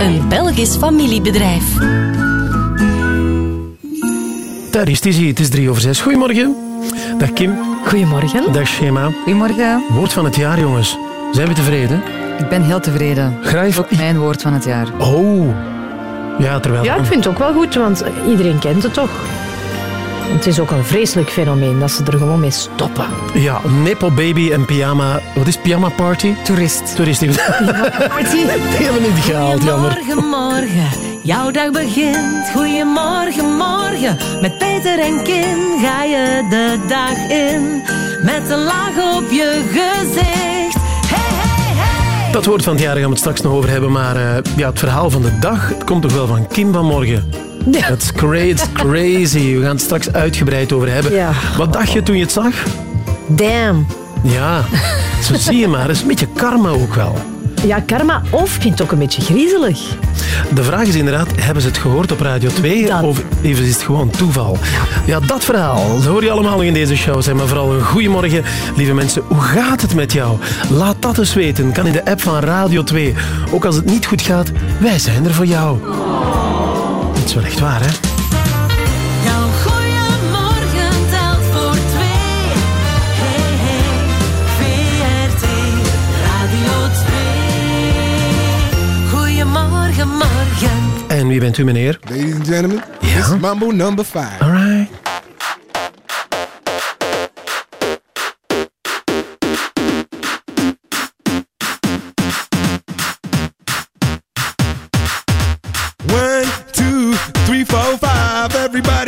Een Belgisch familiebedrijf. Daar is het, het is drie over zes. Goedemorgen. Dag Kim. Goedemorgen. Dag Schema. Goedemorgen. Woord van het jaar, jongens. Zijn we tevreden? Ik ben heel tevreden. Grijf. Ook mijn woord van het jaar. Oh. Ja, terwijl... Ja, ik vind het ook wel goed, want iedereen kent het toch. Het is ook een vreselijk fenomeen dat ze er gewoon mee stoppen. Ja, Nepo Baby en Pyjama... Wat is Pyjama Party? Toerist. Toerist. Die hebben we niet gehaald, jammer. Morgen, morgen, jouw dag begint. Goedemorgen, morgen. Met Peter en Kim ga je de dag in. Met een laag op je gezicht. Hey, hey, hey. Dat woord van het jaar gaan we het straks nog over hebben, maar eh, ja, het verhaal van de dag het komt toch wel van Kim vanmorgen. Ja. That's crazy, it's crazy. We gaan het straks uitgebreid over hebben. Ja. Wat dacht je toen je het zag? Damn. Ja, zo zie je maar. Het is een beetje karma ook wel. Ja, karma of vind het ook een beetje griezelig. De vraag is inderdaad, hebben ze het gehoord op Radio 2 Dat. of is het gewoon toeval? Ja, dat verhaal dat hoor je allemaal in deze show. Zeg maar vooral een goeiemorgen, lieve mensen. Hoe gaat het met jou? Laat dat eens weten. Kan in de app van Radio 2. Ook als het niet goed gaat, wij zijn er voor jou is wel echt waar, hè? Jouw goeiemorgen telt voor twee. Hey, hey, VRT, Radio 2. Goeiemorgen, morgen. En wie bent u, meneer? Ladies and gentlemen, ja? Mambo number 5.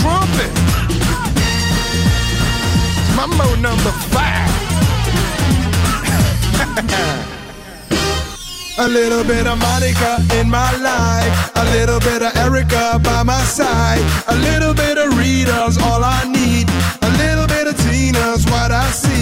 Trumpet. Mambo number five. A little bit of Monica in my life. A little bit of Erica by my side. A little bit of Rita's all I need. A little bit of Tina's what I see.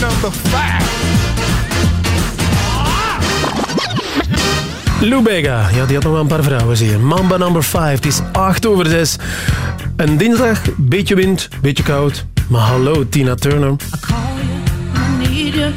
Number five. Lou Bega, ja, die had nog wel een paar vrouwen, zie je. Mamba number 5, het is 8 over 6. Een dinsdag, beetje wind, beetje koud. Maar hallo, Tina Turner. I call you, I need you,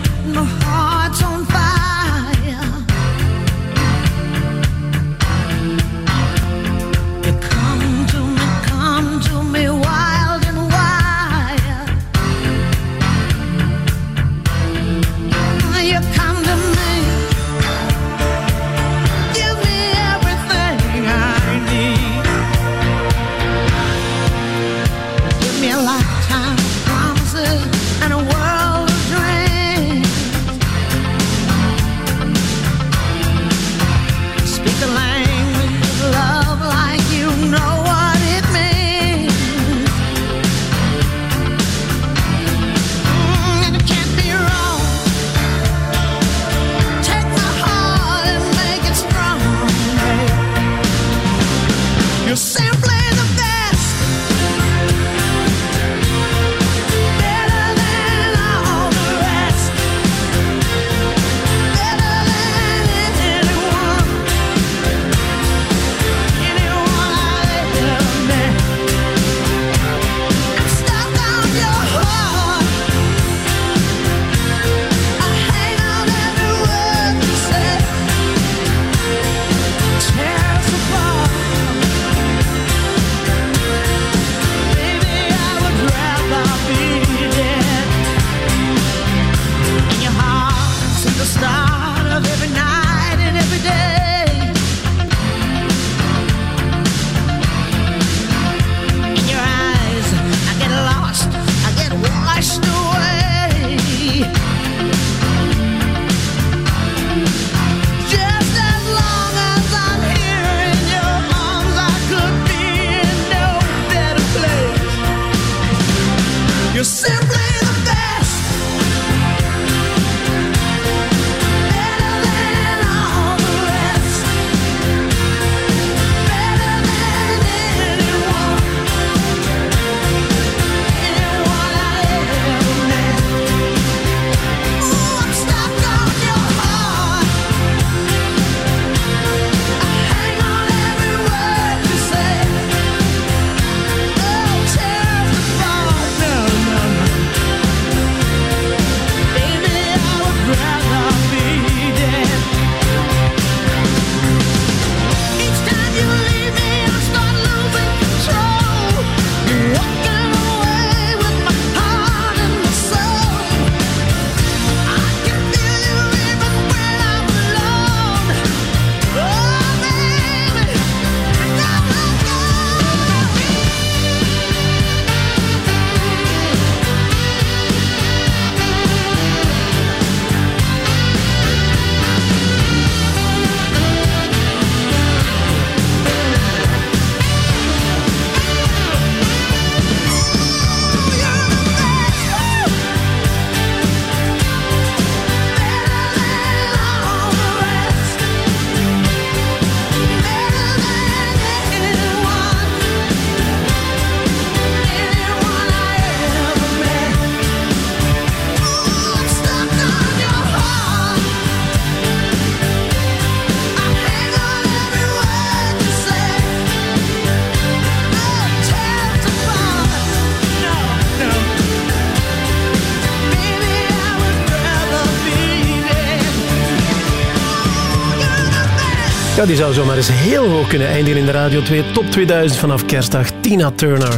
Ja, die zou zomaar eens heel hoog kunnen eindigen in de Radio 2 Top 2000 vanaf kerstdag. Tina Turner.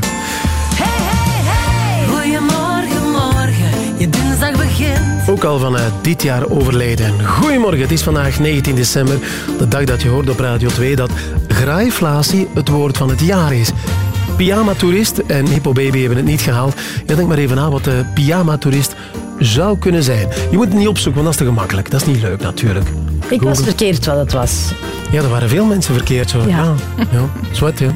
Hey, hey, hey. Goedemorgen, morgen. Je dinsdag begint. Ook al vanuit dit jaar overleden. Goedemorgen, het is vandaag 19 december. De dag dat je hoort op Radio 2 dat graaiflatie het woord van het jaar is. Pyjama-toerist en Hippo Baby hebben het niet gehaald. Ja, denk maar even na wat de pyjama-toerist zou kunnen zijn. Je moet het niet opzoeken, want dat is te gemakkelijk. Dat is niet leuk natuurlijk. Ik was verkeerd wat het was. Ja, er waren veel mensen verkeerd zo. Ja. Ja, ja. zwart, ja.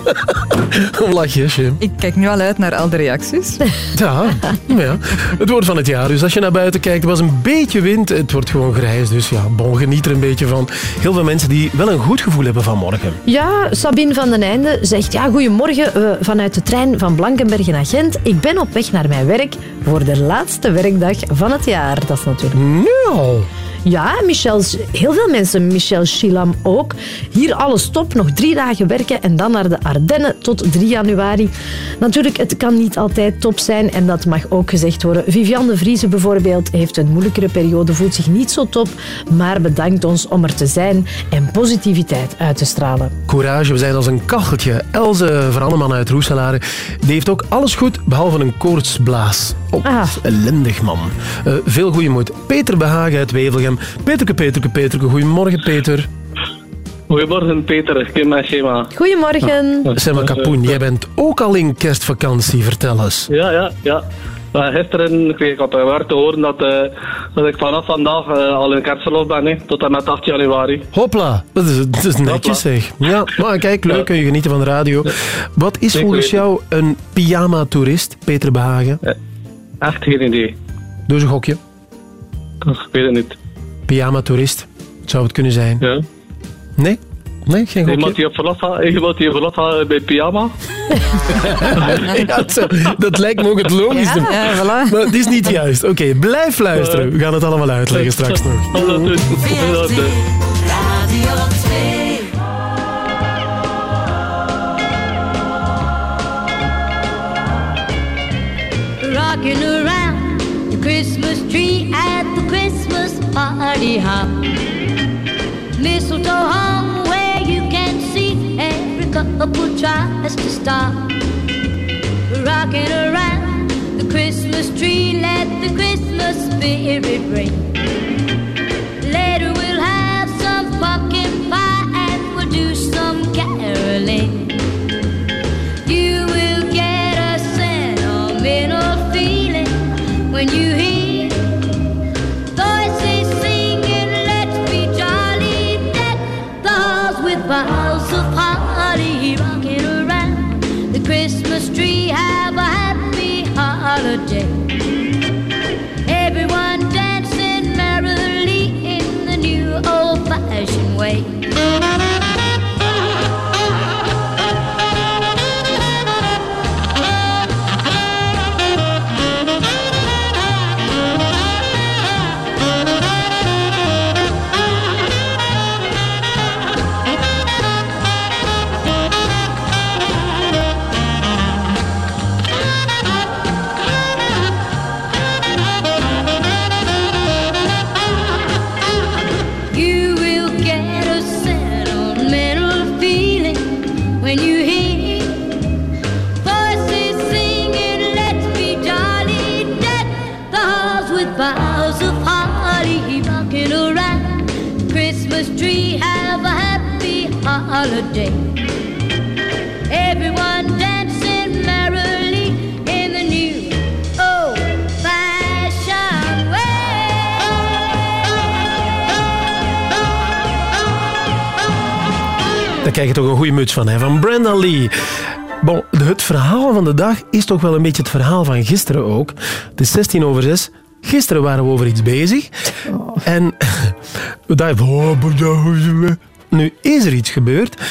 Lachje, Jim. Ik kijk nu al uit naar al de reacties. Ja, ja, het woord van het jaar. Dus als je naar buiten kijkt, was een beetje wind. Het wordt gewoon grijs, dus ja, bon, geniet er een beetje van. Heel veel mensen die wel een goed gevoel hebben vanmorgen. Ja, Sabine van den Einde zegt... Ja, goedemorgen eh, vanuit de trein van Blankenbergen naar Gent. Ik ben op weg naar mijn werk voor de laatste werkdag van het jaar. Dat is natuurlijk... Nu al. Ja, heel veel mensen. Michel Schilam ook. Hier alles top, nog drie dagen werken en dan naar de Ardennen tot 3 januari. Natuurlijk, het kan niet altijd top zijn en dat mag ook gezegd worden. Viviane de Vrieze bijvoorbeeld heeft een moeilijkere periode, voelt zich niet zo top, maar bedankt ons om er te zijn en positiviteit uit te stralen. Courage, we zijn als een kacheltje. Else Veranneman uit Roeselare, die heeft ook alles goed, behalve een koortsblaas. Oh, Ah. ellendig man. Eh, veel goede moed. Peter Behagen uit Wevelgem. Peterke, Peterke, Peterke. Goedemorgen, Peter. Goedemorgen Peter, mijn schema. Goedemorgen. Zeg maar, Kapoen, jij bent ook al in kerstvakantie. Vertel eens. Ja, ja, ja. Maar gisteren kreeg ik op mijn werk te horen dat, eh, dat ik vanaf vandaag eh, al in kerstverlof ben, hè, tot en met 8 januari. Hopla, dat is, dat is netjes zeg. Ja, maar kijk, leuk, kun je genieten van de radio. Wat is volgens jou een pyjama-toerist, Peter Behagen? Echt geen idee. Doe eens een gokje. Ik weet het niet. Pyjama-toerist. Zou het kunnen zijn? Ja. Nee? Nee, geen Iemand gokje? die op verlof gaat, iemand die op verlof gaat bij pyjama. Ja, dat, zou- dat lijkt me ook het logischste. Ja, voilà. Maar het is niet juist. Oké, blijf luisteren. We gaan het allemaal uitleggen straks nog. Radio 2. rocking around the Christmas tree at the Christmas party hop. Mistletoe couple tries to stop. Rocking around the Christmas tree, let the Christmas spirit ring. Daar krijg je toch een goede muts van, hè? Van Brenda Lee. Bon, het verhaal van de dag is toch wel een beetje het verhaal van gisteren ook. Het is 16 over 6. Gisteren waren we over iets bezig. En we dachten... oh, Nu is er iets gebeurd.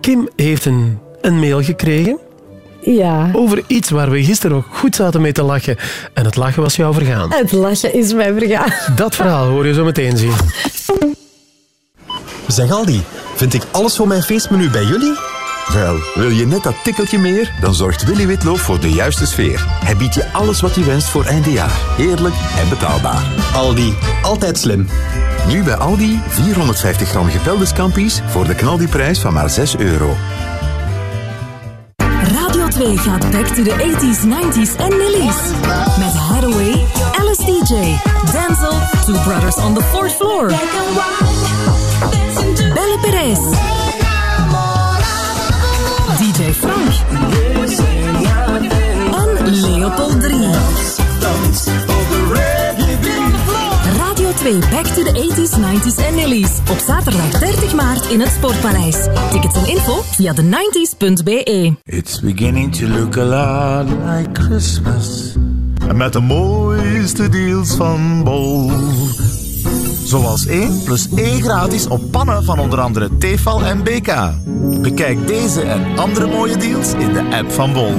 Kim heeft een, een mail gekregen Ja. over iets waar we gisteren nog goed zaten mee te lachen. En het lachen was jou vergaan. Het lachen is mij vergaan. Dat verhaal hoor je zo meteen zien. Zeg Aldi, vind ik alles voor mijn feestmenu bij jullie? Wel, wil je net dat tikkeltje meer? Dan zorgt Willy Witloof voor de juiste sfeer. Hij biedt je alles wat je wenst voor eindejaar. Heerlijk en betaalbaar. Aldi, altijd slim. Nu bij Aldi 450 gram gepelde scampi's voor de knaldiprijs van maar 6 euro. Radio 2 gaat back to the 80s, 90s en Nillies. Met Hathaway, Alice DJ, Denzel, Two Brothers on the Fourth Floor. Belle Perez. DJ Frank. En Leopold 3. Radio 2 Back to the 80s, 90s en Nillies. Op zaterdag 30 maart in het Sportpaleis. Tickets en info via de 90s.be. It's beginning to look a lot like Christmas. Met de mooiste deals van Bol. Zoals 1 plus 1 gratis op pannen van onder andere Tefal en BK. Bekijk deze en andere mooie deals in de app van Bol.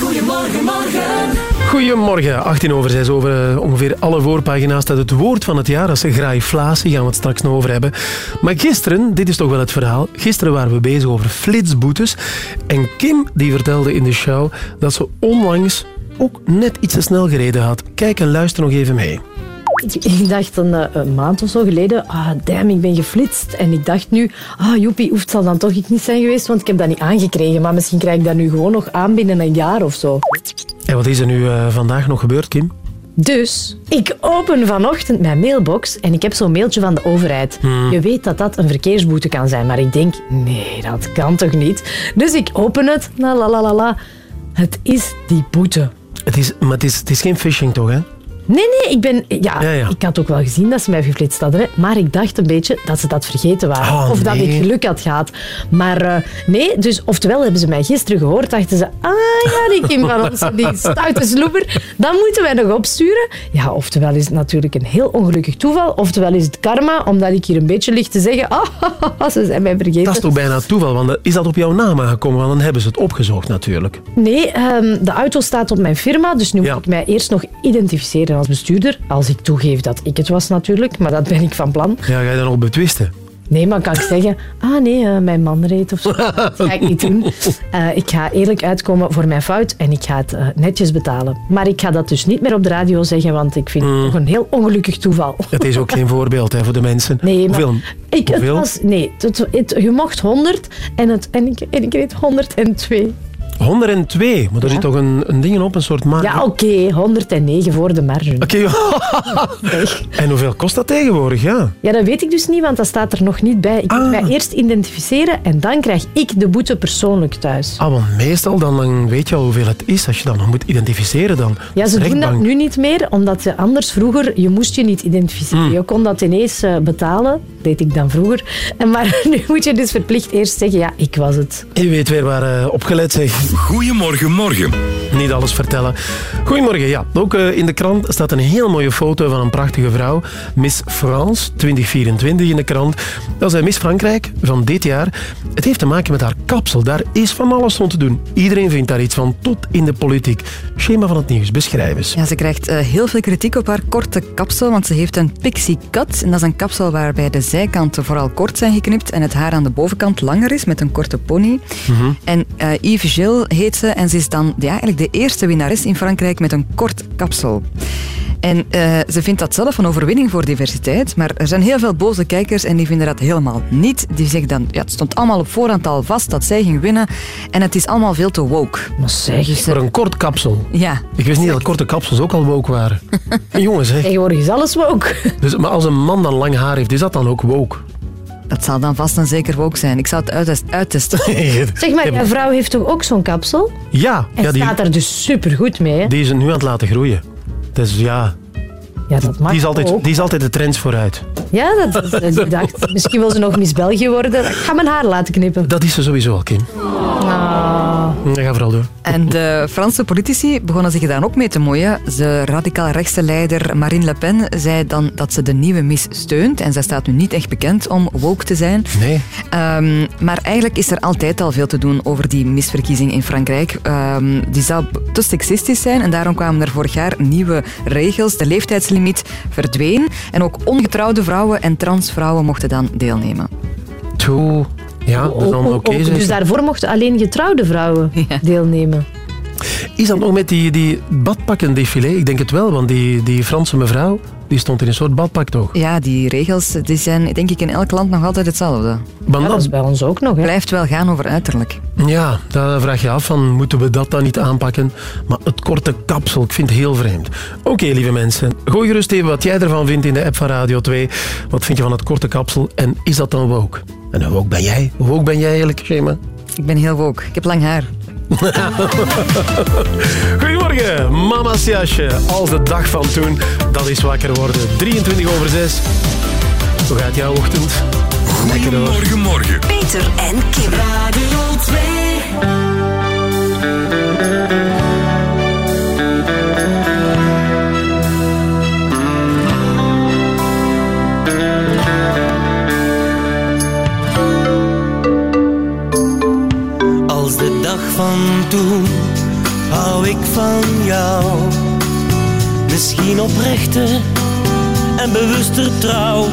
Goedemorgen, morgen. Goedemorgen, 18 over 6 over eh, ongeveer alle voorpagina's staat het woord van het jaar. Dat is graaiflatie, gaan we het straks nog over hebben. Maar gisteren, dit is toch wel het verhaal, gisteren waren we bezig over flitsboetes. En Kim die vertelde in de show dat ze onlangs ook net iets te snel gereden had. Kijk en luister nog even mee. Ik dacht een, eh, een maand of zo geleden, ah damn, ik ben geflitst. En ik dacht nu, ah joepie, hoeft zal dan toch ik niet zijn geweest, want ik heb dat niet aangekregen. Maar misschien krijg ik dat nu gewoon nog aan binnen een jaar of zo. En wat is er nu eh, vandaag nog gebeurd, Kim? Dus ik open vanochtend mijn mailbox en ik heb zo'n mailtje van de overheid. Hmm. Je weet dat dat een verkeersboete kan zijn, maar ik denk, nee, dat kan toch niet? Dus ik open het, la la la la la. Het is die boete. Het is, maar het is, is geen phishing toch, hè? Nee, nee, ik ben... Ja, Ja, ja. ik had ook wel gezien dat ze mij geflitst hadden, hè, maar ik dacht een beetje dat ze dat vergeten waren. Oh, of dat ik geluk had gehad. Maar eh, nee, dus oftewel hebben ze mij gisteren gehoord, dachten ze, ah ja, die Kim van ons, die stoute sloeber, dat moeten wij nog opsturen. Ja, oftewel is het natuurlijk een heel ongelukkig toeval, oftewel is het karma, omdat ik hier een beetje lig te zeggen, ah, ze zijn mij vergeten. Dat is toch bijna toeval, want is dat op jouw naam aangekomen? Want dan hebben ze het opgezocht natuurlijk. Nee, ehm, de auto staat op mijn firma, dus nu Ja. moet ik mij eerst nog identificeren als bestuurder. Als ik toegeef dat ik het was natuurlijk, maar dat ben ik van plan. Ja, ga je dan nog betwisten? Nee, maar kan ik zeggen, ah nee, eh, mijn man reed of zo. Dat ga ik niet doen. Eh, ik ga eerlijk uitkomen voor mijn fout en ik ga het eh, netjes betalen. Maar ik ga dat dus niet meer op de radio zeggen, want ik vind het toch een heel ongelukkig toeval. Het is ook geen voorbeeld hè, voor de mensen. Nee, maar Hoeveel? ik, het was, nee het, het- je mocht 100 en, het, en, ik, en ik reed 102. 102, maar daar zit toch een, een ding op, een soort marge? Ja, oké, 109 voor de marge. Oké, ja. En hoeveel kost dat tegenwoordig? Ja. Ja, dat weet ik dus niet, want dat staat er nog niet bij. Ik moet Ah. mij eerst identificeren en dan krijg ik de boete persoonlijk thuis. Ah, want meestal dan, dan weet je al hoeveel het is als je dan nog moet identificeren. Dan. Ja, ze doen dat nu niet meer, omdat ze anders vroeger, je moest je niet identificeren. Hmm. Je kon dat ineens eh, betalen, deed ik dan vroeger. En maar nu moet je dus verplicht eerst zeggen, ja, ik was het. Je weet weer waar eh, opgelet zeg. Goedemorgen, morgen. Niet alles vertellen. Goedemorgen, ja. Ook eh, in de krant staat een heel mooie foto van een prachtige vrouw. Miss France 2024 in de krant. Dat is eh, Miss Frankrijk van dit jaar. Het heeft te maken met haar kapsel. Daar is van alles rond te doen. Iedereen vindt daar iets van, tot in de politiek. Schema van het nieuws, beschrijf eens. Ja, ze krijgt eh, heel veel kritiek op haar korte kapsel, want ze heeft een pixie cut. En dat is een kapsel waarbij de zijkanten vooral kort zijn geknipt en het haar aan de bovenkant langer is, met een korte pony. En eh, Yves Gilles heet ze en ze is dan ja, eigenlijk de eerste winnares in Frankrijk met een kort kapsel. En eh, ze vindt dat zelf een overwinning voor diversiteit, maar er zijn heel veel boze kijkers en die vinden dat helemaal niet. Die zeggen dan, ja, het stond allemaal op voorhand al vast dat zij ging winnen en het is allemaal veel te woke. Maar zeg, Dus, Voor eh, een kort kapsel. ja, Ik wist niet dat korte kapsels ook al woke waren. Jongens, hè. tegenwoordig is alles ook. Dus, maar als een man dan lang haar heeft, is dat dan ook woke? Dat zal dan vast en zeker woke zijn. Ik zal het uittest- uittesten. Zeg maar, jouw vrouw heeft toch ook zo'n kapsel? Ja, En ja die, staat er dus supergoed mee, hè? die is het nu aan het laten groeien. Dus ja, Ja, dat mag die is altijd, ook. die is altijd de trends vooruit. Ja, dat, dat, ik dacht, misschien wil ze nog Miss België worden. Ik ga mijn haar laten knippen. Dat is ze sowieso al, Kim. Ah. Ja, ga vooral door. En de Franse politici begonnen zich daar ook mee te moeien. De radicaal rechtse leider Marine Le Pen zei dan dat ze de nieuwe Miss steunt. En zij staat nu niet echt bekend om woke te zijn. Nee. Ehm, maar eigenlijk is er altijd al veel te doen over die misverkiezing in Frankrijk. Ehm, die zou te seksistisch zijn en daarom kwamen er vorig jaar nieuwe regels. De leeftijdslimiet verdween en ook ongetrouwde vrouwen en transvrouwen mochten dan deelnemen. Toe. Ja, dat is allemaal oké. Oh, oh, zeg. dus daarvoor mochten alleen getrouwde vrouwen Ja. deelnemen. Is dat nog met die, die badpakken défilé? Ik denk het wel, want die, die Franse mevrouw die stond in een soort badpak toch? Ja, die regels die zijn denk ik in elk land nog altijd hetzelfde. Maar Ja, dat is bij ons ook nog, hè? Blijft wel gaan over uiterlijk. Ja, daar vraag je af van, moeten we dat dan niet aanpakken? Maar het korte kapsel, ik vind het heel vreemd. Oké, lieve mensen, gooi gerust even wat jij ervan vindt in de app van Radio 2. Wat vind je van het korte kapsel en is dat dan woke? En hoe woke ben jij? Hoe woke ben jij eigenlijk, Shema? Ik ben heel woke. Ik heb lang haar. Goedemorgen, mama's jasje. Als de dag van toen, dat is wakker worden. 23 over 6. Hoe gaat jouw ochtend? Lekker hoor. Goedemorgen, morgen. Peter en Kim. Radio 2. Van toen hou ik van jou. Misschien oprechter en bewuster trouw.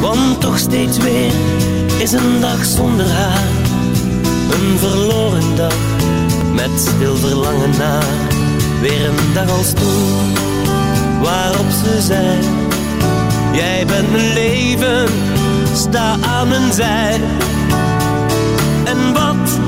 Want toch steeds weer is een dag zonder haar. Een verloren dag met stil verlangen naar. Weer een dag als toen waarop ze zei. Jij bent mijn leven, sta aan mijn zij. En wat,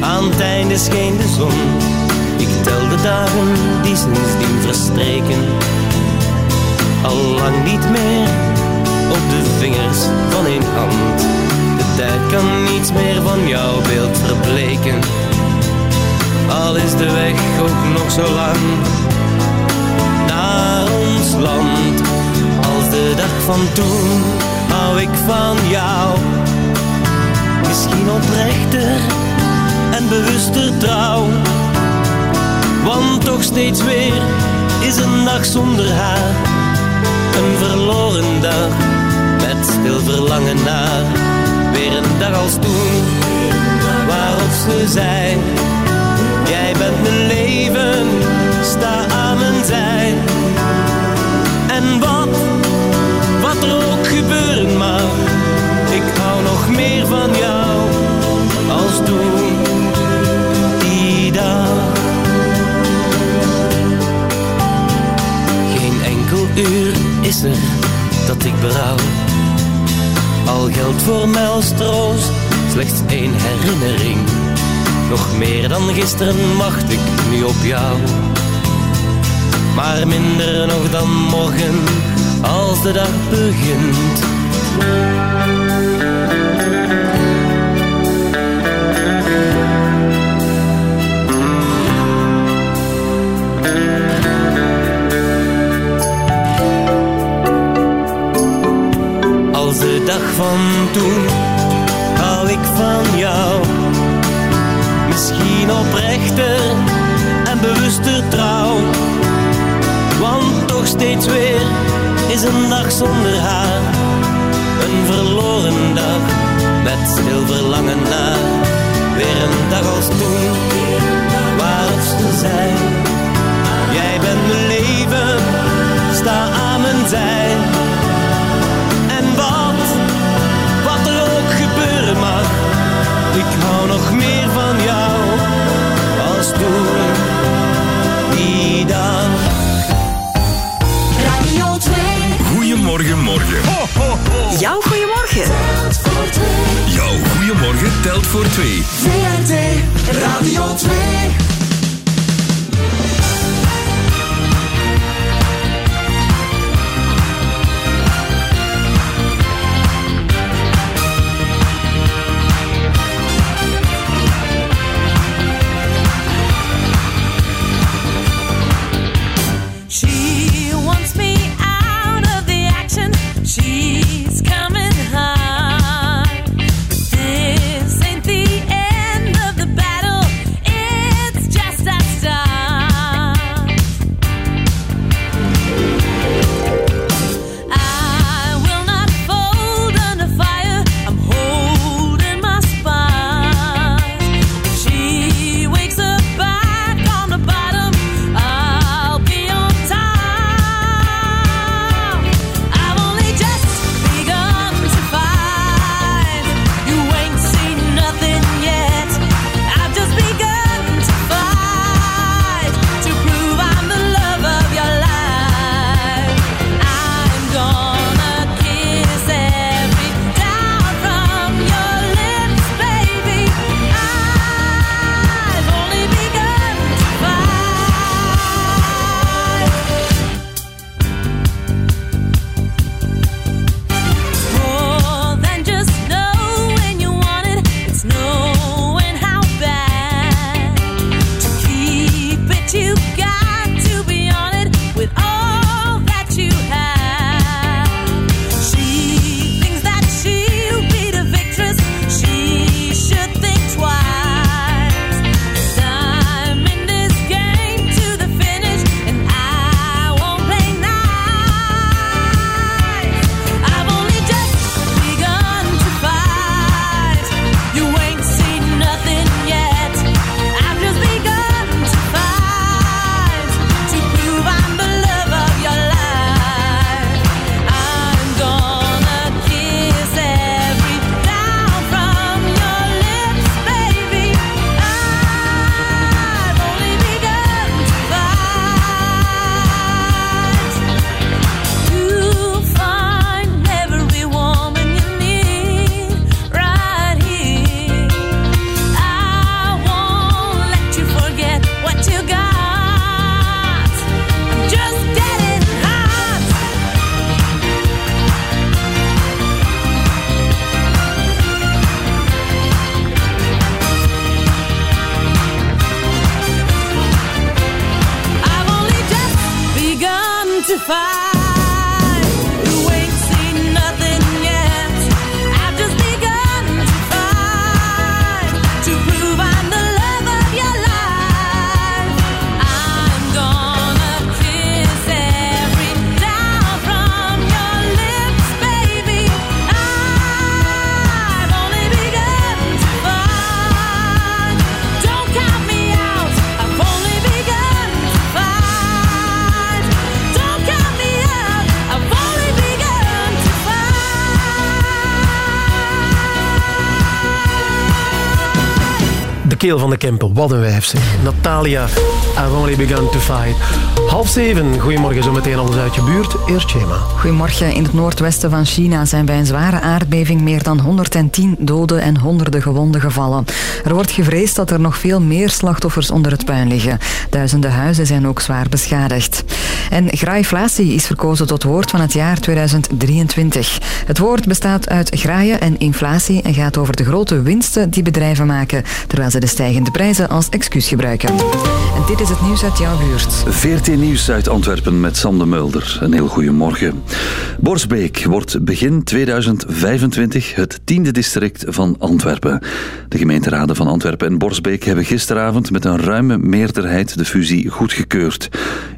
aan het einde scheen de zon. Ik tel de dagen die sindsdien verstreken. Al lang niet meer op de vingers van één hand. De tijd kan niets meer van jouw beeld verbleken. Al is de weg ook nog zo lang naar ons land. Als de dag van toen hou ik van jou. Misschien oprechter en bewuster trouw. Want toch steeds weer is een dag zonder haar. Een verloren dag met stil verlangen naar. Weer een dag als toen, waarop ze zei. Jij bent mijn leven, sta aan mijn zij. En wat, wat er ook gebeuren mag, ik hou nog meer van jou uur is er dat ik berouw. Al geldt voor mij als troost slechts één herinnering. Nog meer dan gisteren wacht ik nu op jou. Maar minder nog dan morgen als de dag begint. Als van toen hou ik van jou. Misschien oprechter en bewuster trouw. Want toch steeds weer is een dag zonder haar. Een verloren dag met stil verlangen naar. Weer een dag als toen, waarop ze zei. Jij bent mijn leven, sta aan mijn zij. Telt voor twee. VRT Radio 2. Keel van de Kempel, wat een wijf. Natalia, I've only begun to fight. Half zeven, goedemorgen, zometeen alles uit je buurt. Eerst Shema. Goedemorgen. In het noordwesten van China zijn bij een zware aardbeving meer dan 110 doden en honderden gewonden gevallen. Er wordt gevreesd dat er nog veel meer slachtoffers onder het puin liggen. Duizenden huizen zijn ook zwaar beschadigd. En graaiflatie is verkozen tot woord van het jaar 2023. Het woord bestaat uit graaien en inflatie en gaat over de grote winsten die bedrijven maken, terwijl ze de stijgende prijzen als excuus gebruiken. En dit is het nieuws uit jouw buurt. VRT Nieuws uit Antwerpen met Sander Mulder. Een heel goede morgen. Borsbeek wordt begin 2025 het tiende district van Antwerpen. De gemeenteraden van Antwerpen en Borsbeek hebben gisteravond met een ruime meerderheid de fusie goedgekeurd.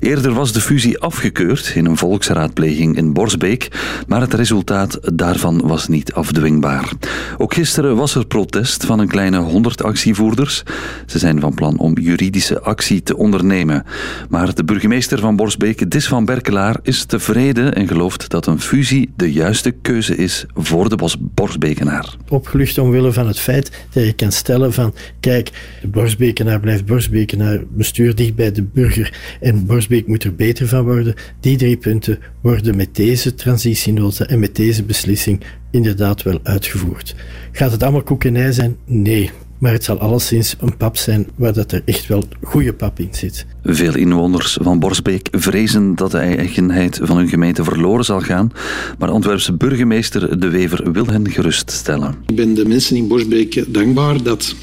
Eerder was de fusie afgekeurd in een volksraadpleging in Borsbeek, maar het resultaat daarvan was niet afdwingbaar. Ook gisteren was er protest van een kleine 100 actievoerders. Ze zijn van plan om juridische actie te ondernemen. Maar de burgemeester van Borsbeek, Dis van Berkelaar, is tevreden en gelooft dat een fusie de juiste keuze is voor de Bos Borsbekenaar. opgelucht omwille van het feit dat je kan stellen van kijk, de Borsbekenaar blijft Borsbekenaar, bestuur dicht bij de burger en Borsbeek moet er beter van worden. Die drie punten worden met deze transitienota en met deze beslissing inderdaad wel uitgevoerd. Gaat het allemaal koek en ei zijn? Nee. Maar het zal alleszins een pap zijn waar dat er echt wel goede pap in zit. Veel inwoners van Borsbeek vrezen dat de eigenheid van hun gemeente verloren zal gaan, maar Antwerpse burgemeester De Wever wil hen geruststellen. Ik ben de mensen in Borsbeek dankbaar dat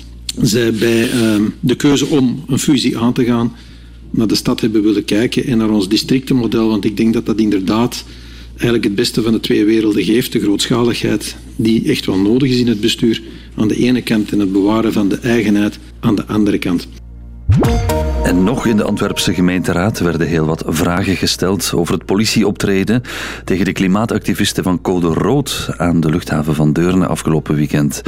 zij bij ehm, de keuze om een fusie aan te gaan naar de stad hebben willen kijken en naar ons districtenmodel, want ik denk dat dat inderdaad eigenlijk het beste van de twee werelden geeft. De grootschaligheid die echt wel nodig is in het bestuur aan de ene kant en het bewaren van de eigenheid aan de andere kant. En nog in de Antwerpse gemeenteraad werden heel wat vragen gesteld over het politieoptreden tegen de klimaatactivisten van Code Rood aan de luchthaven van Deurne afgelopen weekend.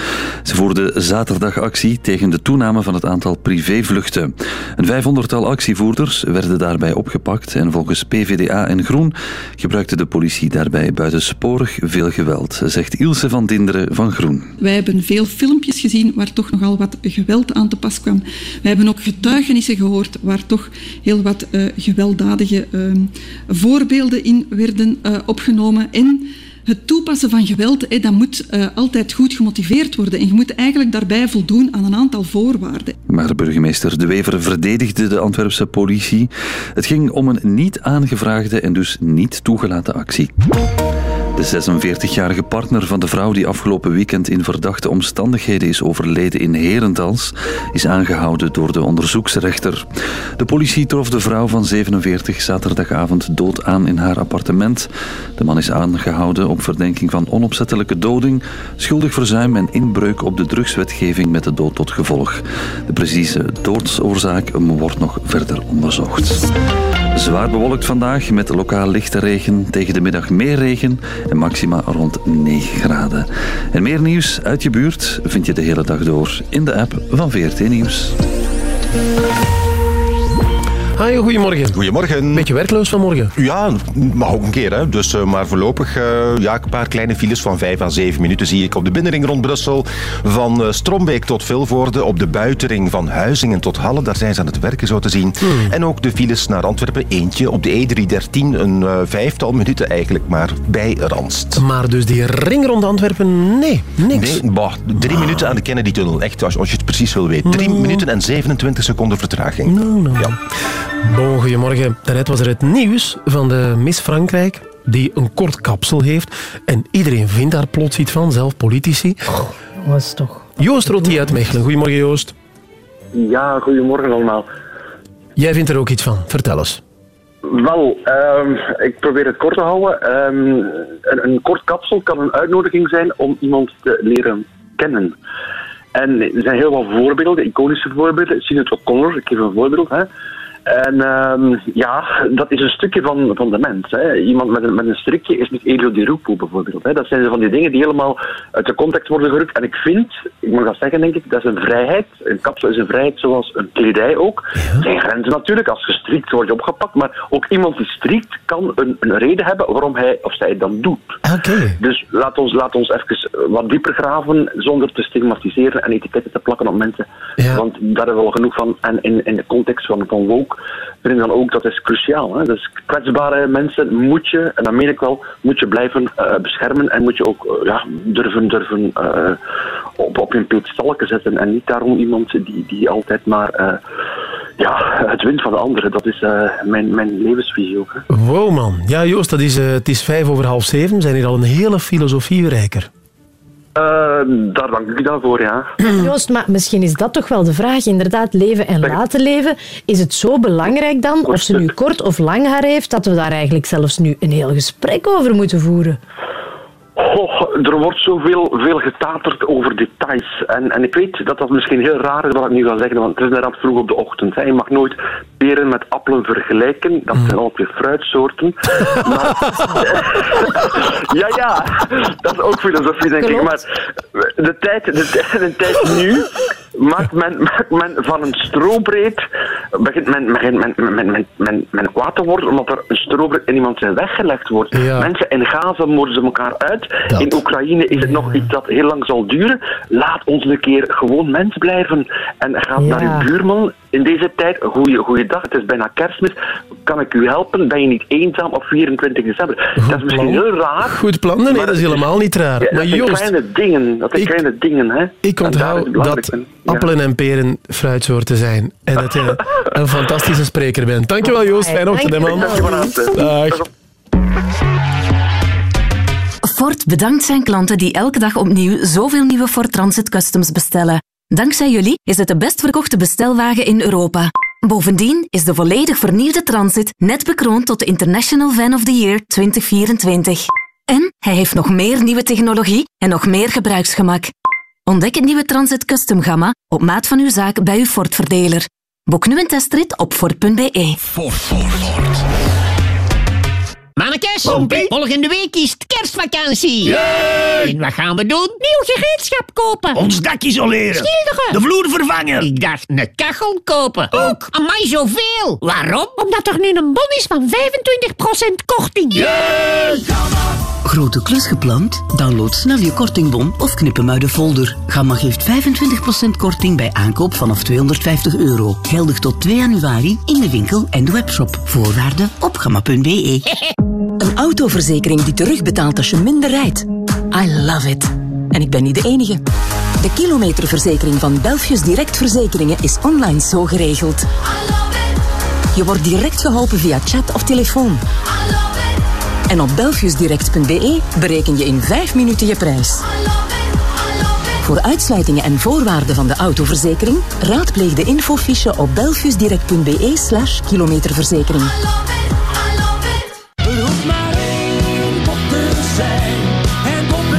Ze voerden zaterdag actie tegen de toename van het aantal privévluchten. Een vijfhonderdtal actievoerders werden daarbij opgepakt en volgens PVDA en Groen gebruikte de politie daarbij buitensporig veel geweld, zegt Ilse van Dinderen van Groen. Wij hebben veel filmpjes gezien waar toch nogal wat geweld aan te pas kwam. Wij hebben ook getuigenissen gehoord waar toch heel wat eh, gewelddadige eh, voorbeelden in werden eh, opgenomen. En het toepassen van geweld, dat moet eh, altijd goed gemotiveerd worden. En je moet eigenlijk daarbij voldoen aan een aantal voorwaarden. Maar burgemeester De Wever verdedigde de Antwerpse politie. Het ging om een niet aangevraagde en dus niet toegelaten actie. De 46-jarige partner van de vrouw die afgelopen weekend in verdachte omstandigheden is overleden in Herentals, is aangehouden door de onderzoeksrechter. De politie trof de vrouw van 47 zaterdagavond dood aan in haar appartement. De man is aangehouden op verdenking van onopzettelijke doding, schuldig verzuim en inbreuk op de drugswetgeving met de dood tot gevolg. De precieze doodsoorzaak wordt nog verder onderzocht. Zwaar bewolkt vandaag met lokaal lichte regen, tegen de middag meer regen en maxima rond 9 graden. En meer nieuws uit je buurt vind je de hele dag door in de app van VRT Nieuws. Hi, goedemorgen. Goedemorgen. Beetje werkloos vanmorgen. Ja, mag ook een keer. Hè. Dus, eh, maar voorlopig eh, ja, een paar kleine files van 5 à 7 minuten zie ik op de binnenring rond Brussel. Van eh, Strombeek tot Vilvoorde. Op de buitenring van Huizingen tot Halle. Daar zijn ze aan het werken zo te zien. En ook de files naar Antwerpen. Eentje op de E313. Een vijftal minuten eigenlijk maar bij Randst. Maar dus die ring rond Antwerpen, nee, niks. Nee, bah, drie minuten aan de Kennedy-tunnel. Echt, als, als je het precies wil weten. Drie minuten en 27 seconden vertraging. Nou, nou. Ja. Bon, goedemorgen. Daarnet was er het nieuws van de Miss Frankrijk, die een kort kapsel heeft. En iedereen vindt daar plots iets van, zelf politici. Was toch... Joost Rotti uit Mechelen. Goedemorgen, Joost. Ja, goedemorgen allemaal. Jij vindt er ook iets van. Vertel eens. Wel, ehm, ik probeer het kort te houden. Ehm, een, een kort kapsel kan een uitnodiging zijn om iemand te leren kennen. En er zijn heel wat voorbeelden, iconische voorbeelden. Sinead O'Connor, ik geef een voorbeeld. Hè. En ehm, ja, dat is een stukje van, van de mens. Hè. Iemand met een, met een strikje is niet Elio Di Rupo bijvoorbeeld. Hè. Dat zijn van die dingen die helemaal uit de context worden gerukt. En ik vind, ik mag dat zeggen denk ik, dat is een vrijheid. Een kapsel is een vrijheid zoals een kledij ook. Er zijn grenzen natuurlijk. Als je strikt word je opgepakt. Maar ook iemand die strikt kan een, een reden hebben waarom hij of zij het dan doet. Dus laat ons, laat ons even wat dieper graven zonder te stigmatiseren en etiketten te plakken op mensen. Want daar hebben we al genoeg van. En in, in de context van, van woke vind dan ook dat is cruciaal. Hè? Dus kwetsbare mensen moet je, en dat meen ik wel, moet je blijven eh, beschermen en moet je ook eh, ja, durven, durven eh, op, op je peetstalken zetten. En niet daarom iemand die, die altijd maar ja, het wint van de anderen. Dat is mijn, mijn levensvisie ook. Hè. Wow, man. Ja, Joost, dat is, het is vijf over half zeven. We zijn hier al een hele filosofierijker. Eh, daar dank ik dan voor, ja. Joost, maar misschien is dat toch wel de vraag. Inderdaad, leven en laten leven. Is het zo belangrijk dan, of ze nu kort of lang haar heeft, dat we daar eigenlijk zelfs nu een heel gesprek over moeten voeren? Goh, er wordt zoveel veel getaterd over details. En, en ik weet dat dat misschien heel raar is wat ik nu ga zeggen, want het is inderdaad vroeg op de ochtend. Hè. Je mag nooit peren met appelen vergelijken. Dat zijn altijd weer fruitsoorten. maar, ja, ja, dat is ook filosofie, denk ik. Maar de tijd, de, tijd- de tijd nu maakt men, maakt men van een strobreed, begint men, begint men, men, men, men, men, men kwaad te worden omdat er een strobreed in iemand zijn weggelegd wordt. Mensen in Gaza moorden ze elkaar uit. In Oekraïne is het nog iets dat heel lang zal duren. Laat ons een keer gewoon mens blijven. En ga naar uw buurman in deze tijd. Goeie, goeiedag, het is bijna kerstmis. Kan ik u helpen? Ben je niet eenzaam op 24 december? dat is misschien heel raar. Goed plan, nee, maar dat is helemaal niet raar. Ja, maar dat zijn Joost, kleine dingen. Dat zijn ik- kleine dingen, hè. ik onthoud dat. Ja. appelen en peren fruitsoorten zijn. En dat je een fantastische spreker bent. Dankjewel, Joost. Fijne ochtend, man. Dag. Ford bedankt zijn klanten die elke dag opnieuw zoveel nieuwe Ford Transit Customs bestellen. Dankzij jullie is het de best verkochte bestelwagen in Europa. Bovendien is de volledig vernieuwde Transit net bekroond tot de International Van of the Year 2024. En hij heeft nog meer nieuwe technologie en nog meer gebruiksgemak. Ontdek het nieuwe Transit Custom Gamma op maat van uw zaak bij uw Ford-verdeler. Boek nu een testrit op Ford.be. Ford. Mannekes, volgende week is het kerstvakantie. Yay! En wat gaan we doen? Nieuw gereedschap kopen. Ons dak isoleren. Schilderen. De vloer vervangen. Ik dacht een kachel kopen. Ook. Amai, zoveel. Waarom? Omdat er nu een bon is van 25% korting. Grote klus gepland? Download snel je kortingbon of knip hem uit de folder. Gamma geeft 25% korting bij aankoop vanaf 250 euro. Geldig tot 2 januari in de winkel en de webshop. Voorwaarden op gamma.be. Een autoverzekering die terugbetaalt als je minder rijdt. I love it. En ik ben niet de enige. De kilometerverzekering van Belfius Direct Verzekeringen is online zo geregeld. Je wordt direct geholpen via chat of telefoon. En op belfiusdirect.be bereken je in 5 minuten je prijs. Voor uitsluitingen en voorwaarden van de autoverzekering raadpleeg de infofiche op belfiusdirect.be slash kilometerverzekering.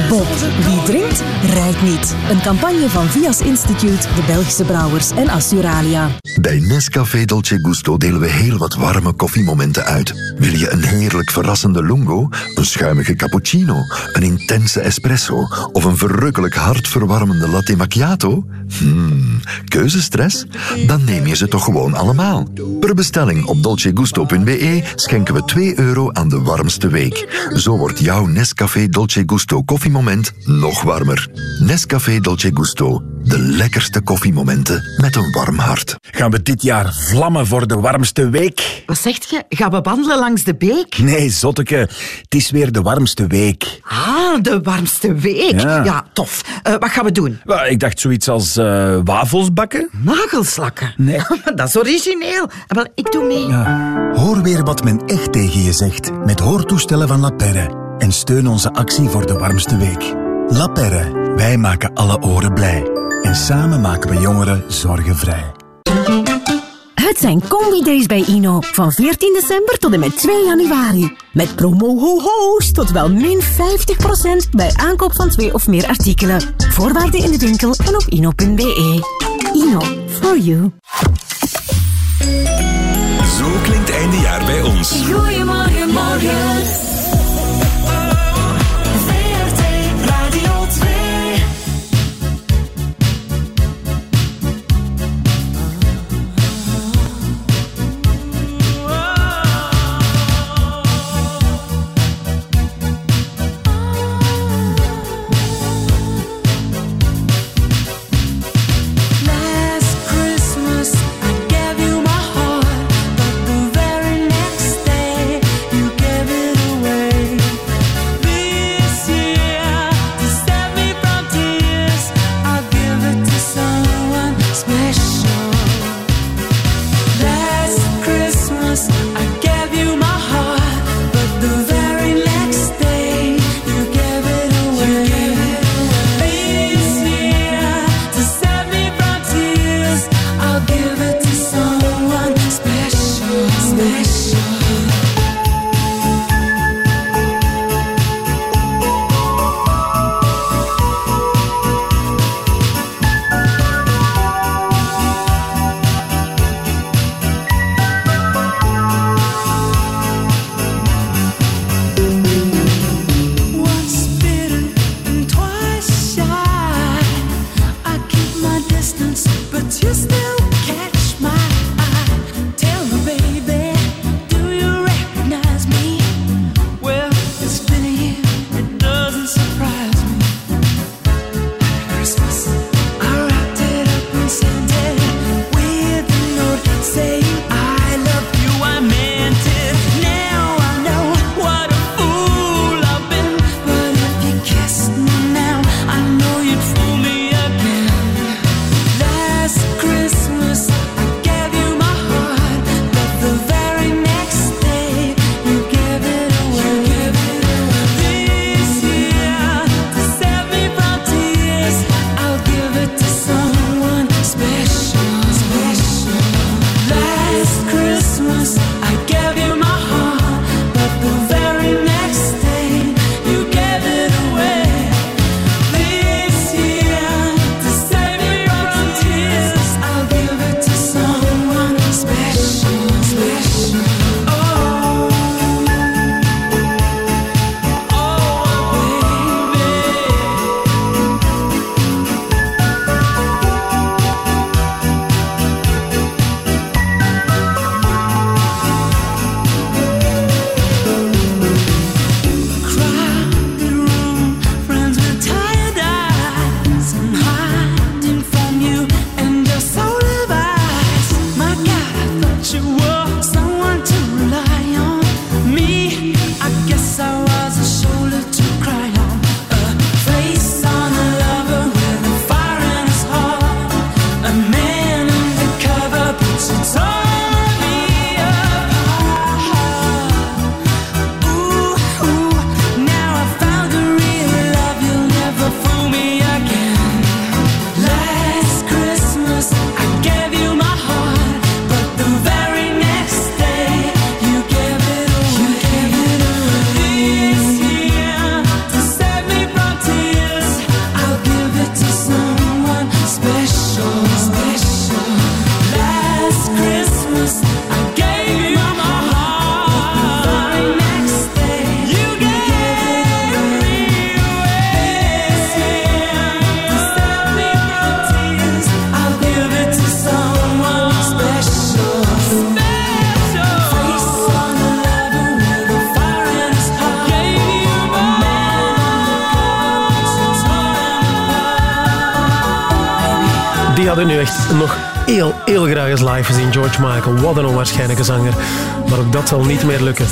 Wie drinkt, rijdt niet. Een campagne van Vias Institute, de Belgische Brouwers en Assuralia. Bij Nescafé Dolce Gusto delen we heel wat warme koffiemomenten uit. Wil je een heerlijk verrassende lungo, een schuimige cappuccino, een intense espresso of een verrukkelijk hartverwarmende latte macchiato? Hmm, keuzestress? Dan neem je ze toch gewoon allemaal. Per bestelling op dolcegusto.be schenken we 2 euro aan de warmste week. Zo wordt jouw Nescafé Dolce Gusto koffiemoment nog warmer. Nescafé Dolce Gusto, de lekkerste koffiemomenten met een warm hart. Gaan we dit jaar vlammen voor de warmste week? Wat zegt je? Gaan we wandelen langs de beek? Nee, zotteke. Het is weer de warmste week. Ah, de warmste week. Ja. Ja, tof. Eh, wat gaan we doen? Ik dacht zoiets als eh, wafels bakken. Nagelslakken? Nee. Dat is origineel. Eh, Wel, ik doe mee. Hoor weer wat men echt tegen je zegt met hoortoestellen van La Perre en steun onze actie voor de warmste week. La Perre, wij maken alle oren blij. En samen maken we jongeren zorgenvrij. Het zijn combi days bij Ino. Van 14 december tot en met 2 januari. Met promo ho ho's tot wel min 50% bij aankoop van twee of meer artikelen. Voorwaarden in de winkel en op ino.be. Ino, for you. Zo klinkt einde jaar bij ons. Goedemorgen, morgen. gezien George Michael. Wat een onwaarschijnlijke zanger. Maar ook dat zal niet meer lukken.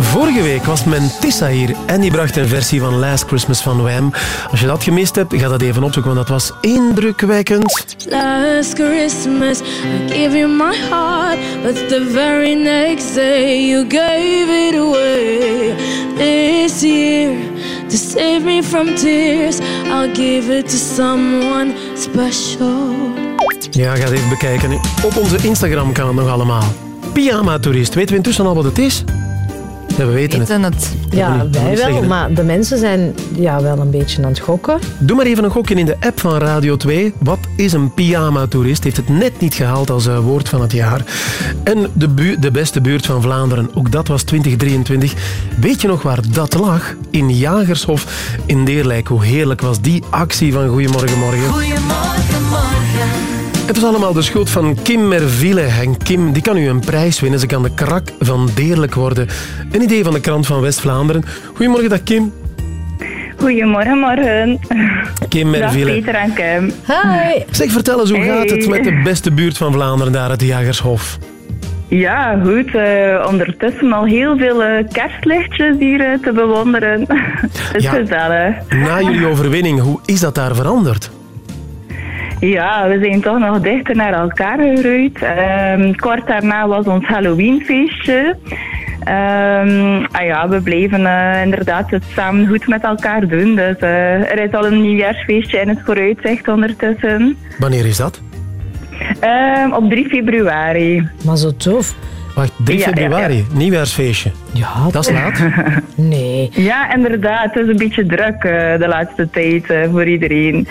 Vorige week was Mentissa hier en die bracht een versie van Last Christmas van Wham. Als je dat gemist hebt, ga dat even opzoeken, want dat was indrukwekkend. Last Christmas, I gave you my heart, but the very next day you gave it away. This year, to save me from tears, I'll give it to someone special. Ja, ga het even bekijken. Op onze Instagram kan het nog allemaal. Pyjama Toerist. Weten we intussen al wat het is? Ja, we weten het. het. Ja, wij wel, maar de mensen zijn ja, wel een beetje aan het gokken. Doe maar even een gokje in de app van Radio 2. Wat is een pyjama-toerist? Heeft het net niet gehaald als eh, woord van het jaar. En de, bu- de beste buurt van Vlaanderen, ook dat was 2023. Weet je nog waar dat lag? In Jagershof in Deerlijk. Hoe heerlijk was die actie van Goedemorgen Morgen. Goedemorgen, morgen. Het was allemaal de schuld van Kim Merville. En Kim die kan u een prijs winnen. Ze kan de krak van Deerlijk worden. Een idee van de krant van West-Vlaanderen. Goedemorgen, dag Kim. Goedemorgen, morgen. Kim Dag Merville. Peter en Kim. Hi. Zeg, vertel eens, hoe Hey. gaat het met de beste buurt van Vlaanderen daar, het Jagershof? Ja, goed. eh, ondertussen al heel veel eh, kerstlichtjes hier eh, te bewonderen. Het is Ja. gezellig. Na jullie overwinning, hoe is dat daar veranderd? Ja, we zijn toch nog dichter naar elkaar gegroeid. Ehm, kort daarna was ons Halloweenfeestje. Ehm, ah ja, we bleven eh, inderdaad het samen goed met elkaar doen. Dus eh, er is al een nieuwjaarsfeestje in het vooruitzicht ondertussen. Wanneer is dat? Ehm, op 3 februari. Maar zo tof. Wacht, 3 Ja, ja, februari, nieuwjaarsfeestje. Ja, dat is laat. Nee. Ja, inderdaad. Het is een beetje druk eh, de laatste tijd eh, voor iedereen.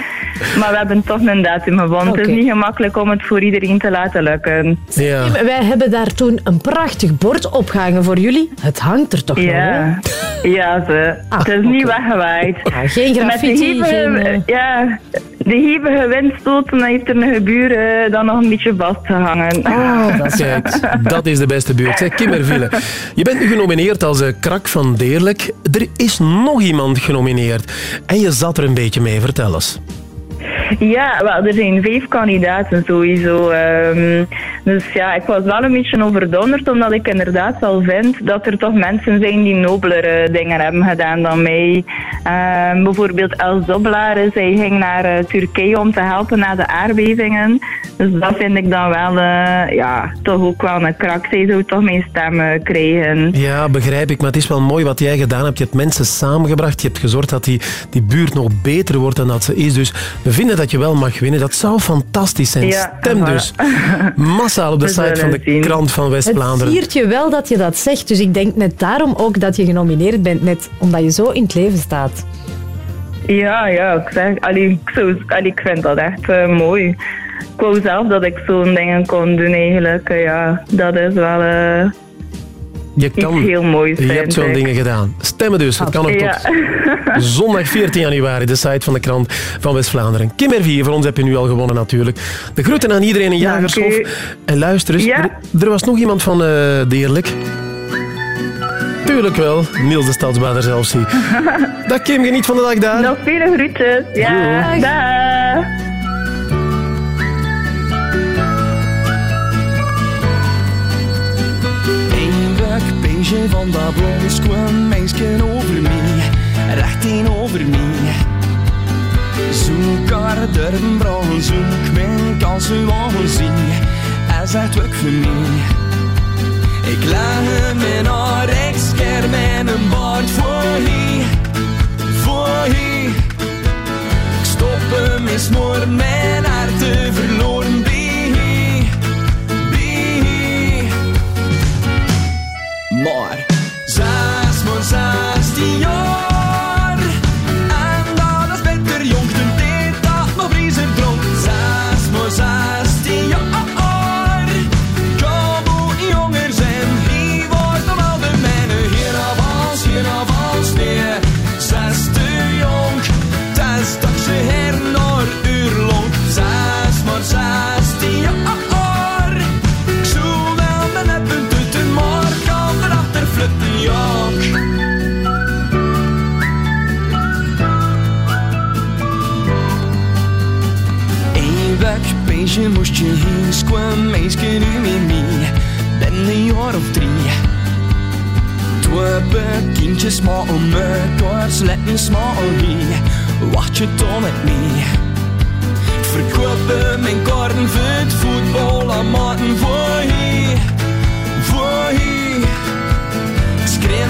Maar we hebben toch een datum gevonden. Het Oké. is niet gemakkelijk om het voor iedereen te laten lukken. Ja. Wij hebben daar toen een prachtig bord opgehangen voor jullie. Het hangt er toch nog, Ja, hè? ja ze. het is niet weggewaaid. Ah, geen graffiti, Met de hevige, geen, eh, ja, de hevige windstoten heeft er een gebuur eh, dan nog een beetje vastgehangen. Oh, Kijk, dat is de beste buurt. Zeg, Kim Merville, je bent nu genomineerd als eh, krak van Deerlijk. Er is nog iemand genomineerd. En je zat er een beetje mee, vertel eens. Ja, er zijn vijf kandidaten sowieso. ehm, dus ja, ik was wel een beetje overdonderd, omdat ik inderdaad wel vind dat er toch mensen zijn die nobelere dingen hebben gedaan dan mij. Ehm, bijvoorbeeld Els Dobbelaar, zij ging naar eh, Turkije om te helpen na de aardbevingen. Dus dat vind ik dan wel, eh, ja, toch ook wel een krak. Zij zou toch mijn stem eh, krijgen. Ja, begrijp ik. Maar het is wel mooi wat jij gedaan hebt. Je hebt mensen samengebracht. Je hebt gezorgd dat die, die buurt nog beter wordt dan dat ze is. Dus we vinden dat je wel mag winnen. Dat zou fantastisch zijn. Ja, Stem dus massaal op de site van de zien. krant van Het West-Vlaanderen. viert je wel dat je dat zegt. Dus ik denk net daarom ook dat je genomineerd bent. Net omdat je zo in het leven staat. Ja, ja, ik zeg, allee, ik, zou, allee, ik vind dat echt eh, mooi. Ik wou zelf dat ik zo'n dingen kon doen eigenlijk. Ja, dat is wel eh, Je iets kan, heel moois. je hebt zo'n dingen gedaan. Stemmen dus. Het kan Ja. tot zondag 14 januari. De site van de krant van West-Vlaanderen. Kim R4, voor ons heb je nu al gewonnen natuurlijk. De groeten aan iedereen in Jagershof. En luister eens, Ja. er, er was nog iemand van eh Deerlijk. Tuurlijk wel. Niels de Stadsbader zelf zie. Dag Kim, geniet van de dag daar. Nog vele groetjes. Ja, Doei. dag. Van dat blond kwam meisje over mij, recht tegenover mij. Zoek haar durven branden, zoek mijn kans u zien. Hij zegt ook voor mij. Ik leg hem in haar rekskerm en een baard voor hij, voor hij. Ik stop hem in smoor, mijn hart te verloren Maar zes maar zestien jaar Eeuwig beestje moest je heen, squam meisje nu met mij. Ben een jaar of drie. Twee kindjes maar om mekaar sletten smaal hier. Wacht je dan met mij? Verkopen mijn voor het voetbal aan maten voor hier, voor hier.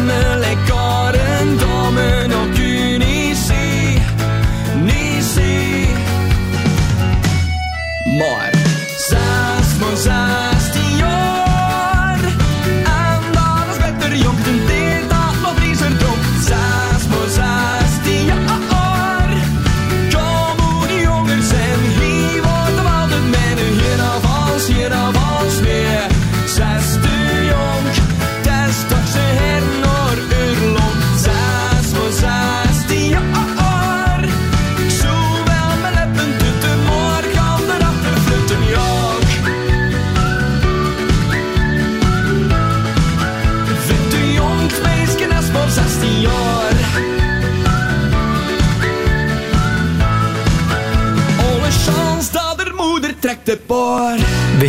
Me lekker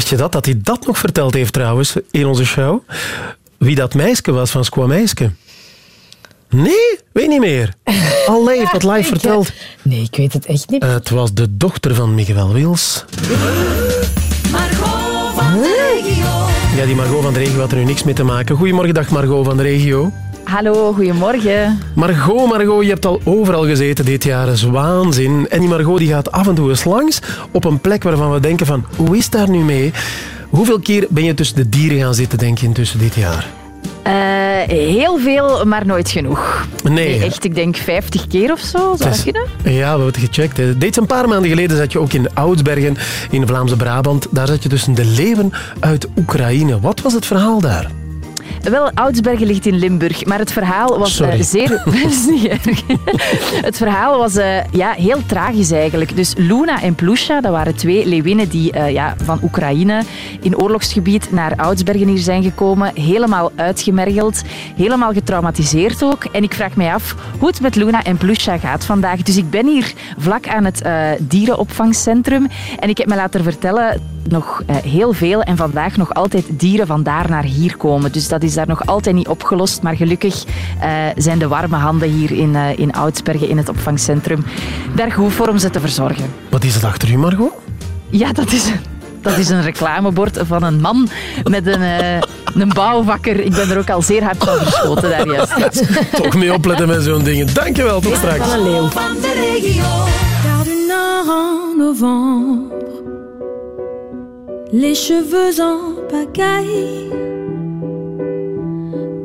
Wist je dat? Dat hij dat nog verteld heeft trouwens in onze show? Wie dat meisje was van Squam Meisje. Nee, weet niet meer. Allee heeft dat live eh, verteld. Nee, ik weet het echt niet. Het was de dochter van Miguel Wils. Margot. Ja, die Margot van de regio had er nu niks mee te maken. Goedemorgen, dag Margot van de regio. Hallo, goedemorgen. Margot, Margot, je hebt al overal gezeten dit jaar. Dat is waanzin. En die Margot die gaat af en toe eens langs op een plek waarvan we denken van, hoe is daar nu mee? Hoeveel keer ben je tussen de dieren gaan zitten, denk je, intussen dit jaar? Eh, heel veel, maar nooit genoeg. Nee, echt, ik denk 50 keer of zo. Zou dat is- kunnen? Ja, we hebben het gecheckt. hè. Deed een paar maanden geleden zat je ook in Oudsbergen in Vlaamse Brabant. Daar zat je tussen de leeuwen uit Oekraïne. Wat was het verhaal daar? Wel, Oudsbergen ligt in Limburg, maar het verhaal was Sorry. zeer... Het verhaal was eh, ja, heel tragisch eigenlijk. Dus Luna en Plusha, dat waren twee leeuwinnen die eh, ja, van Oekraïne in oorlogsgebied naar Oudsbergen hier zijn gekomen. Helemaal uitgemergeld, helemaal getraumatiseerd ook. En ik vraag mij af hoe het met Luna en Plusha gaat vandaag. Dus ik ben hier vlak aan het dierenopvangcentrum en ik heb me laten vertellen nog eh, heel veel en vandaag nog altijd dieren van daar naar hier komen. Dus dat is daar nog altijd niet opgelost. Maar gelukkig eh, zijn de warme handen hier in, eh, in Oudsbergen in het opvangcentrum daar goed voor om ze te verzorgen. Wat is het achter u, Margot? Ja, dat is, dat is een reclamebord van een man met een, eh, een bouwvakker. Ik ben er ook al zeer hard van verschoten daar juist. Toch mee opletten met zo'n dingen. Dankjewel, tot straks. Van de regio. Les cheveux en pagaille,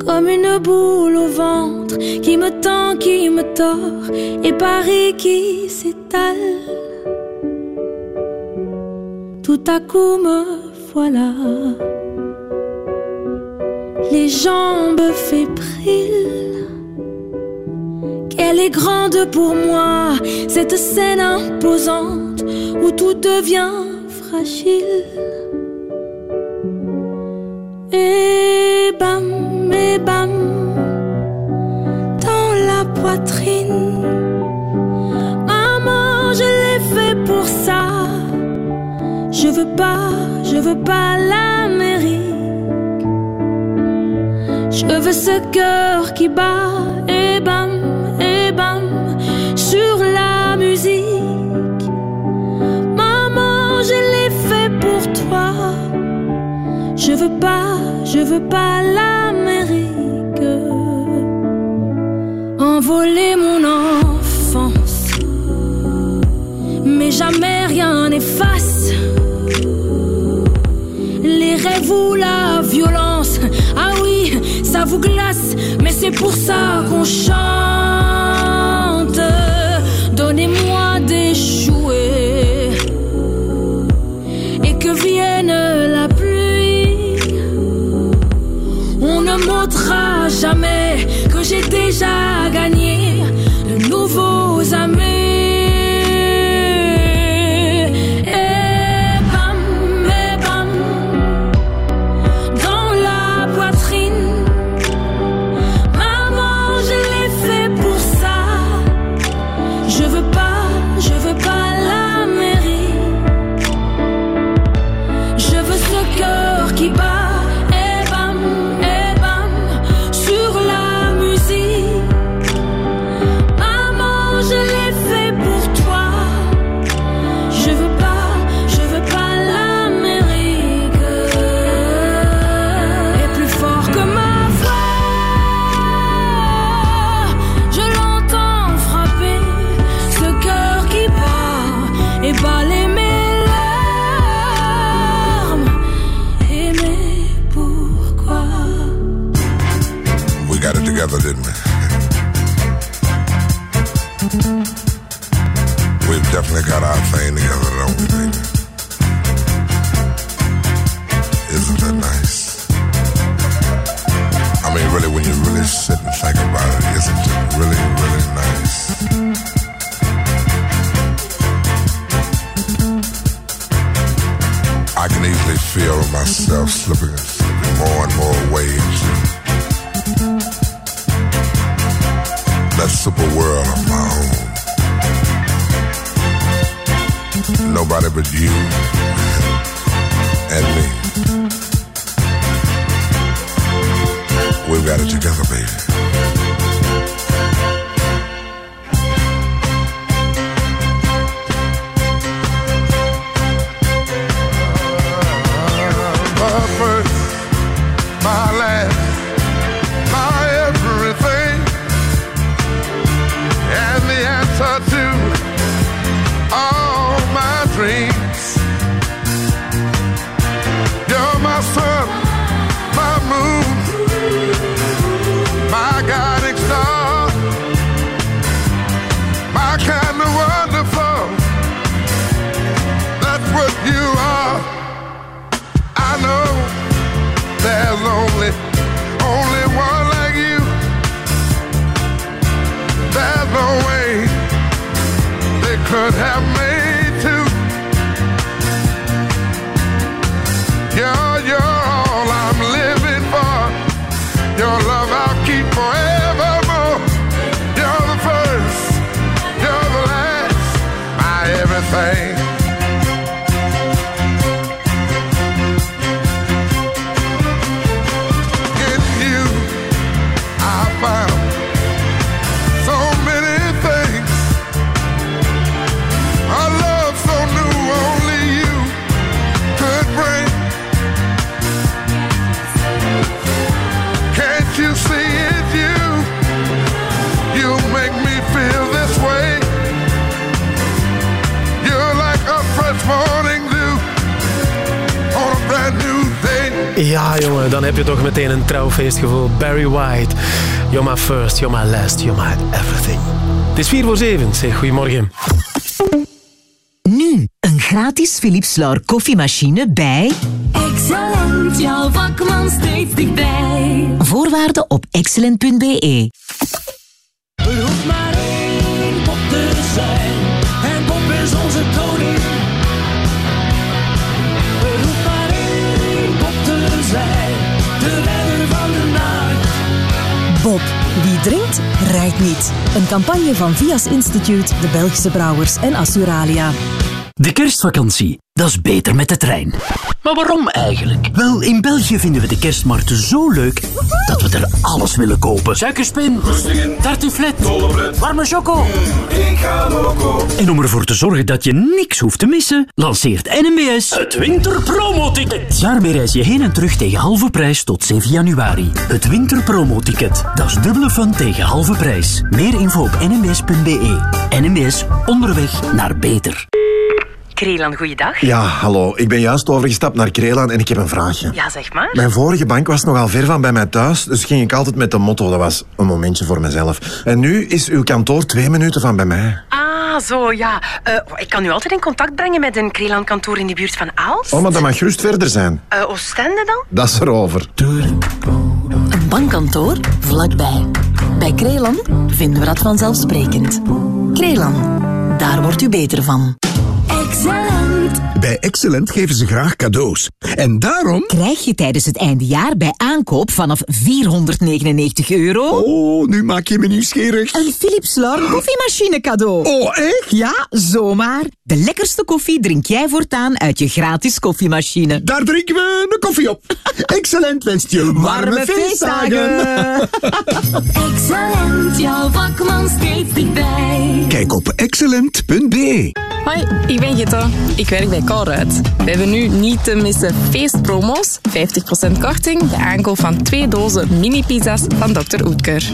comme une boule au ventre qui me tend, qui me tord, et Paris qui s'étale. Tout à coup me voilà, les jambes fébriles. Qu'elle est grande pour moi, cette scène imposante où tout devient Et bam, et bam, dans la poitrine. Maman, je l'ai fait pour ça. Je veux pas, je veux pas l'Amérique. Je veux ce cœur qui bat et bam, et bam sur la Je veux pas, je veux pas l'Amérique. Envoler mon enfance, mais jamais rien n'efface les rêves ou la violence. Ah oui, ça vous glace, mais c'est pour ça qu'on chante. notera jamais que j'ai déjà trouwfeestgevoel. Barry White. You're my first, you're my last, you're my everything. Het is vier voor zeven. Zeg, goedemorgen. Nu een gratis Philips Laur koffiemachine bij Excellent, jouw vakman steeds dichtbij. voorwaarden op excellent.be. Een campagne van Vias Instituut, de Belgische Brouwers en Assuralia. De kerstvakantie, dat is beter met de trein. Maar waarom eigenlijk? Wel, in België vinden we de kerstmarkten zo leuk dat we er alles willen kopen. Suikerspin, tartiflet, warme choco. Ik ga loco. En om ervoor te zorgen dat je niks hoeft te missen, lanceert NMBS het winterpromoticket. Daarmee reis je heen en terug tegen halve prijs tot 7 januari. Het winterpromoticket, dat is dubbele fun tegen halve prijs. Meer info op nmbs.be. NMBS, onderweg naar beter. Krelan, goeiedag. Ja, hallo. Ik ben juist overgestapt naar Krelan en ik heb een vraagje. Ja, zeg maar. Mijn vorige bank was nogal ver van bij mij thuis, dus ging ik altijd met de motto. Dat was een momentje voor mezelf. En nu is uw kantoor twee minuten van bij mij. Ah, zo, ja. Eh, ik kan u altijd in contact brengen met een Krelan-kantoor in de buurt van Aalst. Oh, maar dat mag gerust verder zijn. Eh, Oostende dan? Dat is erover. Een bankkantoor vlakbij. Bij Krelan vinden we dat vanzelfsprekend. Krelan, daar wordt u beter van. Excellent. Bij Excellent geven ze graag cadeaus. En daarom... Krijg je tijdens het eindejaar bij aankoop vanaf 499 euro... Oh, nu maak je me nieuwsgierig. Een Philips Laur koffiemachine cadeau. Oh, echt? Ja, zomaar. De lekkerste koffie drink jij voortaan uit je gratis koffiemachine. Daar drinken we een koffie op. Excellent wenst je warme, feestdagen. Excellent, jouw vakman steeds dichtbij. Kijk op excellent.be. Hoi, ik ben Gitte. Ik bij Colruyt. We hebben nu niet te missen feestpromos, 50% korting, de aankoop van twee dozen mini-pizza's van Dr. Oetker.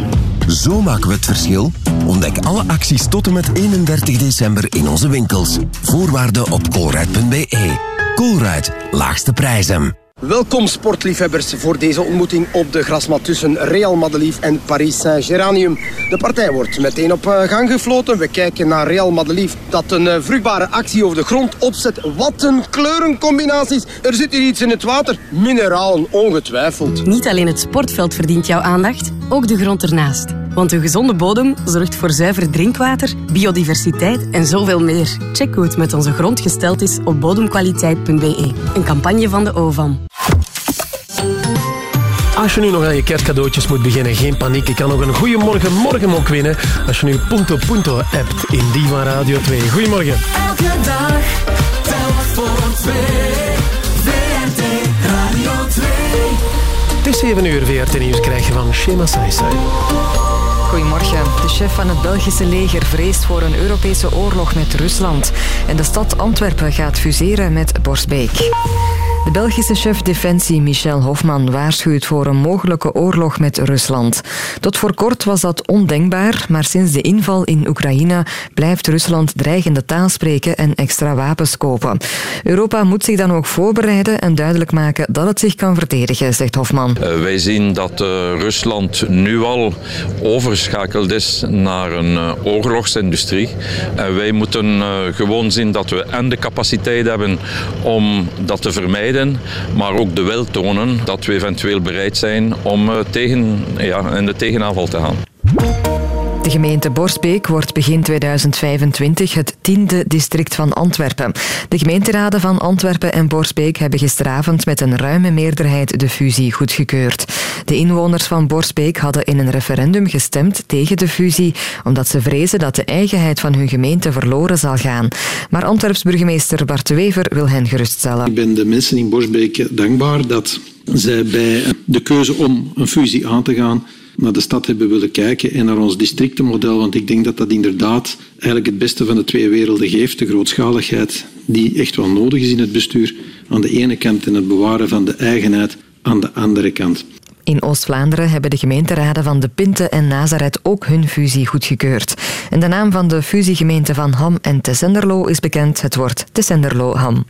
Zo maken we het verschil. Ontdek alle acties tot en met 31 december in onze winkels. Voorwaarden op colruyt.be. Colruyt, laagste prijzen. Welkom sportliefhebbers voor deze ontmoeting op de grasmat tussen Real Madelief en Paris Saint-Geranium. De partij wordt meteen op eh, gang gefloten. We kijken naar Real Madelief dat een eh, vruchtbare actie over de grond opzet. Wat een kleurencombinaties. Er zit hier iets in het water. Mineralen, ongetwijfeld. Niet alleen het sportveld verdient jouw aandacht, ook de grond ernaast. Want een gezonde bodem zorgt voor zuiver drinkwater, biodiversiteit en zoveel meer. Check hoe het met onze grond gesteld is op bodemkwaliteit.be. Een campagne van de OVAM. Als je nu nog aan je kerstcadeautjes moet beginnen, geen paniek. Je kan nog een goeiemorgen morgenmok winnen als je nu Punto Punto hebt in die van Radio 2. Goedemorgen. Elke dag 2. VRT Radio 2. Het is 7 uur, VRT Nieuws krijg je van Shema Saisai. Goedemorgen. De chef van het Belgische leger vreest voor een Europese oorlog met Rusland. En de stad Antwerpen gaat fuseren met Borsbeek. De Belgische chef Defensie Michel Hofman waarschuwt voor een mogelijke oorlog met Rusland. Tot voor kort was dat ondenkbaar, maar sinds de inval in Oekraïne blijft Rusland dreigende taal spreken en extra wapens kopen. Europa moet zich dan ook voorbereiden en duidelijk maken dat het zich kan verdedigen, zegt Hofman. Uh, wij zien dat uh, Rusland nu al overschakeld is naar een uh, oorlogsindustrie. En wij moeten gewoon zien dat we en de capaciteit hebben om dat te vermijden maar ook de wil tonen dat we eventueel bereid zijn om tegen, ja, in de tegenaanval te gaan. De gemeente Borsbeek wordt begin 2025 het tiende district van Antwerpen. De gemeenteraden van Antwerpen en Borsbeek hebben gisteravond met een ruime meerderheid de fusie goedgekeurd. De inwoners van Borsbeek hadden in een referendum gestemd tegen de fusie, omdat ze vrezen dat de eigenheid van hun gemeente verloren zal gaan. Maar Antwerps burgemeester Bart Wever wil hen geruststellen. Ik ben de mensen in Borsbeek dankbaar dat zij bij de keuze om een fusie aan te gaan naar de stad hebben willen kijken en naar ons districtenmodel, want ik denk dat dat inderdaad eigenlijk het beste van de twee werelden geeft. De grootschaligheid die echt wel nodig is in het bestuur aan de ene kant en het bewaren van de eigenheid aan de andere kant. In Oost-Vlaanderen hebben de gemeenteraden van De Pinte en Nazareth ook hun fusie goedgekeurd. En de naam van de fusiegemeente van Ham en Tessenderlo is bekend. Het wordt Tessenderlo-Ham.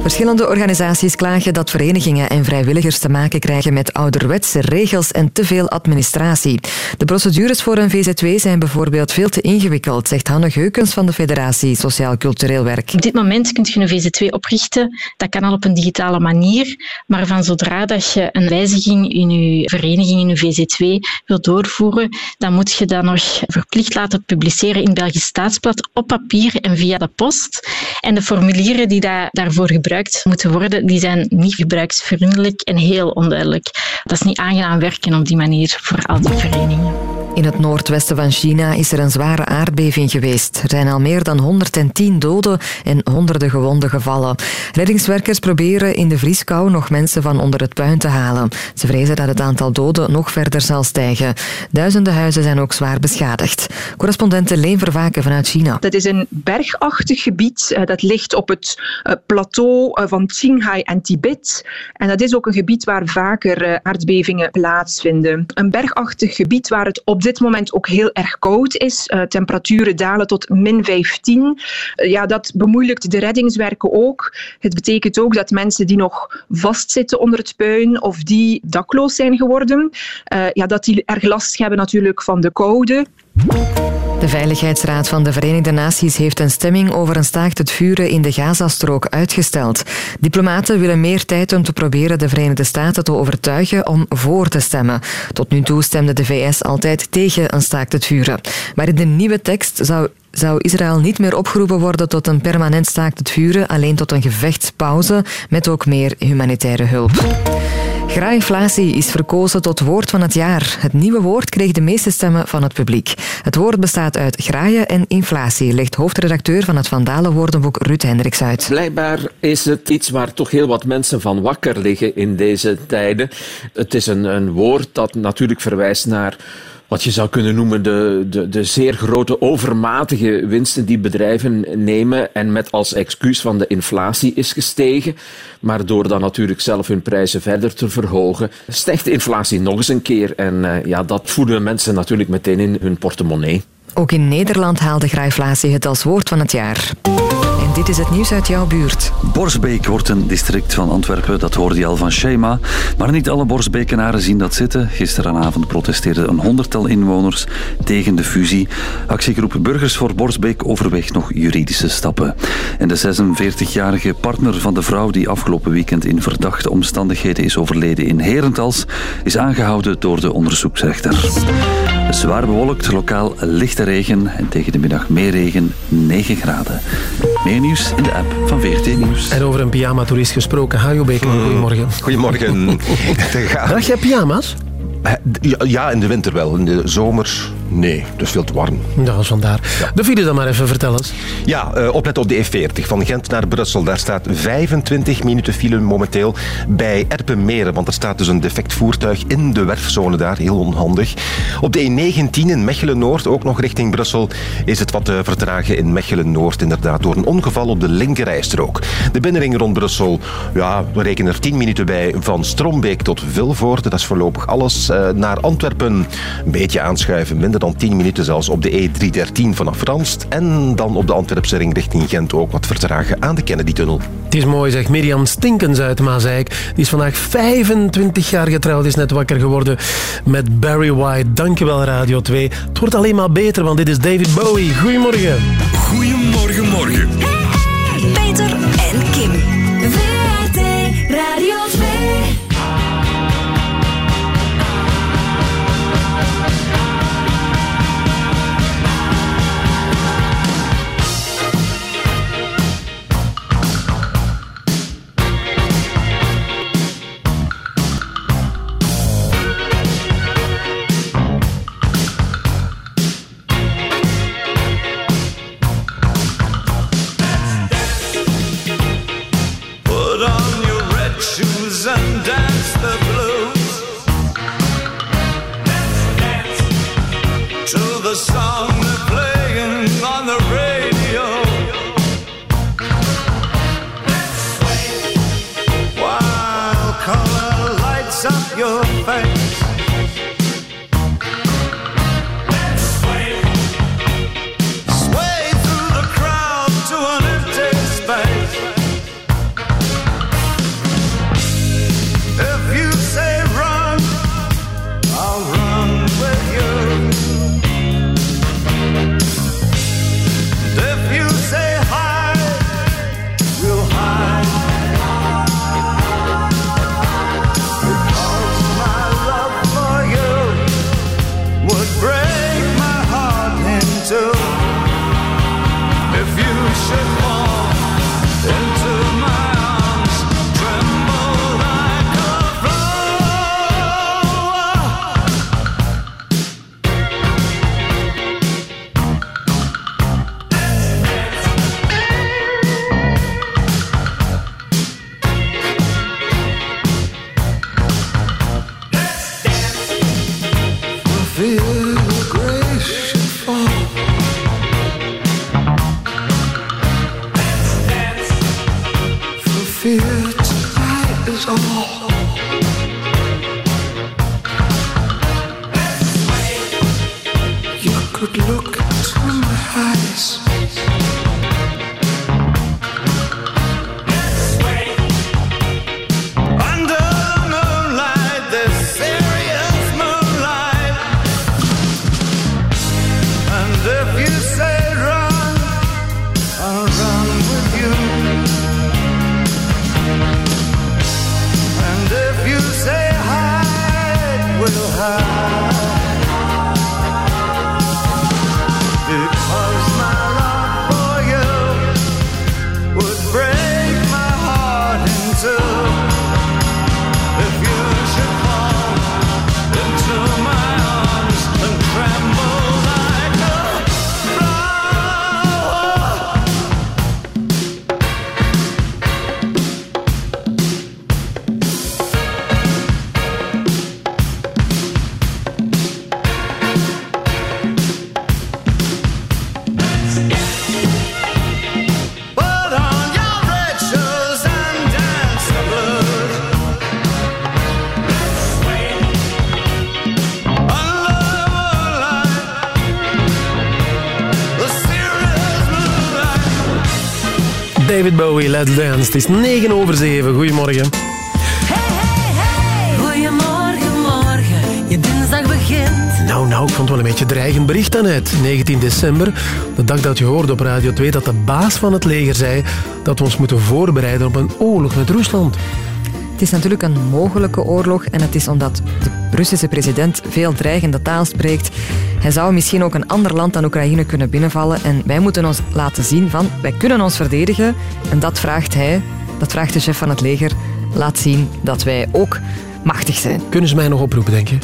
Verschillende organisaties klagen dat verenigingen en vrijwilligers te maken krijgen met ouderwetse regels en te veel administratie. De procedures voor een VZW zijn bijvoorbeeld veel te ingewikkeld, zegt Hanne Geukens van de Federatie Sociaal Cultureel Werk. Op dit moment kun je een VZW oprichten. Dat kan al op een digitale manier. Maar van zodra dat je een wijziging in je vereniging, in je VZW wilt doorvoeren, dan moet je dat nog verplicht laten publiceren in Belgisch Staatsblad op papier en via de post. En de formulieren die daar, daarvoor gebruikt moeten worden, die zijn niet gebruiksvriendelijk en heel onduidelijk. Dat is niet aangenaam werken op die manier voor al die verenigingen. In het noordwesten van China is er een zware aardbeving geweest. Er zijn al meer dan 110 doden en honderden gewonden gevallen. Reddingswerkers proberen in de vrieskou nog mensen van onder het puin te halen. Ze vrezen dat het aantal doden nog verder zal stijgen. Duizenden huizen zijn ook zwaar beschadigd. Correspondente Leen Vervaken vanuit China. Dat is een bergachtig gebied. Dat ligt op het plateau van Qinghai en Tibet. En dat is ook een gebied waar vaker aardbevingen plaatsvinden. Een bergachtig gebied waar het op dit moment ook heel erg koud is. Uh, temperaturen dalen tot min 15. Uh, ja, dat bemoeilijkt de reddingswerken ook. Het betekent ook dat mensen die nog vastzitten onder het puin of die dakloos zijn geworden, uh, ja, dat die erg last hebben natuurlijk van de koude. De Veiligheidsraad van de Verenigde Naties heeft een stemming over een staakt het vuren in de Gazastrook uitgesteld. Diplomaten willen meer tijd om te proberen de Verenigde Staten te overtuigen om voor te stemmen. Tot nu toe stemde de VS altijd tegen een staakt het vuren. Maar in de nieuwe tekst zou zou Israël niet meer opgeroepen worden tot een permanent staakt het vuren, alleen tot een gevechtspauze met ook meer humanitaire hulp. Graaiflatie is verkozen tot woord van het jaar. Het nieuwe woord kreeg de meeste stemmen van het publiek. Het woord bestaat uit graaien en inflatie, legt hoofdredacteur van het Vandalen woordenboek Ruud Hendricks uit. Blijkbaar is het iets waar toch heel wat mensen van wakker liggen in deze tijden. Het is een, een woord dat natuurlijk verwijst naar wat je zou kunnen noemen de, de, de zeer grote overmatige winsten die bedrijven nemen en met als excuus van de inflatie is gestegen. Maar door dan natuurlijk zelf hun prijzen verder te verhogen, stijgt de inflatie nog eens een keer. En uh, ja, dat voeden mensen natuurlijk meteen in hun portemonnee. Ook in Nederland haalde graaiflatie het als woord van het jaar. En dit is het nieuws uit jouw buurt. Borsbeek wordt een district van Antwerpen, dat hoorde je al van Shema. Maar niet alle Borsbekenaren zien dat zitten. Gisteravond protesteerden een honderdtal inwoners tegen de fusie. Actiegroep Burgers voor Borsbeek overweegt nog juridische stappen. En de 46-jarige partner van de vrouw die afgelopen weekend in verdachte omstandigheden is overleden in Herentals, is aangehouden door de onderzoeksrechter. Zwaar bewolkt, lokaal lichte regen en tegen de middag meer regen, 9 graden. Meer nieuws in de app van VRT Nieuws. En over een pyjama-toerist gesproken. Hajo Beekman, goedemorgen. Goedemorgen. Draag jij pyjama's? Ja, in de winter wel. In de zomer Nee, dat is veel te warm. Dat is vandaar. De file dan maar even, vertel eens. Ja, uh, oplet op de E40 van Gent naar Brussel. Daar staat 25 minuten file momenteel bij Erpenmeren, want er staat dus een defect voertuig in de werfzone daar, heel onhandig. Op de E19 in Mechelen-Noord, ook nog richting Brussel, is het wat te vertragen in Mechelen-Noord inderdaad door een ongeval op de linkerrijstrook. De binnenring rond Brussel, ja, we rekenen er 10 minuten bij van Strombeek tot Vilvoorde. Dat is voorlopig alles. Uh, naar Antwerpen een beetje aanschuiven, minder dan 10 minuten zelfs op de E313 vanaf Franst. En dan op de Antwerpse ring richting Gent ook wat vertragen aan de Kennedy-tunnel. Het is mooi, zegt Mirjam Stinkens uit Maasijk. Die is vandaag 25 jaar getrouwd, is net wakker geworden met Barry White. Dankjewel Radio 2. Het wordt alleen maar beter, want dit is David Bowie. Goedemorgen. Goedemorgen, morgen. David Bowie, Let's Dance. Het is 9 over 7. Goedemorgen. Goedemorgen, morgen. Je dinsdag begint. Nou, nou, ik vond het wel een beetje dreigend bericht daarnet. 19 december, de dag dat je hoorde op Radio 2 dat de baas van het leger zei dat we ons moeten voorbereiden op een oorlog met Rusland. Het is natuurlijk een mogelijke oorlog en het is omdat de Russische president veel dreigende taal spreekt. Hij zou misschien ook een ander land dan Oekraïne kunnen binnenvallen en wij moeten ons laten zien van wij kunnen ons verdedigen en dat vraagt hij, dat vraagt de chef van het leger. Laat zien dat wij ook machtig zijn. Kunnen ze mij nog oproepen, denk je?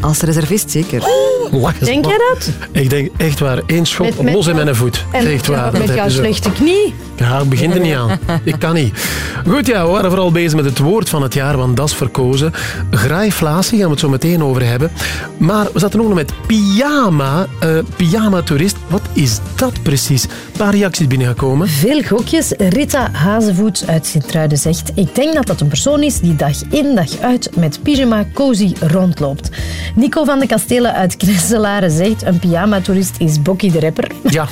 Als reservist zeker. Lachen ze. Denk jij dat? Ik denk echt waar, één schot Met- met los in mijn voet. En echt waar. met jouw slechte knie. Ja, ik begin er niet aan. Ik kan niet. Goed, ja, we waren vooral bezig met het woord van het jaar, want dat is verkozen. Graaiflatie gaan we het zo meteen over hebben. Maar we zaten ook nog met pyjama. eh pyjama-toerist. Wat is dat precies? Een paar reacties binnengekomen. Veel gokjes. Rita Hazevoets uit Sint-Truiden zegt... Ik denk dat dat een persoon is die dag in dag uit met pyjama cozy rondloopt. Nico van de Kastelen uit Knesselaren zegt... Een pyjama-toerist is Bokkie de rapper. Ja.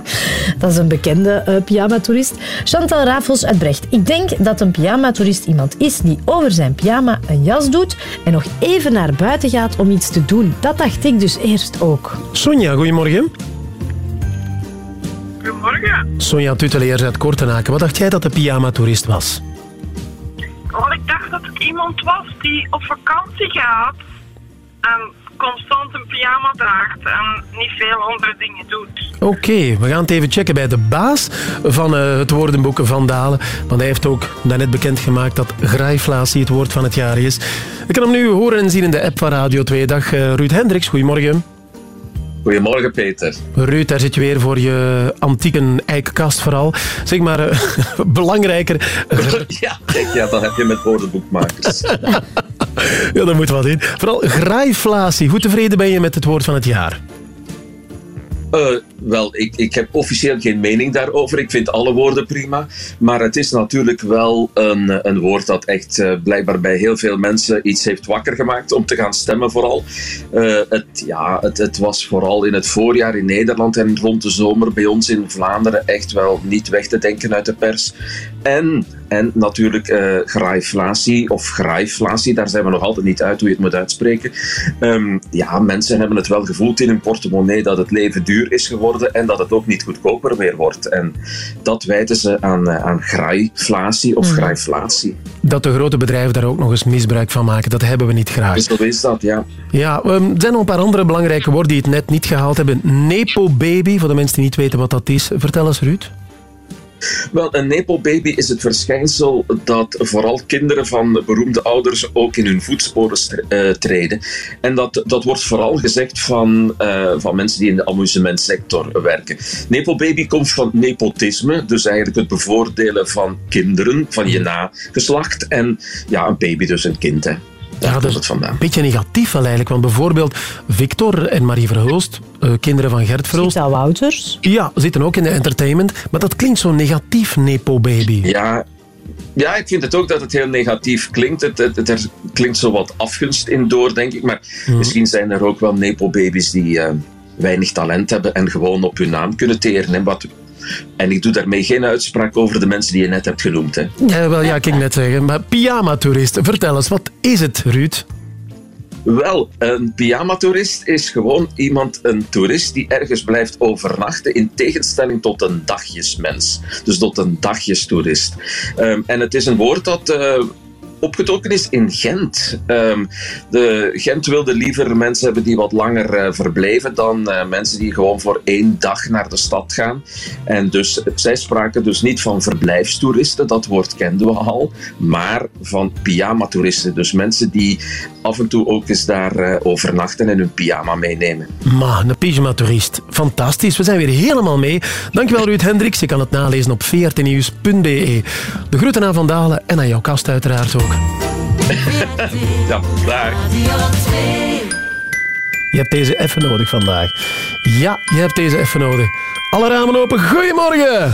dat is een bekende eh pyjama-toerist. Chantal Rafels uit Brecht. Ik denk dat een pyjama-toerist iemand is die over zijn pyjama een jas doet en nog even naar buiten gaat om iets te doen. Dat dacht ik dus eerst ook. Sonja, goedemorgen. Goedemorgen. Sonja Tuteleers uit Kortenaken. Wat dacht jij dat de pyjama-toerist was? Want ik dacht dat het iemand was die op vakantie gaat en constant een pyjama draagt en niet veel andere dingen doet. Oké, we gaan het even checken bij de baas van eh, het woordenboek Van Dalen. Want hij heeft ook daarnet bekendgemaakt dat graaiflatie het woord van het jaar is. Ik kan hem nu horen en zien in de app van Radio 2. Dag eh, Ruud Hendricks, goedemorgen. Goedemorgen, Peter. Ruud, daar zit je weer voor je antieke eikkast vooral. Zeg maar, eh, belangrijker... ja, kijk, ja, dan heb je met woordenboekmakers. ja, daar moet wat in. Vooral graaiflatie. Hoe tevreden ben je met het woord van het jaar? Eh, wel, ik, ik heb officieel geen mening daarover. Ik vind alle woorden prima. Maar het is natuurlijk wel een, een woord dat echt eh, blijkbaar bij heel veel mensen iets heeft wakker gemaakt om te gaan stemmen vooral. Eh, het, ja, het, het was vooral in het voorjaar in Nederland en rond de zomer bij ons in Vlaanderen echt wel niet weg te denken uit de pers. En, en natuurlijk eh graaiflatie of graaiflatie, daar zijn we nog altijd niet uit hoe je het moet uitspreken. Ehm, ja, mensen hebben het wel gevoeld in hun portemonnee dat het leven duur is geworden en dat het ook niet goedkoper meer wordt. En dat wijten ze aan, eh, aan graaiflatie of Mhm. graaiflatie. Dat de grote bedrijven daar ook nog eens misbruik van maken, dat hebben we niet graag. Dus zo is dat, ja. Ja, ehm, er zijn nog een paar andere belangrijke woorden die het net niet gehaald hebben. Nepo-baby, voor de mensen die niet weten wat dat is. Vertel eens, Ruud. Wel, een nepo-baby is het verschijnsel dat vooral kinderen van beroemde ouders ook in hun voetsporen eh, treden. En dat, dat wordt vooral gezegd van, eh, van mensen die in de amusementsector werken. Nepo-baby komt van nepotisme, dus eigenlijk het bevoordelen van kinderen, van je nageslacht. En ja, een baby dus een kind. Daar komt het vandaan. Een beetje negatief wel eigenlijk, want bijvoorbeeld Victor en Marie Verhulst, eh, kinderen van Gert Verhulst... Zita Wouters. Ja, zitten ook in de entertainment, maar dat klinkt zo negatief, nepo-baby. Ja, ja, ik vind het ook dat het heel negatief klinkt. Het, het, het- er klinkt zo wat afgunst in door, denk ik. Maar misschien zijn er ook wel nepo-baby's die eh, weinig talent hebben en gewoon op hun naam kunnen teren. En, wat, en ik doe daarmee geen uitspraak over de mensen die je net hebt genoemd. Hè. Ja, wel, ja, ik ging net zeggen. Maar pyjama-toerist, vertel eens, wat is het, Ruud? Wel, een pyjama-toerist is gewoon iemand, een toerist die ergens blijft overnachten, in tegenstelling tot een dagjesmens. Dus tot een dagjestoerist. Ehm, en het is een woord dat eh, opgetrokken is in Gent. Ehm, de, Gent wilde liever mensen hebben die wat langer eh, verblijven dan eh, mensen die gewoon voor één dag naar de stad gaan. En dus zij spraken dus niet van verblijfstoeristen, dat woord kenden we al, maar van pyjama-toeristen. Dus mensen die af en toe ook eens daar eh, overnachten en hun pyjama meenemen. Ma, een pyjama-toerist. Fantastisch, we zijn weer helemaal mee. Dankjewel Ruud Hendricks, je kan het nalezen op vrtnieuws.be. De groeten aan Van Dalen en aan jouw kast uiteraard ook. ja, daar. Je hebt deze even nodig vandaag. Ja, je hebt deze even nodig. Alle ramen open, goedemorgen!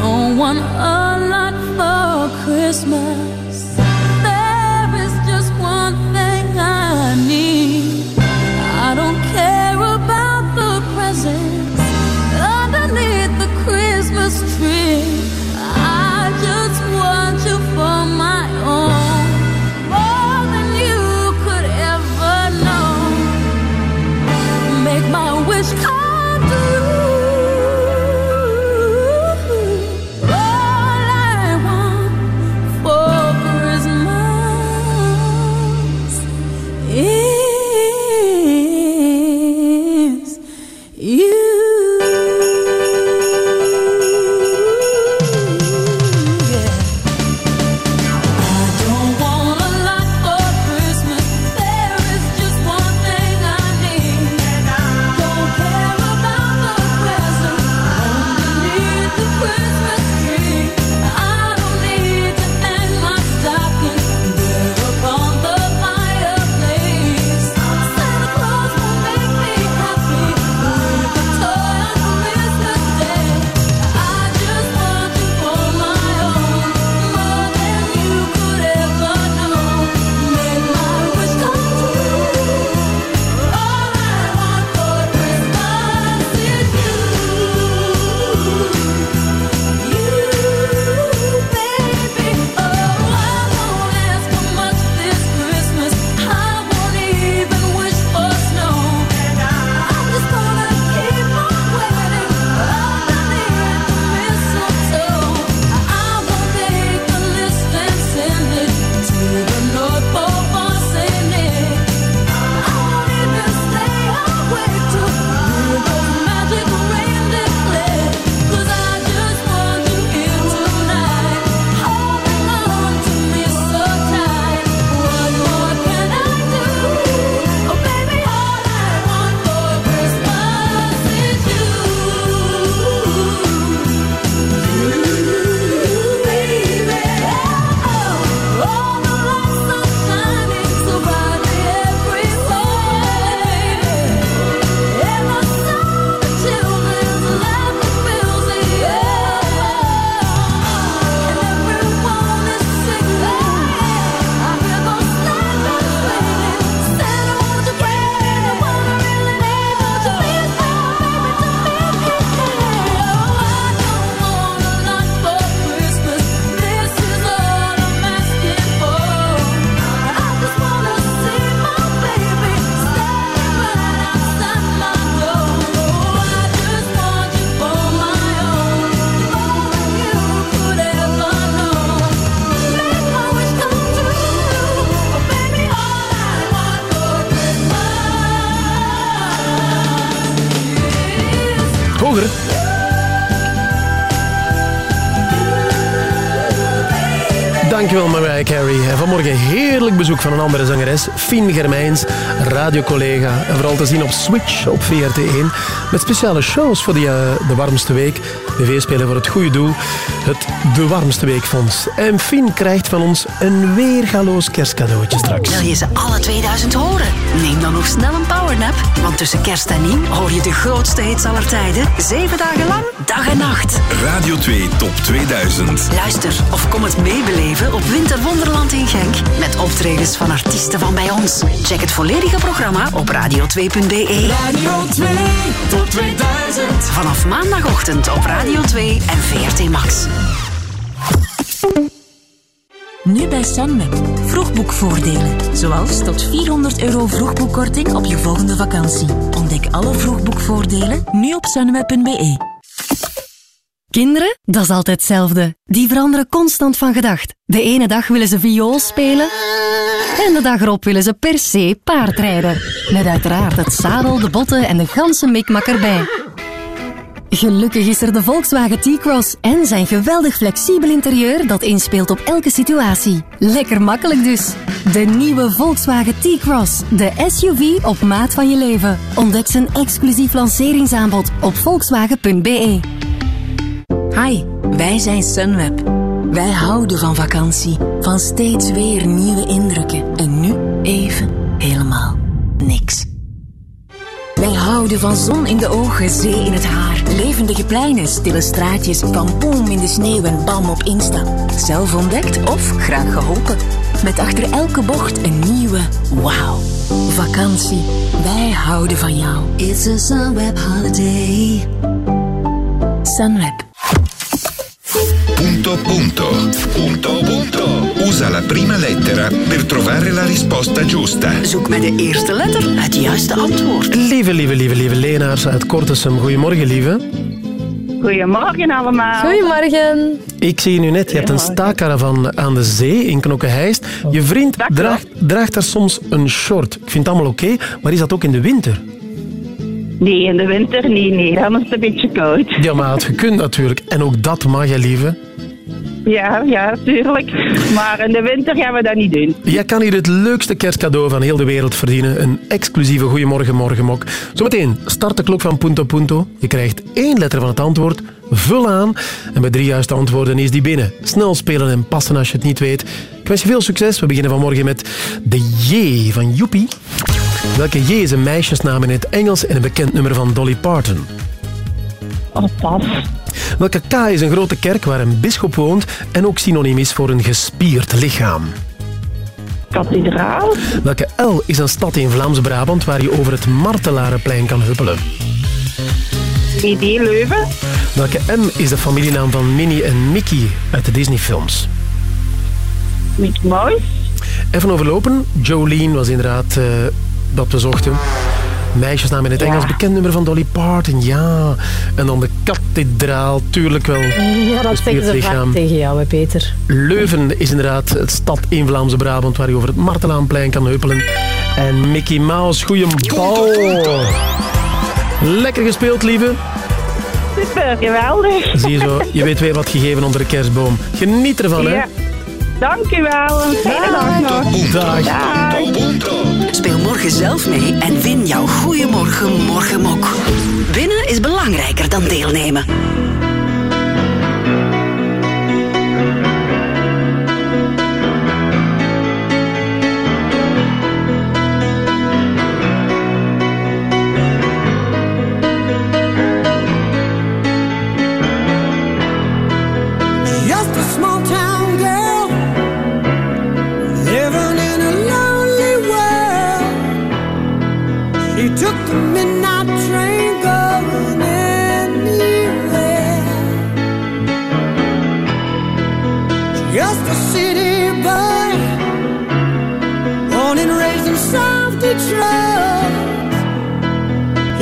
Don't want a lot for Christmas. Mariah Carey. En vanmorgen heerlijk bezoek van een andere zangeres, Fien Germijns, radiocollega. En vooral te zien op Switch op VRT1. Met speciale shows voor die, eh, de warmste week. BV spelen voor het goede doel. Het De Warmste Weekfonds. En Fien krijgt van ons een weergaloos kerstcadeautje straks. Wil je ze alle 2000 horen? Neem dan nog snel een powernap. Want tussen kerst en nieuw hoor je de grootste hits aller tijden. Zeven dagen lang, dag en nacht. Radio 2 Top 2000. Luister of kom het meebeleven op Winterwonderland in Genk. Met optredens van artiesten van bij ons. Check het volledige programma op radio2.be. Radio 2 Top 2000. Vanaf maandagochtend op Radio 2 en VRT Max. Nu bij Sunweb. Vroegboekvoordelen. Zoals tot 400 euro vroegboekkorting op je volgende vakantie. Ontdek alle vroegboekvoordelen nu op sunweb.be. Kinderen, dat is altijd hetzelfde. Die veranderen constant van gedacht. De ene dag willen ze viool spelen en de dag erop willen ze per se paardrijden. Met uiteraard het zadel, de botten en de ganse mikmak erbij. Gelukkig is er de Volkswagen T-Cross en zijn geweldig flexibel interieur dat inspeelt op elke situatie. Lekker makkelijk dus. De nieuwe Volkswagen T-Cross, de SUV op maat van je leven. Ontdek zijn exclusief lanceringsaanbod op volkswagen.be. Hi, wij zijn Sunweb. Wij houden van vakantie, van steeds weer nieuwe indrukken en nu even helemaal niks. Wij houden van zon in de ogen, zee in het haar, levendige pleinen, stille straatjes, van in de sneeuw en bam op Insta. Zelf ontdekt of graag geholpen. Met achter elke bocht een nieuwe wauw. Vakantie, wij houden van jou. It's a Sunweb holiday. Sunweb. Punto punto. Punto punto. Usa la prima lettera per trovare la risposta giusta. Zoek met de eerste letter het juiste antwoord. Lieve, lieve, lieve, lieve Leenaars uit Kortesum. Goedemorgen, lieve. Goedemorgen allemaal. Goedemorgen. Ik zie je nu net, je hebt een staakkaravan aan de zee in Knokke-Heist. Je vriend draagt, draagt daar soms een short. Ik vind het allemaal oké, maar is dat ook in de winter? Nee, in de winter niet. Nee, dan is het een beetje koud. Ja, maar het gekund natuurlijk. En ook dat mag je, lieve. Ja, ja, tuurlijk. Maar in de winter gaan we dat niet doen. Jij kan hier het leukste kerstcadeau van heel de wereld verdienen. Een exclusieve Goeiemorgen Morgenmok. Zometeen start de klok van Punto Punto. Je krijgt één letter van het antwoord. Vul aan. En bij drie juiste antwoorden is die binnen. Snel spelen en passen als je het niet weet. Ik wens je veel succes. We beginnen vanmorgen met de J van Joepie. Welke J is een meisjesnaam in het Engels en een bekend nummer van Dolly Parton? Oh, pas. Welke K is een grote kerk waar een bisschop woont en ook synoniem is voor een gespierd lichaam? Kathedraal. Welke L is een stad in Vlaams-Brabant waar je over het Martelarenplein kan huppelen? GD Leuven. Welke M is de familienaam van Minnie en Mickey uit de Disney-films? Mickey Mouse. Even overlopen. Jolene was inderdaad eh, dat we zochten. Meisjesnaam in het Ja. Engels, bekend nummer van Dolly Parton, ja. En dan de kathedraal, tuurlijk wel. Ja, dat zeggen ze vaak tegen jou, hè, Peter. Leuven is inderdaad het stad in Vlaamse Brabant waar je over het Martelaanplein kan huppelen. En Mickey Mouse, goeie bal. Lekker gespeeld, lieve. Super, geweldig. Zie je zo, je weet weer wat gegeven onder de kerstboom. Geniet ervan, hè. Ja. Dank u wel. Een fijne dag nog. Dag. Dag. Speel morgen zelf mee en win jouw Goeiemorgen Morgenmok. Winnen is belangrijker dan deelnemen.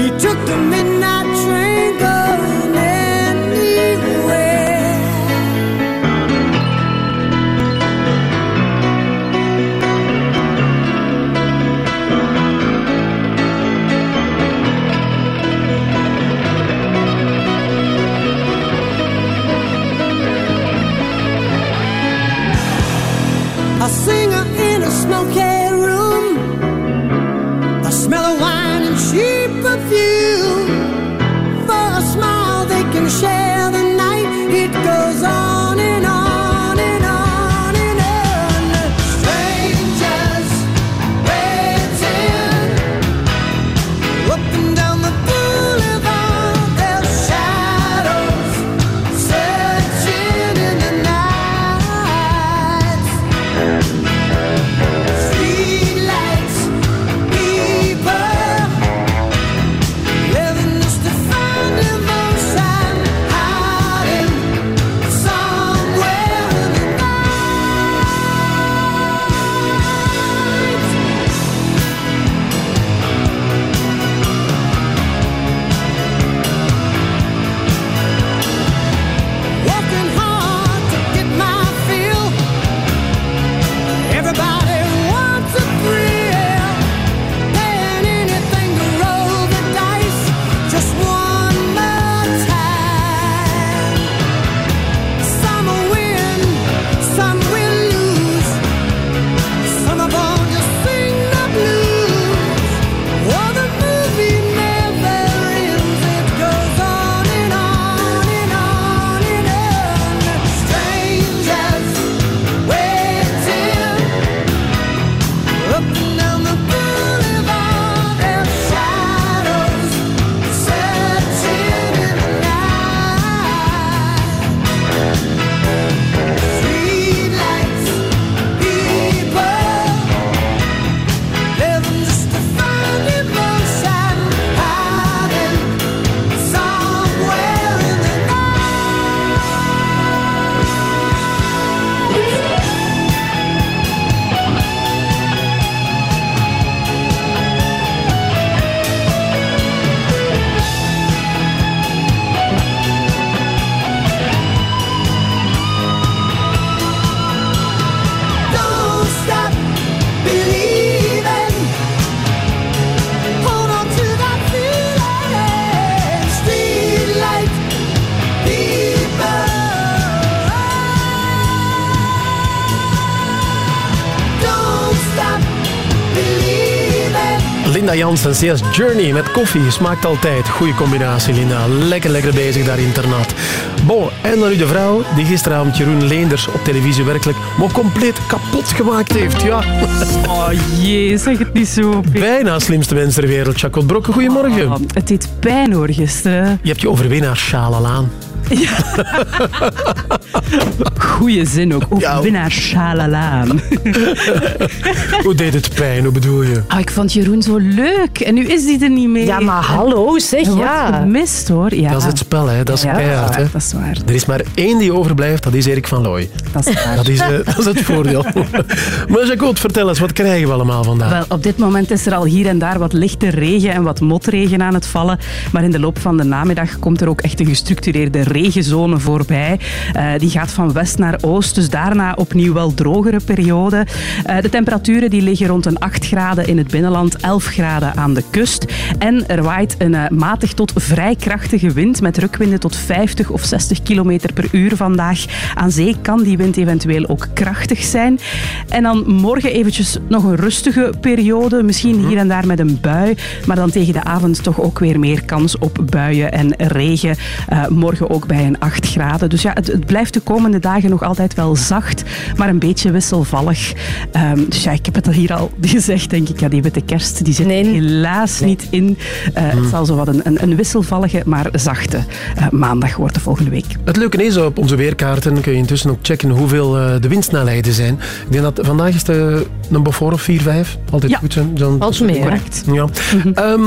He took the midnight Linda Jansen, CS Journey met koffie. Smaakt altijd. Goeie combinatie, Linda. Lekker, lekker bezig daar internaat. Bon, en dan nu de vrouw die gisteravond Jeroen Leenders op televisie werkelijk maar compleet kapot gemaakt heeft. Ja. Oh jee, zeg het niet zo. Bijna slimste mens ter wereld. Jacques Brokke, goedemorgen. het deed pijn hoor gisteren. Je hebt je overwinnaar Shalalaan. Goeie zin ook. Overwinnaar Shalalaan. Hoe deed het pijn? Hoe bedoel je? Ah, ik vond Jeroen zo leuk. En nu is hij er niet meer. Ja, maar hallo, zeg, Hij wordt ja. gemist hoor. Ja. Dat is het spel, hè. dat is Ja, keihard. Hè. dat is waar. Er is maar één die overblijft, dat is Erik van Looy. Dat is waar. Dat is, eh, dat is het voordeel. maar Jacques, vertel eens, wat krijgen we allemaal vandaag? Wel, op dit moment is er al hier en daar wat lichte regen en wat motregen aan het vallen. Maar in de loop van de namiddag komt er ook echt een gestructureerde regenzone voorbij. Eh, die gaat van west naar oost, dus daarna opnieuw wel drogere periode. Eh, de temperaturen die liggen rond een 8 graden in het binnenland, 11 graden aan de kust. En er waait een matig tot vrij krachtige wind met rukwinden tot 50 of 60 kilometer per uur vandaag. Aan zee kan die wind eventueel ook krachtig zijn. En dan morgen eventjes nog een rustige periode. Misschien hier en daar met een bui. Maar dan tegen de avond toch ook weer meer kans op buien en regen. Eh, morgen ook bij een 8 graden. Dus ja, het, het blijft de komende dagen nog altijd wel zacht. Maar een beetje wisselvallig. Ehm, dus ja, ik heb het al hier al gezegd, denk ik. Ja, die witte kerst die zit er helaas niet in. Eh, Het zal zo wat een, een, een wisselvallige, maar zachte eh, maandag worden volgende week. Het leuke is, op onze weerkaarten kun je intussen ook checken hoeveel eh, de windsnelheden zijn. Ik denk dat vandaag is de, een Beaufort of 4, 5. Altijd Ja, goed zijn. Dan, valt mee, hè? Correct. Ja. Ehm,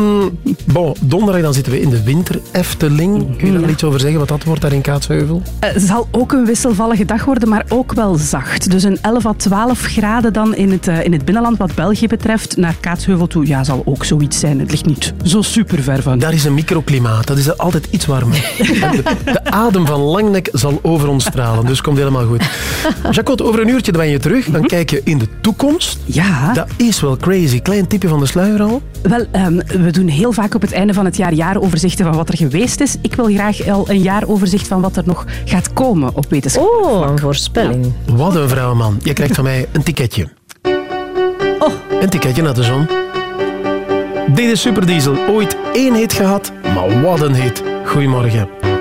bon, donderdag dan zitten we in de winter Efteling. Kun je daar Ja. iets over zeggen wat dat wordt daar in Kaatsheuvel? Eh, Het zal ook een wisselvallige dag worden, maar ook wel zacht. Dus een 11 à 12 graden dan in het, eh, in het binnenland wat België betreft. Naar Kaatsheuvel toe ja, zal ook zoiets zijn. Het ligt niet zo super ver van. Daar is een microklimaat, dat is altijd iets warmer. De, de adem van Langnek zal over ons stralen, dus komt helemaal goed. Jacot, over een uurtje dan ben je terug. Dan kijk je in de toekomst. Ja. Dat is wel crazy. Klein tipje van de sluier al. Wel, ehm, we doen heel vaak op het einde van het jaar jaaroverzichten van wat er geweest is. Ik wil graag al een jaaroverzicht van wat er nog gaat komen op wetenschap. Oh, een voorspelling. Wat een vrouw, man. Je krijgt van mij een ticketje. Een ticketje naar de zon. Dit is Superdiesel. Ooit één hit gehad, maar wat een hit. Goedemorgen.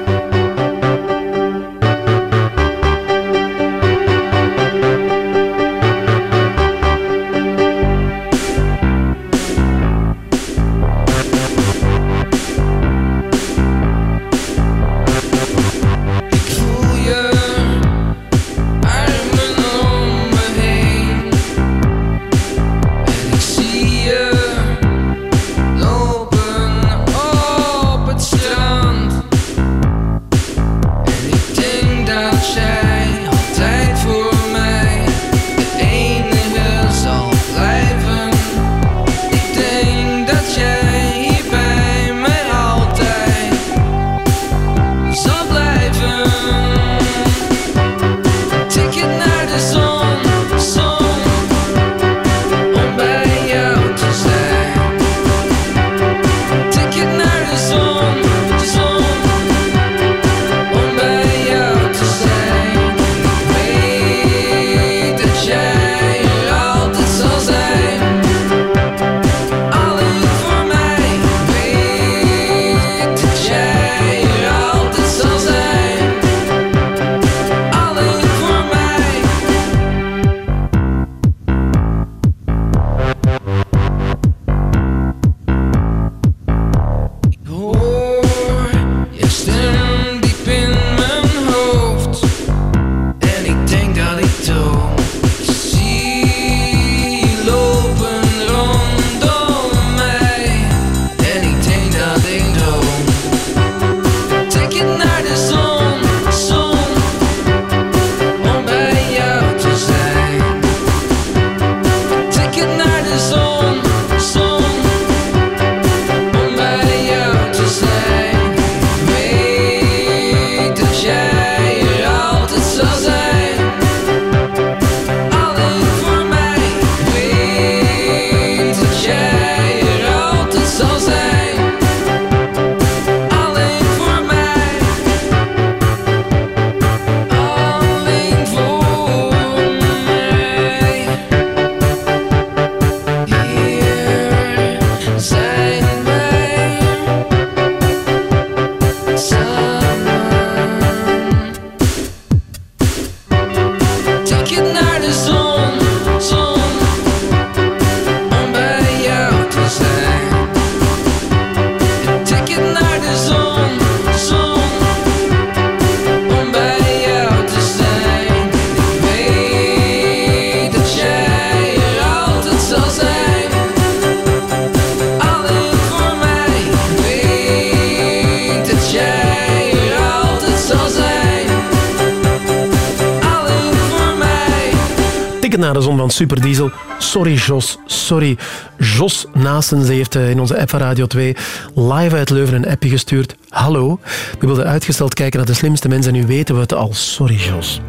Jos, sorry. Jos Naastens heeft eh, in onze app van Radio 2 live uit Leuven een appje gestuurd. Hallo, we wilden uitgesteld kijken naar de slimste mensen en nu weten we het al. Sorry Jos.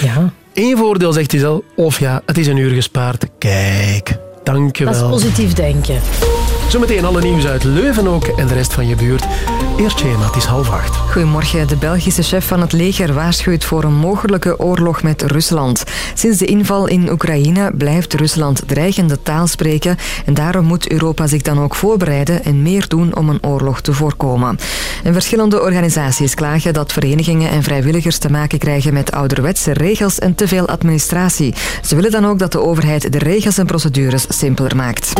Ja. Eén voordeel zegt hij zelf, of ja, het is een uur gespaard. Kijk, dankjewel. Dat is positief denken. Zometeen alle nieuws uit Leuven ook en de rest van je buurt. Eerst Shema, het is half acht. Goedemorgen. De Belgische chef van het leger waarschuwt voor een mogelijke oorlog met Rusland. Sinds de inval in Oekraïne blijft Rusland dreigende taal spreken en daarom moet Europa zich dan ook voorbereiden en meer doen om een oorlog te voorkomen. En verschillende organisaties klagen dat verenigingen en vrijwilligers te maken krijgen met ouderwetse regels en te veel administratie. Ze willen dan ook dat de overheid de regels en procedures simpeler maakt.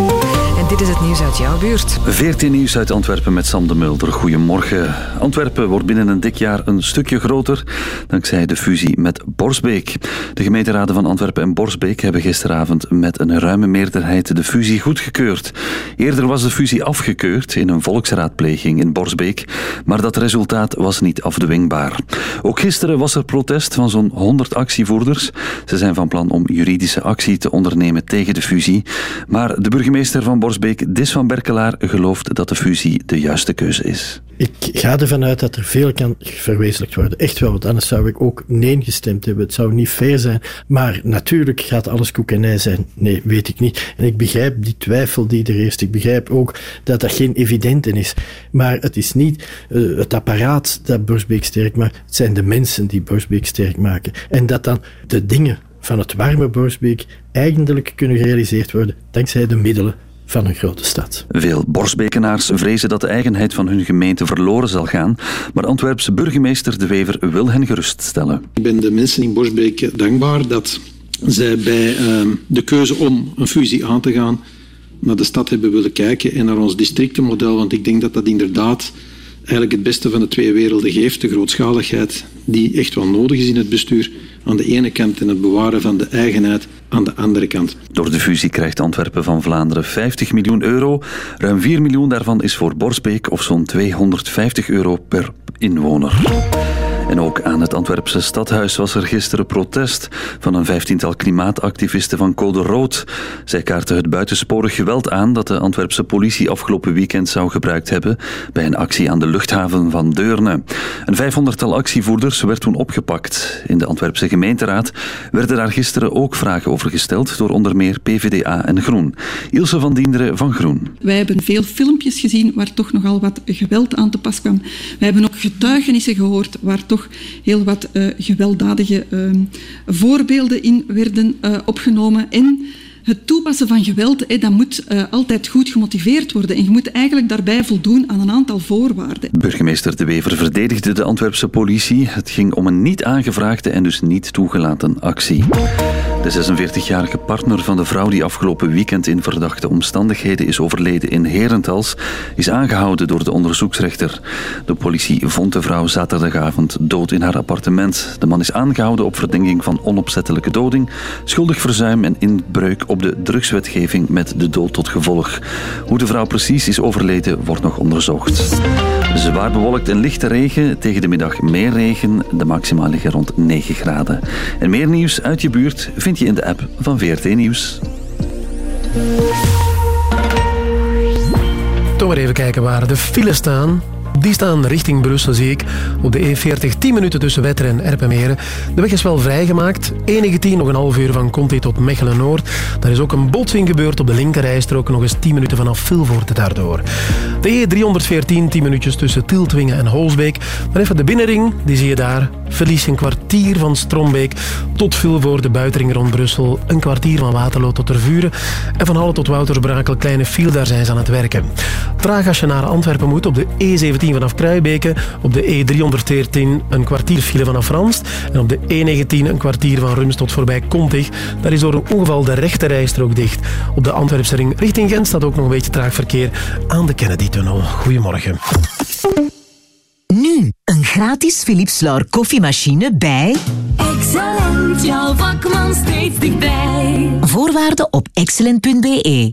Dit is het nieuws uit jouw buurt. 14 nieuws uit Antwerpen met Sam de Mulder. Goedemorgen. Antwerpen wordt binnen een dik jaar een stukje groter dankzij de fusie met Borsbeek. De gemeenteraden van Antwerpen en Borsbeek hebben gisteravond met een ruime meerderheid de fusie goedgekeurd. Eerder was de fusie afgekeurd in een volksraadpleging in Borsbeek, maar dat resultaat was niet afdwingbaar. Ook gisteren was er protest van zo'n 100 actievoerders. Ze zijn van plan om juridische actie te ondernemen tegen de fusie, maar de burgemeester van Borsbeek, Dis van Berkelaar, gelooft dat de fusie de juiste keuze is. Ik ga ervan uit dat er veel kan verwezenlijkt worden. Echt wel, want anders zou ik ook nee gestemd hebben. Het zou niet fair zijn. Maar natuurlijk gaat alles koek en zijn. Nee, weet ik niet. En ik begrijp die twijfel die er is. Ik begrijp ook dat dat geen evidente is. Maar het is niet uh, het apparaat dat Borsbeek sterk maakt. Het zijn de mensen die Borsbeek sterk maken. En dat dan de dingen van het warme Borsbeek eigenlijk kunnen gerealiseerd worden dankzij de middelen van een grote stad. Veel Borsbekenaars vrezen dat de eigenheid van hun gemeente verloren zal gaan, maar Antwerpse burgemeester De Wever wil hen geruststellen. Ik ben de mensen in Borsbeek dankbaar dat zij bij ehm, de keuze om een fusie aan te gaan naar de stad hebben willen kijken en naar ons districtenmodel, want ik denk dat dat inderdaad eigenlijk het beste van de twee werelden geeft. De grootschaligheid die echt wel nodig is in het bestuur aan de ene kant en het bewaren van de eigenheid aan de andere kant. Door de fusie krijgt Antwerpen van Vlaanderen 50 miljoen euro. Ruim 4 miljoen daarvan is voor Borsbeek of zo'n 250 euro per inwoner. En ook aan het Antwerpse stadhuis was er gisteren protest van een vijftiental klimaatactivisten van Code Rood. Zij kaarten het buitensporig geweld aan dat de Antwerpse politie afgelopen weekend zou gebruikt hebben bij een actie aan de luchthaven van Deurne. Een vijfhonderdtal actievoerders werd toen opgepakt. In de Antwerpse gemeenteraad werden daar gisteren ook vragen over gesteld door onder meer PvdA en Groen. Ilse van Dienderen van Groen. Wij hebben veel filmpjes gezien waar toch nogal wat geweld aan te pas kwam. Wij hebben ook getuigenissen gehoord waar toch heel wat eh, gewelddadige eh, voorbeelden in werden eh, opgenomen. En het toepassen van geweld, dat moet eh, altijd goed gemotiveerd worden. En je moet eigenlijk daarbij voldoen aan een aantal voorwaarden. Burgemeester De Wever verdedigde de Antwerpse politie. Het ging om een niet aangevraagde en dus niet toegelaten actie. De 46-jarige partner van de vrouw die afgelopen weekend in verdachte omstandigheden is overleden in Herentals, is aangehouden door de onderzoeksrechter. De politie vond de vrouw zaterdagavond dood in haar appartement. De man is aangehouden op verdenking van onopzettelijke doding, schuldig verzuim en inbreuk op de drugswetgeving met de dood tot gevolg. Hoe de vrouw precies is overleden wordt nog onderzocht. Zwaar bewolkt en lichte regen, tegen de middag meer regen. De maxima liggen rond 9 graden. En meer nieuws uit je buurt vind je in de app van VRT Nieuws. Toch maar even kijken waar de files staan. Die staan richting Brussel, zie ik. Op de E40 10 minuten tussen Wetteren en Erpenmeren. De weg is wel vrijgemaakt. E19 nog een half uur van Conti tot Mechelen-Noord. Daar is ook een botsing gebeurd op de linkerrijstrook. Nog eens 10 minuten vanaf Vilvoorde daardoor. De E314 10 minuutjes tussen Tiltwingen en Holsbeek. Dan even de binnenring, die zie je daar. Verlies een kwartier van Strombeek tot Vilvoorde, buitenring rond Brussel. Een kwartier van Waterloo tot Tervuren. En van Halle tot Woutersbrakel, kleine file, daar zijn ze aan het werken. Traag als je naar Antwerpen moet op de E17 vanaf Kruibeke. Op de E314 een kwartier file vanaf Ranst. En op de E19 een kwartier van Rums tot voorbij Kontig. Daar is door een ongeval de rechte rijstrook dicht. Op de Antwerpse ring richting Gent staat ook nog een beetje traag verkeer aan de Kennedy-tunnel. Goedemorgen. Nu een gratis Philips Laur koffiemachine bij... Excellent, jouw vakman steeds dichtbij. Voorwaarden op excellent.be.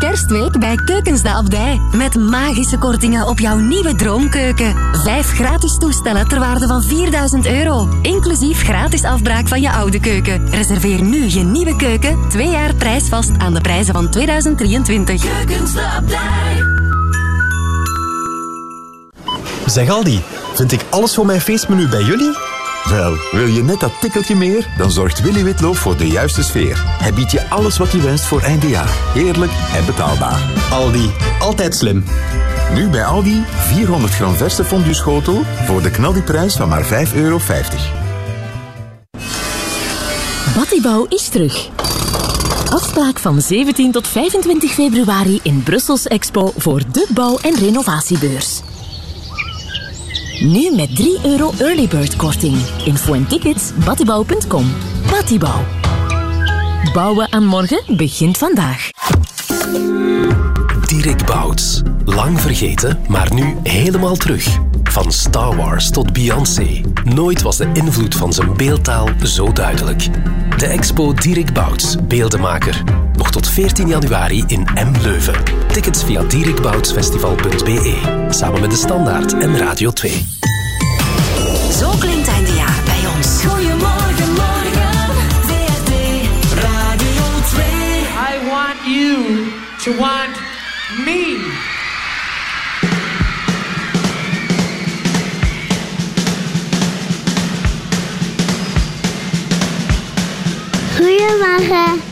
kerstweek bij Keukens de Abdij. Met magische kortingen op jouw nieuwe droomkeuken. Vijf gratis toestellen ter waarde van 4000 euro. Inclusief gratis afbraak van je oude keuken. Reserveer nu je nieuwe keuken. Twee jaar prijsvast aan de prijzen van 2023. Keukens de Abdij. Zeg Aldi, vind ik alles voor mijn feestmenu bij jullie? Wel, wil je net dat tikkeltje meer? Dan zorgt Willy Witloop voor de juiste sfeer. Hij biedt je alles wat je wenst voor eindjaar. Heerlijk en betaalbaar. Aldi, altijd slim. Nu bij Aldi 400 gram verse fondue schotel voor de knaldiprijs van maar 5,50 euro. Battibouw is terug. Afspraak van 17 tot 25 februari in Brussels Expo voor de bouw- en renovatiebeurs. Nu met 3 euro early bird korting. Info en tickets battibouw.com. Battibouw. Bouwen aan morgen begint vandaag. Dirk Bouts. Lang vergeten, maar nu helemaal terug. Van Star Wars tot Beyoncé. Nooit was de invloed van zijn beeldtaal zo duidelijk. De expo Dirk Bouts, beeldenmaker tot 14 januari in M. Leuven. Tickets via dierikboutsfestival.be. Samen met De Standaard en Radio 2. Zo klinkt einde jaar bij ons. Goedemorgen, morgen. VRT Radio 2. I want you to want me. Goedemorgen.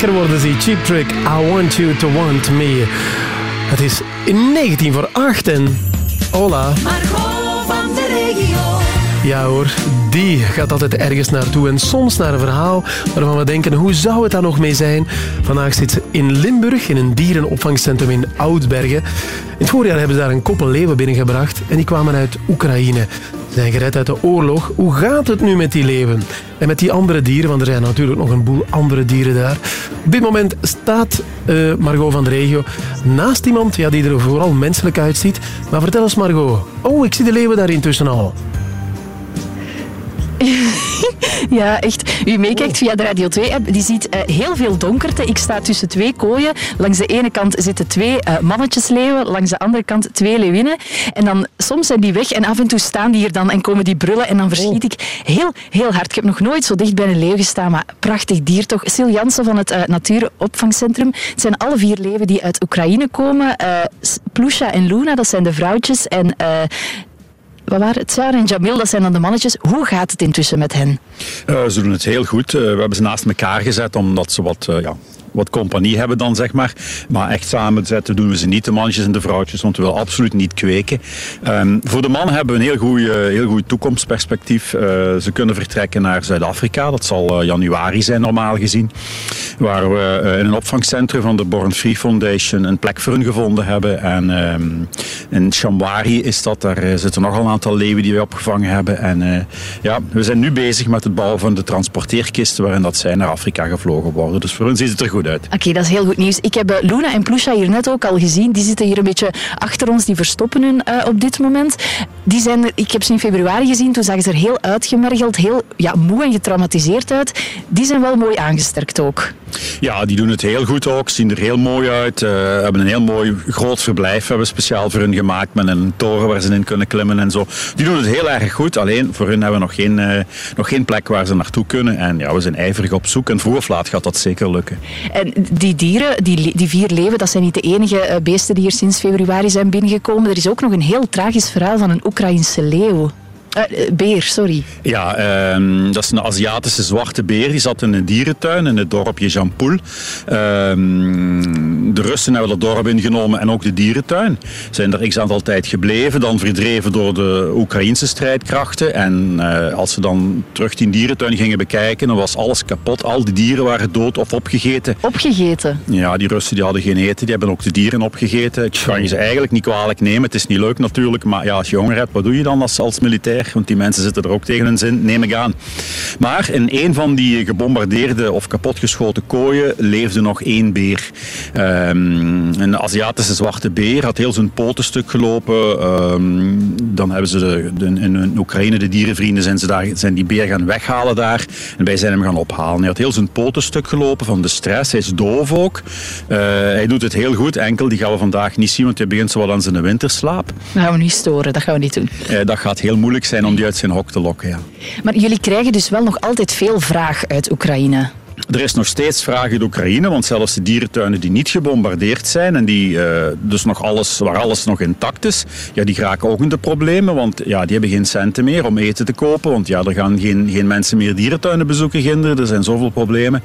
Wakker worden ze. Cheap Trick, I want you to want me. Het is 19 voor 8 en... Hola. Margot van de regio. Ja hoor, die gaat altijd ergens naartoe en soms naar een verhaal waarvan we denken, hoe zou het daar nog mee zijn? Vandaag zit ze in Limburg, in een dierenopvangcentrum in Oudbergen. In het voorjaar hebben ze daar een koppel leeuwen binnengebracht en die kwamen uit Oekraïne. Ze zijn gered uit de oorlog. Hoe gaat het nu met die leeuwen? En met die andere dieren, want er zijn natuurlijk nog een boel andere dieren daar. Op dit moment staat eh, Margot van de regio naast iemand ja, die er vooral menselijk uitziet. Maar vertel eens Margot. Oh, ik zie de leeuwen daar intussen al. Ja, echt. U meekijkt via de Radio 2-app, die ziet eh, heel veel donkerte. Ik sta tussen twee kooien. Langs de ene kant zitten twee eh, mannetjesleeuwen, langs de andere kant twee leeuwinnen. En dan, soms zijn die weg en af en toe staan die hier dan en komen die brullen en dan verschiet ik heel, heel hard. Ik heb nog nooit zo dicht bij een leeuw gestaan, maar prachtig dier toch. Sil Jansen van het uh, Natuuropvangcentrum. Het zijn alle vier leeuwen die uit Oekraïne komen. Plusha en Luna, dat zijn de vrouwtjes. En wat waren het? Sarah en Jamil, dat zijn dan de mannetjes. Hoe gaat het intussen met hen? Uh, ze doen het heel goed. Uh, we hebben ze naast elkaar gezet omdat ze wat, uh, ja, wat compagnie hebben dan, zeg maar. Maar echt samenzetten doen we ze niet, de mannetjes en de vrouwtjes, want we willen absoluut niet kweken. Um, voor de mannen hebben we een heel goed heel toekomstperspectief. ze kunnen vertrekken naar Zuid-Afrika. Dat zal januari zijn, normaal gezien. waar we eh, in een opvangcentrum van de Born Free Foundation een plek voor hun gevonden hebben. En ehm, in Chambwari is dat, daar eh, zitten nogal een aantal leeuwen die wij opgevangen hebben. En eh, ja, we zijn nu bezig met het bouwen van de transporteerkisten waarin dat zij naar Afrika gevlogen worden. Dus voor hun ziet het er goed uit. Oké, dat is heel goed nieuws. Ik heb eh, Luna en Plusha hier net ook al gezien. Die zitten hier een beetje achter ons. Die verstoppen hun eh, op dit moment. Die zijn er, ik heb ze in februari gezien. Toen zagen ze er heel uitgemergeld, heel ja, moe en getraumatiseerd uit. Die zijn wel mooi aangesterkt ook. Ja, die doen het heel goed ook. Zien er heel mooi uit. Eh, hebben een heel mooi groot verblijf hebben speciaal voor hun gemaakt. Met een toren waar ze in kunnen klimmen en zo. Die doen het heel erg goed. Alleen voor hun hebben we nog geen, nog geen plek waar ze naartoe kunnen. En ja, we zijn ijverig op zoek. En vroeg of laat gaat dat zeker lukken. En die dieren, die, die vier leeuwen, dat zijn niet de enige eh, beesten die hier sinds februari zijn binnengekomen. Er is ook nog een heel tragisch verhaal van een Oekraïnse leeuw. Eh, eh, beer, sorry. Ja, ehm, dat is een Aziatische zwarte beer. Die zat in een dierentuin in het dorpje Jampoul. Ehm, de Russen hebben dat dorp ingenomen en ook de dierentuin. Zijn er x aantal tijd gebleven, dan verdreven door de Oekraïnse strijdkrachten. En eh, als ze dan terug die dierentuin gingen bekijken, dan was alles kapot. Al die dieren waren dood of opgegeten. Opgegeten? Ja, die Russen die hadden geen eten, die hebben ook de dieren opgegeten. Ik kan je ze eigenlijk niet kwalijk nemen. Het is niet leuk natuurlijk, maar ja, als je honger hebt, wat doe je dan als, als militair? Want die mensen zitten er ook tegen hun zin, neem ik aan. Maar in een van die gebombardeerde of kapotgeschoten kooien leefde nog één beer. Ehm, een Aziatische zwarte beer had heel zijn poten stuk gelopen. Ehm, dan hebben ze de, de- in, Oekraïne, de dierenvrienden, zijn, ze daar, zijn die beer gaan weghalen daar. En wij zijn hem gaan ophalen. Hij had heel zijn poten stuk gelopen van de stress. Hij is doof ook. Eh, hij doet het heel goed. Enkel, die gaan we vandaag niet zien, want hij begint zo wel aan zijn winterslaap. Dat gaan we niet storen, dat gaan we niet doen. Eh, dat gaat heel moeilijk zijn om die uit zijn hok te lokken. Ja. Maar jullie krijgen dus wel nog altijd veel vraag uit Oekraïne. Er is nog steeds vraag uit Oekraïne, want zelfs de dierentuinen die niet gebombardeerd zijn en die, eh, dus nog alles, waar alles nog intact is, ja, die geraken ook in de problemen, want ja, die hebben geen centen meer om eten te kopen, want ja, er gaan geen, geen mensen meer dierentuinen bezoeken, kinderen. Er zijn zoveel problemen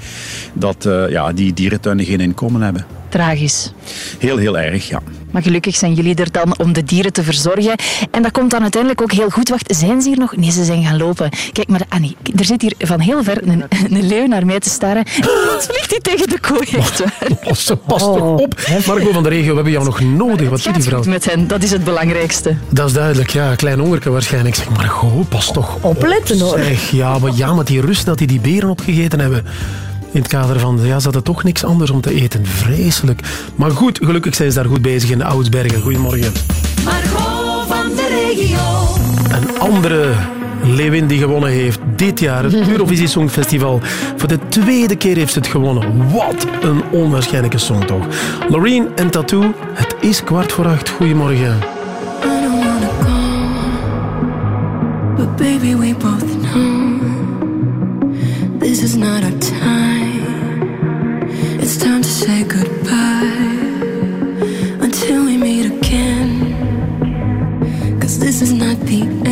dat eh, ja, die dierentuinen geen inkomen hebben. Tragisch. Heel, heel erg, ja. Maar gelukkig zijn jullie er dan om de dieren te verzorgen. En dat komt dan uiteindelijk ook heel goed. Wacht, zijn ze hier nog? Nee, ze zijn gaan lopen. Kijk, maar Annie, er zit hier van heel ver een, een leeuw naar mij te staren. Wat vliegt hij tegen de kooi, echt waar. Pas, pas toch op. Marco van de regio, we hebben jou nog nodig. Wat doet die vrouw? Met hen, dat is het belangrijkste. Dat is duidelijk, ja. Klein hongerke waarschijnlijk. Zeg maar, goh, pas toch op. Opletten, hoor. Zeg, ja, maar ja, met die rust dat die die beren opgegeten hebben. In het kader van, ja, ze hadden toch niks anders om te eten. Vreselijk. Maar goed, gelukkig zijn ze daar goed bezig in de Oudsbergen. Goedemorgen. Margot van de regio. Een andere leeuwin die gewonnen heeft dit jaar het Eurovisie Songfestival. Voor de tweede keer heeft ze het gewonnen. Wat een onwaarschijnlijke song toch. Loreen en Tattoo, het is kwart voor acht. Goedemorgen. Go, but baby, we both know this is not our time. This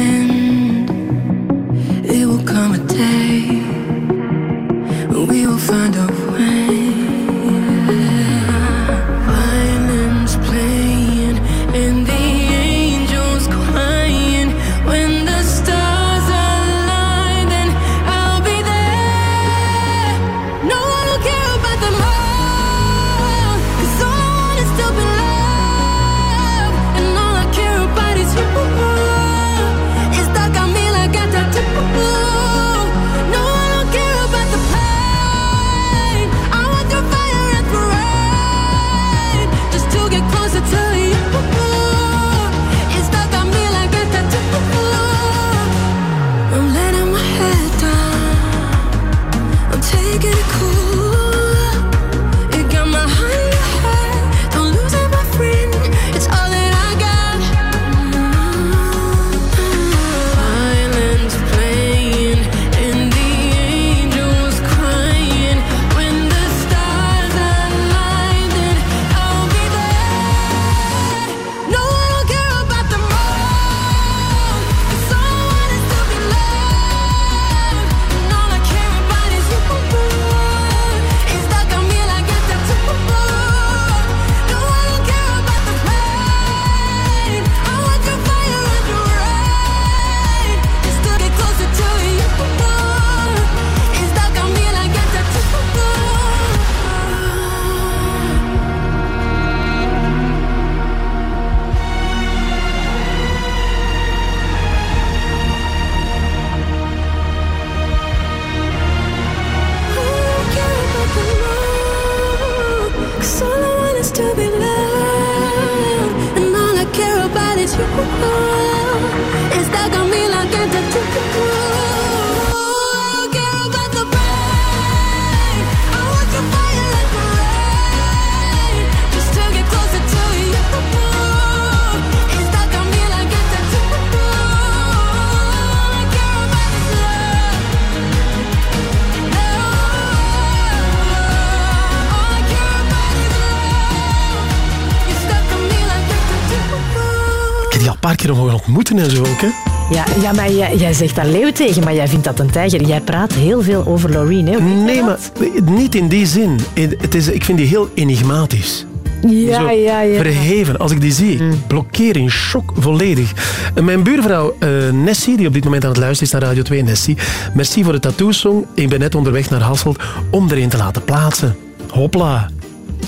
ontmoeten en zo ook, hè. Ja, ja maar jij, jij zegt daar leeuw tegen, maar jij vindt dat een tijger. Jij praat heel veel over Loreen, hè? Nee, maar niet in die zin. Het is, ik vind die heel enigmatisch. Ja, Zo ja, ja. Verheven. Als ik die zie, ik blokkeer in shock volledig. En Mijn buurvrouw eh, Nessie, die op dit moment aan het luisteren is naar Radio 2, Nessie. Merci voor de tattoo-song. Ik ben net onderweg naar Hasselt om er een te laten plaatsen. Hopla.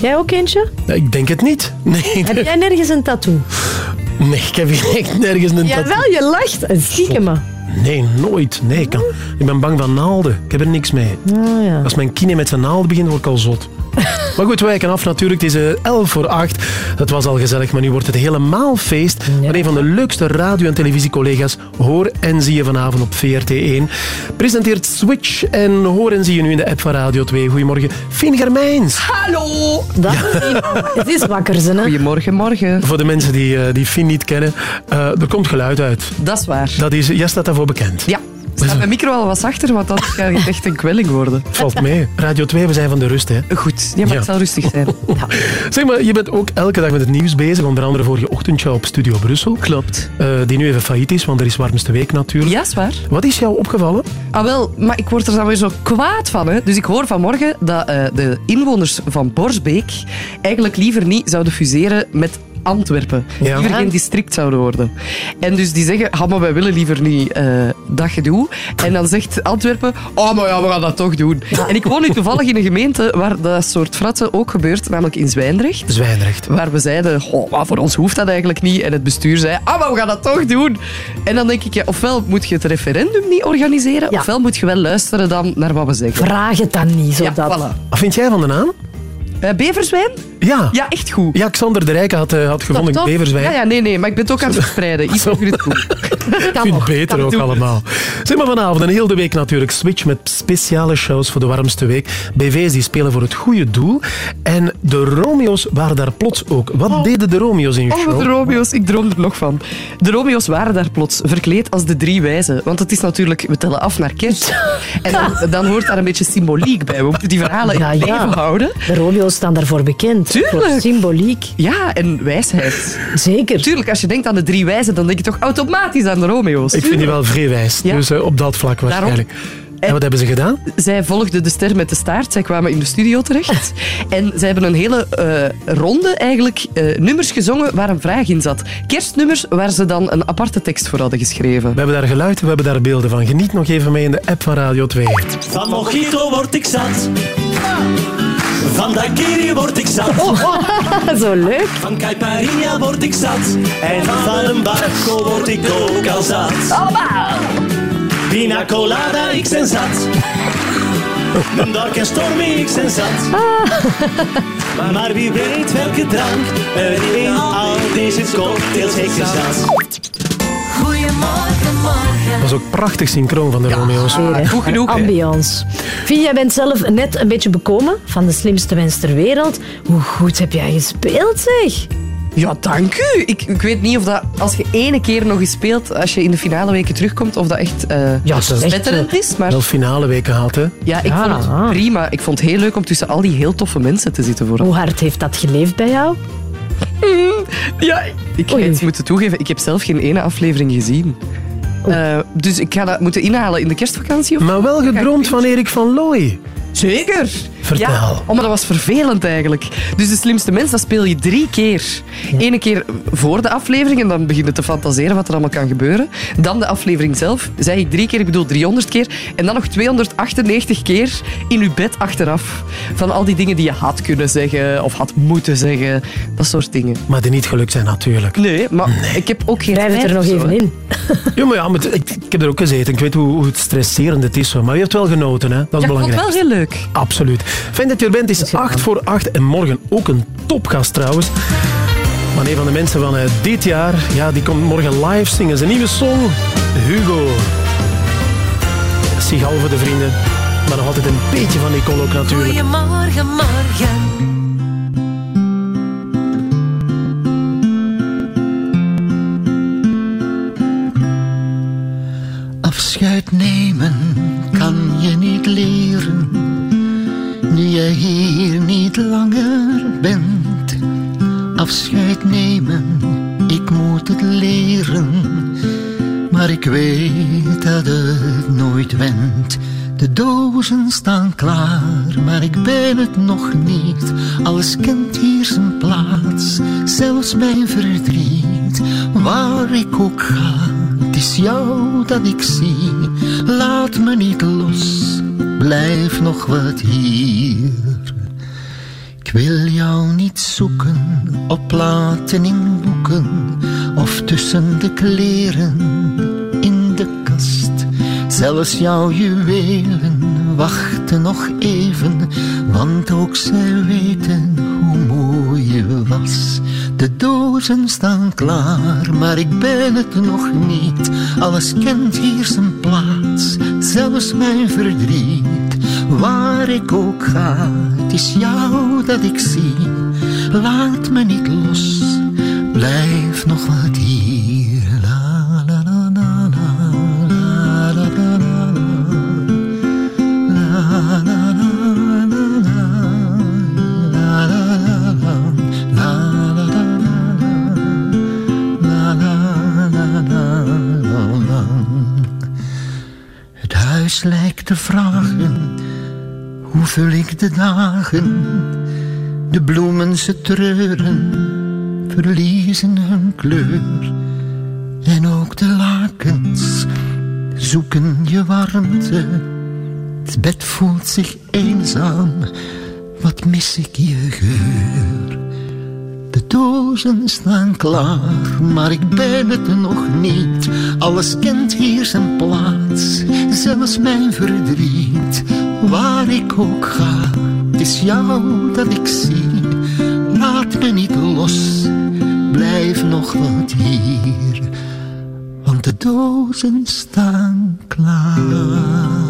Jij ook eentje? Ik denk het niet. Nee, Heb jij nergens een tattoo? Nee ik heb hier echt nergens een tattoo. Jawel, je lacht. Zieke Nee, nooit. Nee, ik, kan, ik ben bang van naalden. Ik heb er niks mee. Oh, ja. Als mijn kine met zijn naalden begint, word ik al zot. Maar goed, wij wijken af natuurlijk. Het is eh, 11 voor 8. Het was al gezellig, maar nu wordt het helemaal feest. Maar een van de leukste radio- en televisiecollega's hoor en zie je vanavond op VRT1. Presenteert Switch en hoor en zie je nu in de app van Radio 2. Goedemorgen, Fien Germijns. Hallo! Dat het is wakker, ze, hè? Goedemorgen, morgen. Voor de mensen die, eh, die Fien niet kennen, eh, er komt geluid uit. Dat is waar. Dat is, jij staat daarvoor bekend. Ja. Staat mijn micro al wat zachter, want dat gaat echt een kwelling worden. Valt mee. Radio 2, we zijn van de rust, hè. Goed, ja, maar het zal rustig zijn. Zeg maar, je bent ook elke dag met het nieuws bezig, onder andere voor je ochtendje op Studio Brussel. Klopt. Eh, die nu even failliet is, want er is warmste week natuurlijk. Ja, is waar. Wat is jou opgevallen? Ah, wel, maar ik word er dan weer zo kwaad van. Hè. Dus ik hoor vanmorgen dat eh, de inwoners van Borsbeek eigenlijk liever niet zouden fuseren met Antwerpen. Ja. Liever geen district zouden worden. En dus die zeggen, ah, maar wij willen liever niet eh, dat gedoe. En dan zegt Antwerpen, oh, maar ja, we gaan dat toch doen. En ik woon nu toevallig in een gemeente waar dat soort fratten ook gebeurt, namelijk in Zwijndrecht. Zwijndrecht. Waar we zeiden, oh, maar voor ons hoeft dat eigenlijk niet. En het bestuur zei, ah, maar we gaan dat toch doen. En dan denk ik, ja, ofwel moet je het referendum niet organiseren, ofwel moet je wel luisteren dan naar wat we zeggen. Vraag het dan niet. Ja, voilà. Wat vind jij van de naam? Eh, Beverzwijn? Ja. Ja, echt goed. Ja, Xander de Rijk had, eh, had gevonden top. Beverzwijn. Ja, ja, nee, nee, maar ik ben het ook aan het verspreiden. Iets voor het goed. Ik vind het beter ook allemaal. Zeg maar vanavond en heel de week natuurlijk Switch met speciale shows voor de warmste week. BV's die spelen voor het goede doel. En de Romeo's waren daar plots ook. Wat deden de Romeo's in je Oh, show? de Romeo's, ik droom er nog van. De Romeo's waren daar plots, verkleed als de drie wijzen. Want het is natuurlijk, we tellen af naar kerst. En dan, dan hoort daar een beetje symboliek bij. We moeten die verhalen in Ja, ja. leven houden. De Romeo's staan daarvoor bekend. Voor symboliek. Ja, en wijsheid. Zeker. Tuurlijk, als je denkt aan de drie wijzen, dan denk je toch automatisch aan de Romeo's. Ik vind die wel vrij wijs. Ja. Dus eh, op dat vlak waarschijnlijk. En wat hebben ze gedaan? Zij volgden de ster met de staart. Zij kwamen in de studio terecht. en zij hebben een hele eh, ronde eigenlijk eh, nummers gezongen waar een vraag in zat. Kerstnummers waar ze dan een aparte tekst voor hadden geschreven. We hebben daar geluid, we hebben daar beelden van. Geniet nog even mee in de app van Radio 2. Van mojito word ik zat. Van daiquiri word ik zat. Zo leuk. Van caipirinha word ik zat. En van een barco word ik ook al zat. Pina colada, ik ben zat. Een dark en stormy, ik ben zat. Maar wie weet welke drank er in al deze cocktails heeft gezat. Goedemorgen, morgen. Dat was ook prachtig synchroon van de Romeo's. Goed genoeg? Ambiance. Vin, jij bent zelf net een beetje bekomen van de slimste mens ter wereld. Hoe goed heb jij gespeeld, zeg? Ja, dank u. Ik, ik weet niet of dat als je ene keer nog eens speelt, als je in de finale weken terugkomt, of dat echt eh Ja, spetterend is. Maar Wel finale week gehad, hè? ja, ik Ja. vond het prima. Ik vond het heel leuk om tussen al die heel toffe mensen te zitten. Voor Hoe hard heeft dat geleefd bij jou? Ja, ik ga Oei. iets moeten toegeven. Ik heb zelf geen ene aflevering gezien. Eh, dus ik ga dat moeten inhalen in de kerstvakantie. Of Maar wel gedroomd van Erik van Looy. Zeker. Vertel. Ja, oh, maar dat was vervelend eigenlijk. Dus de slimste mens, dat speel je drie keer. Eén keer voor de aflevering en dan begin je te fantaseren wat er allemaal kan gebeuren. Dan de aflevering zelf, zeg ik drie keer, ik bedoel 300 keer. En dan nog 298 keer in je bed achteraf. Van al die dingen die je had kunnen zeggen of had moeten zeggen. Dat soort dingen. Maar die niet gelukt zijn, natuurlijk. Nee, maar ik heb ook geen Blijf het er nog zo, even hè. in. Ja, maar ja, maar ik, ik heb er ook gezeten. Ik weet hoe, hoe het stresserend het is. zo. Maar je hebt wel genoten, hè? Dat is Ja, belangrijk. wel heel leuk. Absoluut. Fijn dat je er bent. Het is 8 voor 8 en morgen ook een topgast trouwens. Maar een van de mensen van eh, dit jaar, ja, die komt morgen live zingen. Zijn nieuwe song, Hugo. Sigal voor de vrienden. Maar nog altijd een beetje van Nicole ook natuurlijk. Goedemorgen, morgen. Afscheid nemen kan je niet leren, nu jij hier niet langer bent. Afscheid nemen, ik moet het leren, maar ik weet dat het nooit went. De dozen staan klaar, maar ik ben het nog niet. Alles kent hier zijn plaats, zelfs mijn verdriet. Waar ik ook ga, het is jou dat ik zie. Laat me niet los, blijf nog wat hier. Ik wil jou niet zoeken op platen in boeken of tussen de kleren in de kast. Zelfs jouw juwelen wachten nog even, want ook zij weten hoe mooi je was. De dozen staan klaar, maar ik ben het nog niet. Alles kent hier zijn plaats, zelfs mijn verdriet. Waar ik ook ga, het is jou dat ik zie. Laat me niet los, blijf nog wat hier. Het huis lijkt te vragen, hoe vul ik de dagen? De bloemen ze treuren, verliezen hun kleur. En ook de lakens zoeken je warmte. Het bed voelt zich eenzaam, wat mis ik je geur. De dozen staan klaar, maar ik ben het nog niet. Alles kent hier zijn plaats, zelfs mijn verdriet. Waar ik ook ga, het is jou dat ik zie. Laat me niet los, blijf nog wat hier. Want de dozen staan klaar.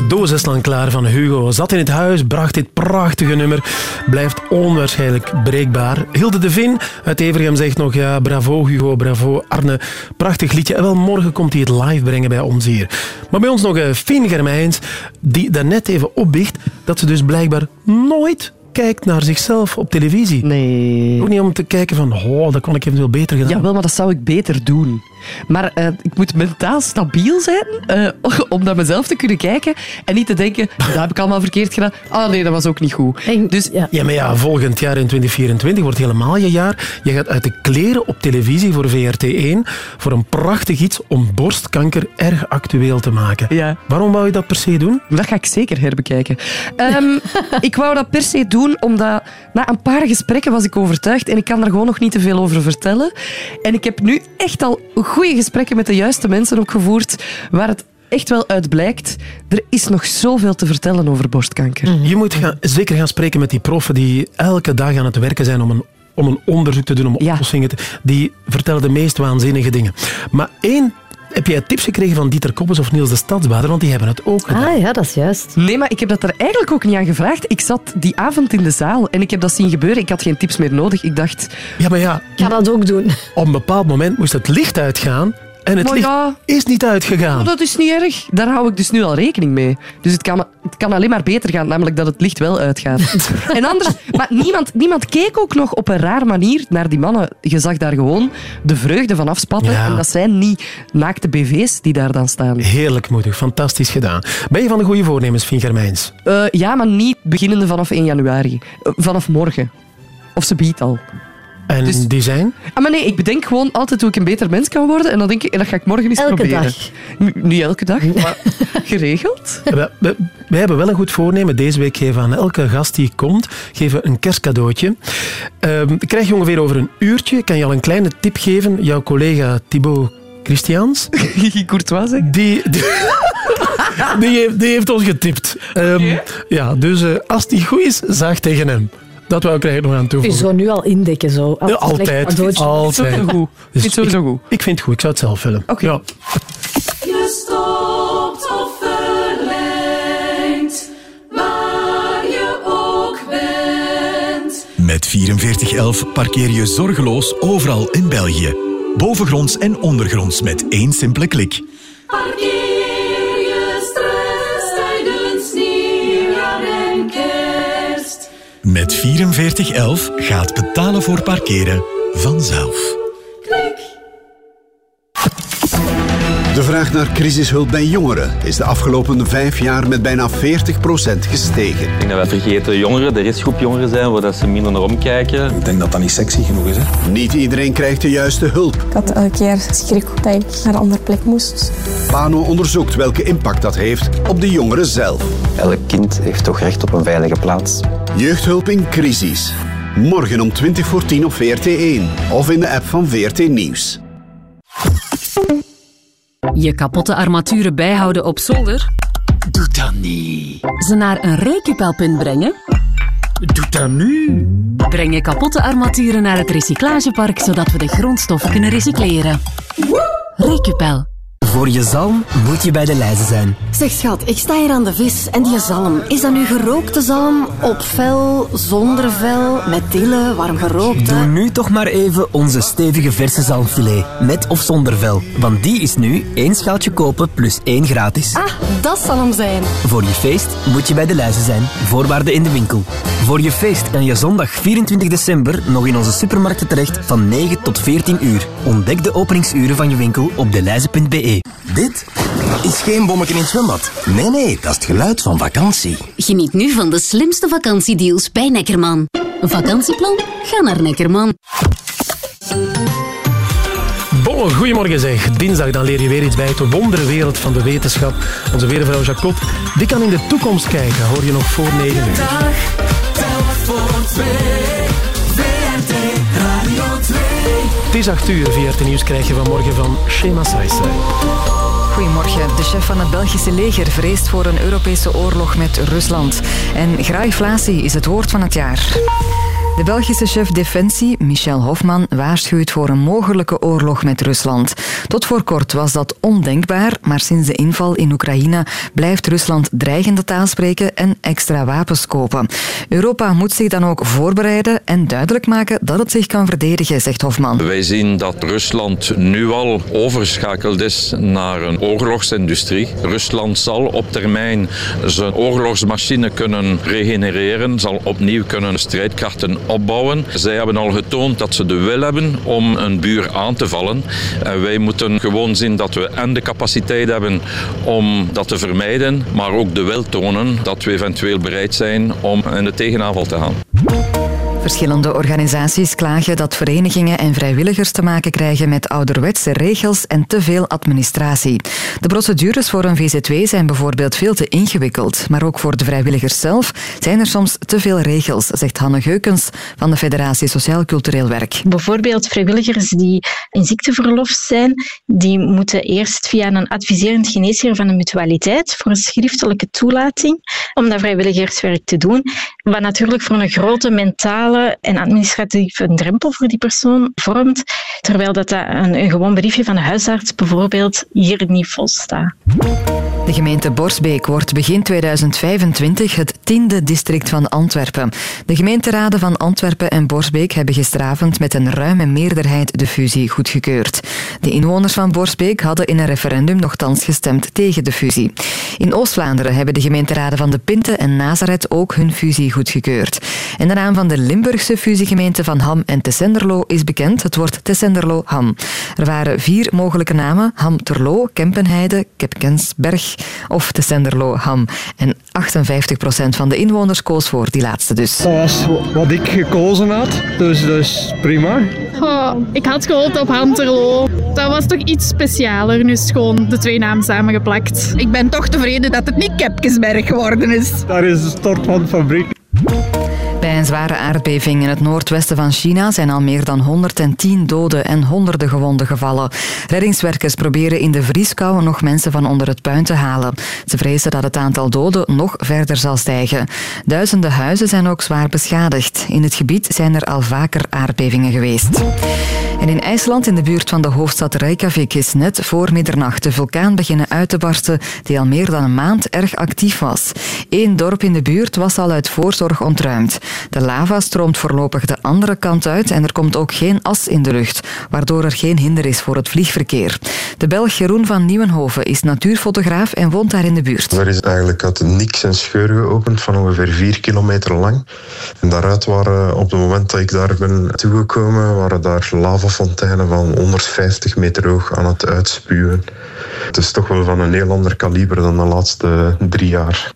De dozen staan klaar van Hugo. Zat in het huis, bracht dit prachtige nummer. Blijft onwaarschijnlijk breekbaar. Hilde de Vin uit Evergem zegt nog, ja, bravo Hugo, bravo Arne. Prachtig liedje. En wel, morgen komt hij het live brengen bij ons hier. Maar bij ons nog uh, Fien Germijns, die daarnet even opbiecht dat ze dus blijkbaar nooit kijkt naar zichzelf op televisie. Nee. Ook niet om te kijken van, oh, dat kon ik eventueel beter gedaan. Jawel, maar dat zou ik beter doen. Maar uh, ik moet mentaal stabiel zijn uh, om naar mezelf te kunnen kijken en niet te denken, dat heb ik allemaal verkeerd gedaan. Ah nee, dat was ook niet goed. Dus, ja. ja, maar ja, volgend jaar in 2024 wordt helemaal je jaar. Je gaat uit de kleren op televisie voor VRT1 voor een prachtig iets om borstkanker erg actueel te maken. Ja. Waarom wou je dat per se doen? Dat ga ik zeker herbekijken. Um, ik wou dat per se doen omdat na een paar gesprekken was ik overtuigd en ik kan er gewoon nog niet te veel over vertellen. En ik heb nu echt al goede gesprekken met de juiste mensen ook gevoerd, waar het echt wel uit blijkt, er is nog zoveel te vertellen over borstkanker. Je moet gaan, zeker gaan spreken met die proffen die elke dag aan het werken zijn om een, om een onderzoek te doen, om oplossingen te... Die vertellen de meest waanzinnige dingen. Maar één heb jij tips gekregen van Dieter Koppes of Niels de Stadsbader? Want die hebben het ook gedaan. Ah ja, dat is juist. Nee, maar ik heb dat er eigenlijk ook niet aan gevraagd. Ik zat die avond in de zaal en ik heb dat zien gebeuren. Ik had geen tips meer nodig. Ik dacht... Ja, maar ja... Ik ga dat ook doen. Op een bepaald moment moest het licht uitgaan en het Maar licht ja. is niet uitgegaan. Maar dat is niet erg. Daar hou ik dus nu al rekening mee. Dus het kan, het kan alleen maar beter gaan, namelijk dat het licht wel uitgaat. en anders, maar niemand, niemand keek ook nog op een raar manier naar die mannen. Je zag daar gewoon de vreugde van afspatten. Ja. En dat zijn niet naakte BV's die daar dan staan. Heerlijk moedig, fantastisch gedaan. Ben je van de goede voornemens, Fien Germijns? Eh, ja, maar niet beginnende vanaf 1 januari. Eh, vanaf morgen. Of ze biedt al. En Dus- die zijn? Ah, maar nee, ik bedenk gewoon altijd hoe ik een beter mens kan worden. En dan denk ik, en dat ga ik morgen eens Elke proberen. dag. N- niet elke dag, maar geregeld. We, we- wij hebben wel een goed voornemen. Deze week geven we aan elke gast die komt geven we een kerstcadeautje. Ehm, dat krijg je ongeveer over een uurtje. Ik kan je al een kleine tip geven. Jouw collega Thibaut Christians. Courtois, zeg. Die, die, die, heeft, die heeft ons getipt. Ehm, Ja, dus eh, als die goed is, zeg tegen hem. Dat wou ik er eigenlijk nog aan Je toevoegen. zo nu al indekken. Zo. Ja, altijd. Altijd. goed. Dus Vind het sowieso ik, goed. ik vind het goed. Ik zou het zelf. Ja. Waar je ook bent. Met 4411 parkeer je zorgeloos overal in België. Bovengronds en ondergronds met één simpele klik. Parkeer Met 4411 gaat betalen voor parkeren vanzelf. De vraag naar crisishulp bij jongeren is de afgelopen vijf jaar met bijna 40% gestegen. Ik denk dat wij vergeten jongeren, er is groep jongeren zijn waar dat ze minder naar omkijken. Ik denk dat dat niet sexy genoeg is. Hè? Niet iedereen krijgt de juiste hulp. Ik had elke keer schrik dat ik naar een andere plek moest. Pano onderzoekt welke impact dat heeft op de jongeren zelf. Elk kind heeft toch recht op een veilige plaats. Jeugdhulp in crisis. Morgen om 20 voor 10 op VRT1 of in de app van VRT Nieuws. Je kapotte armaturen bijhouden op zolder? Doe dat niet. Ze naar een recupelpunt brengen? Doe dat nu. Breng je kapotte armaturen naar het recyclagepark, zodat we de grondstoffen kunnen recycleren. Recupel. Voor je zalm moet je bij de lijzen zijn. Zeg schat, ik sta hier aan de vis en die zalm. Is dat nu gerookte zalm? Op vel, zonder vel, met dille, warm gerookt? Doe nu toch maar even onze stevige verse zalmfilet. Met of zonder vel. Want die is nu één schaaltje kopen plus één gratis. Ah, dat zal hem zijn. Voor je feest moet je bij de lijzen zijn. Voorwaarden in de winkel. Voor je feest kan je zondag 24 december nog in onze supermarkten terecht van 9 tot 14 uur. Ontdek de openingsuren van je winkel op Dit is geen bommetje in het zwembad. Nee, nee, dat is het geluid van vakantie. Geniet nu van de slimste vakantiedeals bij Neckerman. Een vakantieplan? Ga naar Neckerman. Bon, goedemorgen zeg. Dinsdag dan leer je weer iets bij het wonderwereld van de wetenschap. Onze weervrouw Jacot, die kan in de toekomst kijken. Hoor je nog voor 9 uur. Het is 8 uur. VRT Nieuws krijg je vanmorgen van Shema Saisai. Goedemorgen. De chef van het Belgische leger vreest voor een Europese oorlog met Rusland. En graagflatie is het woord van het jaar. De Belgische chef Defensie, Michel Hofman, waarschuwt voor een mogelijke oorlog met Rusland. Tot voor kort was dat ondenkbaar, maar sinds de inval in Oekraïne blijft Rusland dreigende taal spreken en extra wapens kopen. Europa moet zich dan ook voorbereiden en duidelijk maken dat het zich kan verdedigen, zegt Hofman. Wij zien dat Rusland nu al overschakeld is naar een oorlogsindustrie. Rusland zal op termijn zijn oorlogsmachine kunnen regenereren, zal opnieuw kunnen strijdkrachten opbouwen. Zij hebben al getoond dat ze de wil hebben om een buur aan te vallen. En wij moeten gewoon zien dat we en de capaciteit hebben om dat te vermijden, maar ook de wil tonen dat we eventueel bereid zijn om in de tegenaanval te gaan. Verschillende organisaties klagen dat verenigingen en vrijwilligers te maken krijgen met ouderwetse regels en te veel administratie. De procedures voor een VZW zijn bijvoorbeeld veel te ingewikkeld, maar ook voor de vrijwilligers zelf zijn er soms te veel regels, zegt Hanne Geukens van de Federatie Sociaal Cultureel Werk. Bijvoorbeeld vrijwilligers die in ziekteverlof zijn, die moeten eerst via een adviserend geneesheer van een mutualiteit voor een schriftelijke toelating om dat vrijwilligerswerk te doen, wat natuurlijk voor een grote mentale en administratieve drempel voor die persoon vormt, terwijl dat, een gewoon briefje van de huisarts bijvoorbeeld hier niet volstaat. De gemeente Borsbeek wordt begin 2025 het tiende district van Antwerpen. De gemeenteraden van Antwerpen en Borsbeek hebben gisteravond met een ruime meerderheid de fusie goedgekeurd. De inwoners van Borsbeek hadden in een referendum nogthans gestemd tegen de fusie. In Oost-Vlaanderen hebben de gemeenteraden van De Pinte en Nazareth ook hun fusie goedgekeurd. En de naam van de Limburgse fusiegemeente van Ham en Tessenderlo is bekend. Het wordt Tessenderlo-Ham. Er waren vier mogelijke namen. Ham-Terlo, Kempenheide, Kepkensberg of Tessenderlo-Ham. En 58% van de inwoners koos voor die laatste dus. Dat was wat ik gekozen had, dus dat is prima. Oh, ik had gehoopt op Hamterlo. Dat was toch iets specialer. Nu is het gewoon de twee namen samengeplakt. Ik ben toch tevreden dat het niet Kepkesberg geworden is. Daar is de stort van de fabriek. Een zware aardbeving in het noordwesten van China zijn al meer dan 110 doden en honderden gewonden gevallen. Reddingswerkers proberen in de vrieskou nog mensen van onder het puin te halen. Ze vrezen dat het aantal doden nog verder zal stijgen. Duizenden huizen zijn ook zwaar beschadigd. In het gebied zijn er al vaker aardbevingen geweest. En in IJsland, in de buurt van de hoofdstad Reykjavik, is net voor middernacht de vulkaan beginnen uit te barsten die al meer dan een maand erg actief was. Eén dorp in de buurt was al uit voorzorg ontruimd. De lava stroomt voorlopig de andere kant uit en er komt ook geen as in de lucht, waardoor er geen hinder is voor het vliegverkeer. De Belg Jeroen van Nieuwenhoven is natuurfotograaf en woont daar in de buurt. Er is eigenlijk uit niks een scheur geopend van ongeveer 4 kilometer lang. En daaruit waren op het moment dat ik daar ben toegekomen, waren daar lavafonteinen van 150 meter hoog aan het uitspuwen. Het is toch wel van een heel ander kaliber dan de laatste drie jaar.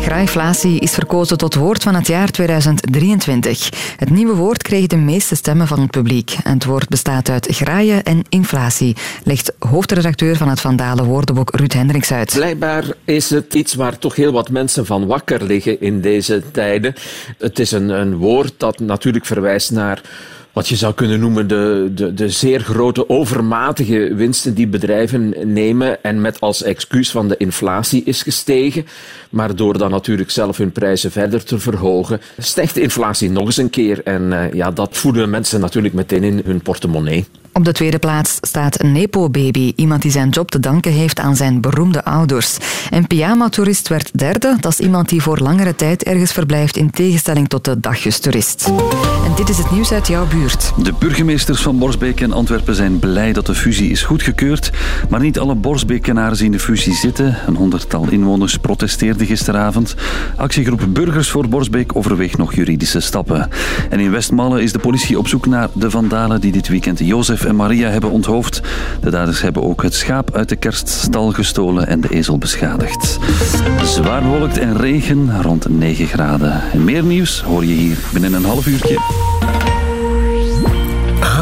Graaiflatie is verkozen tot woord van het jaar 2023. Het nieuwe woord kreeg de meeste stemmen van het publiek. Het woord bestaat uit graaien en inflatie, legt hoofdredacteur van het Vandalen woordenboek Ruud Hendricks uit. Blijkbaar is het iets waar toch heel wat mensen van wakker liggen in deze tijden. Het is een, een woord dat natuurlijk verwijst naar wat je zou kunnen noemen de, de, de zeer grote overmatige winsten die bedrijven nemen en met als excuus van de inflatie is gestegen. Maar door dan natuurlijk zelf hun prijzen verder te verhogen, stijgt de inflatie nog eens een keer. En uh, ja, dat voeden mensen natuurlijk meteen in hun portemonnee. Op de tweede plaats staat Nepo Baby, iemand die zijn job te danken heeft aan zijn beroemde ouders. En Pyjama-toerist werd derde, dat is iemand die voor langere tijd ergens verblijft in tegenstelling tot de dagjestoerist. En dit is het nieuws uit jouw buurt. De burgemeesters van Borsbeek en Antwerpen zijn blij dat de fusie is goedgekeurd, maar niet alle Borsbeekenaren zien de fusie zitten. Een honderdtal inwoners protesteerden gisteravond. Actiegroep Burgers voor Borsbeek overweegt nog juridische stappen. En in Westmalle is de politie op zoek naar de vandalen die dit weekend Jozef en Maria hebben onthoofd. De daders hebben ook het schaap uit de kerststal gestolen en de ezel beschadigd. Zwaar bewolkt en regen rond 9 graden. En meer nieuws hoor je hier binnen een half uurtje.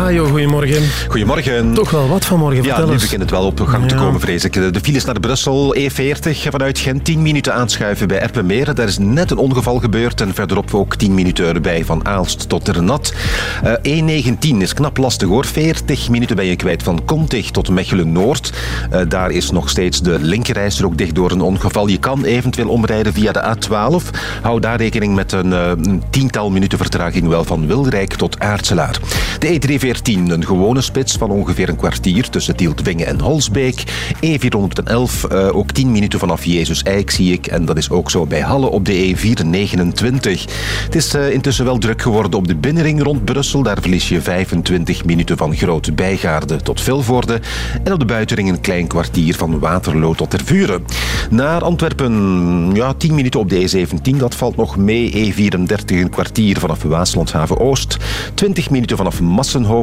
Hajo, goedemorgen. Goedemorgen. Toch wel wat vanmorgen, Ja, vertel nu eens. begint het wel op gang te komen, vrees ik. De files naar Brussel, E40 vanuit Gent, 10 minuten aanschuiven bij Erpenmeren. Daar is net een ongeval gebeurd en verderop ook 10 minuten erbij van Aalst tot Ternat. Eh, E19 is knap lastig hoor. 40 minuten ben je kwijt van Kontig tot Mechelen-Noord. Eh, daar is nog steeds de linkerrijstrook dicht door een ongeval. Je kan eventueel omrijden via de A12. Hou daar rekening met een, eh, een tiental minuten vertraging wel van Wilrijk tot Aartselaar. De E314, een gewone spits van ongeveer een kwartier tussen Tieltwingen en Holsbeek. E411, eh, ook 10 minuten vanaf Jezus Eik zie ik. En dat is ook zo bij Halle op de E429. Het is eh, intussen wel druk geworden op de binnenring rond Brussel. Daar verlies je 25 minuten van Grote Bijgaarde tot Vilvoorde. En op de buitenring een klein kwartier van Waterloo tot Tervuren. Naar Antwerpen, ja, 10 minuten op de E17. Dat valt nog mee. E34 een kwartier vanaf Waaslandhaven Oost. 20 minuten vanaf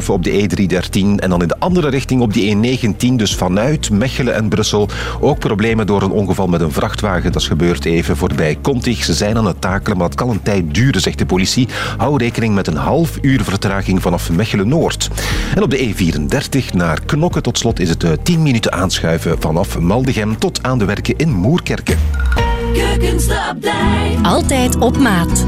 Op de E313. En dan in de andere richting op de E19. Dus vanuit Mechelen en Brussel. Ook problemen door een ongeval met een vrachtwagen. Dat is gebeurd even voorbij Kontig. Ze zijn aan het takelen, maar het kan een tijd duren, zegt de politie. Hou rekening met een half uur vertraging vanaf Mechelen-Noord. En op de E34 naar Knokke tot slot is het eh, 10 minuten aanschuiven vanaf Maldegem tot aan de werken in Moerkerken. Altijd op maat.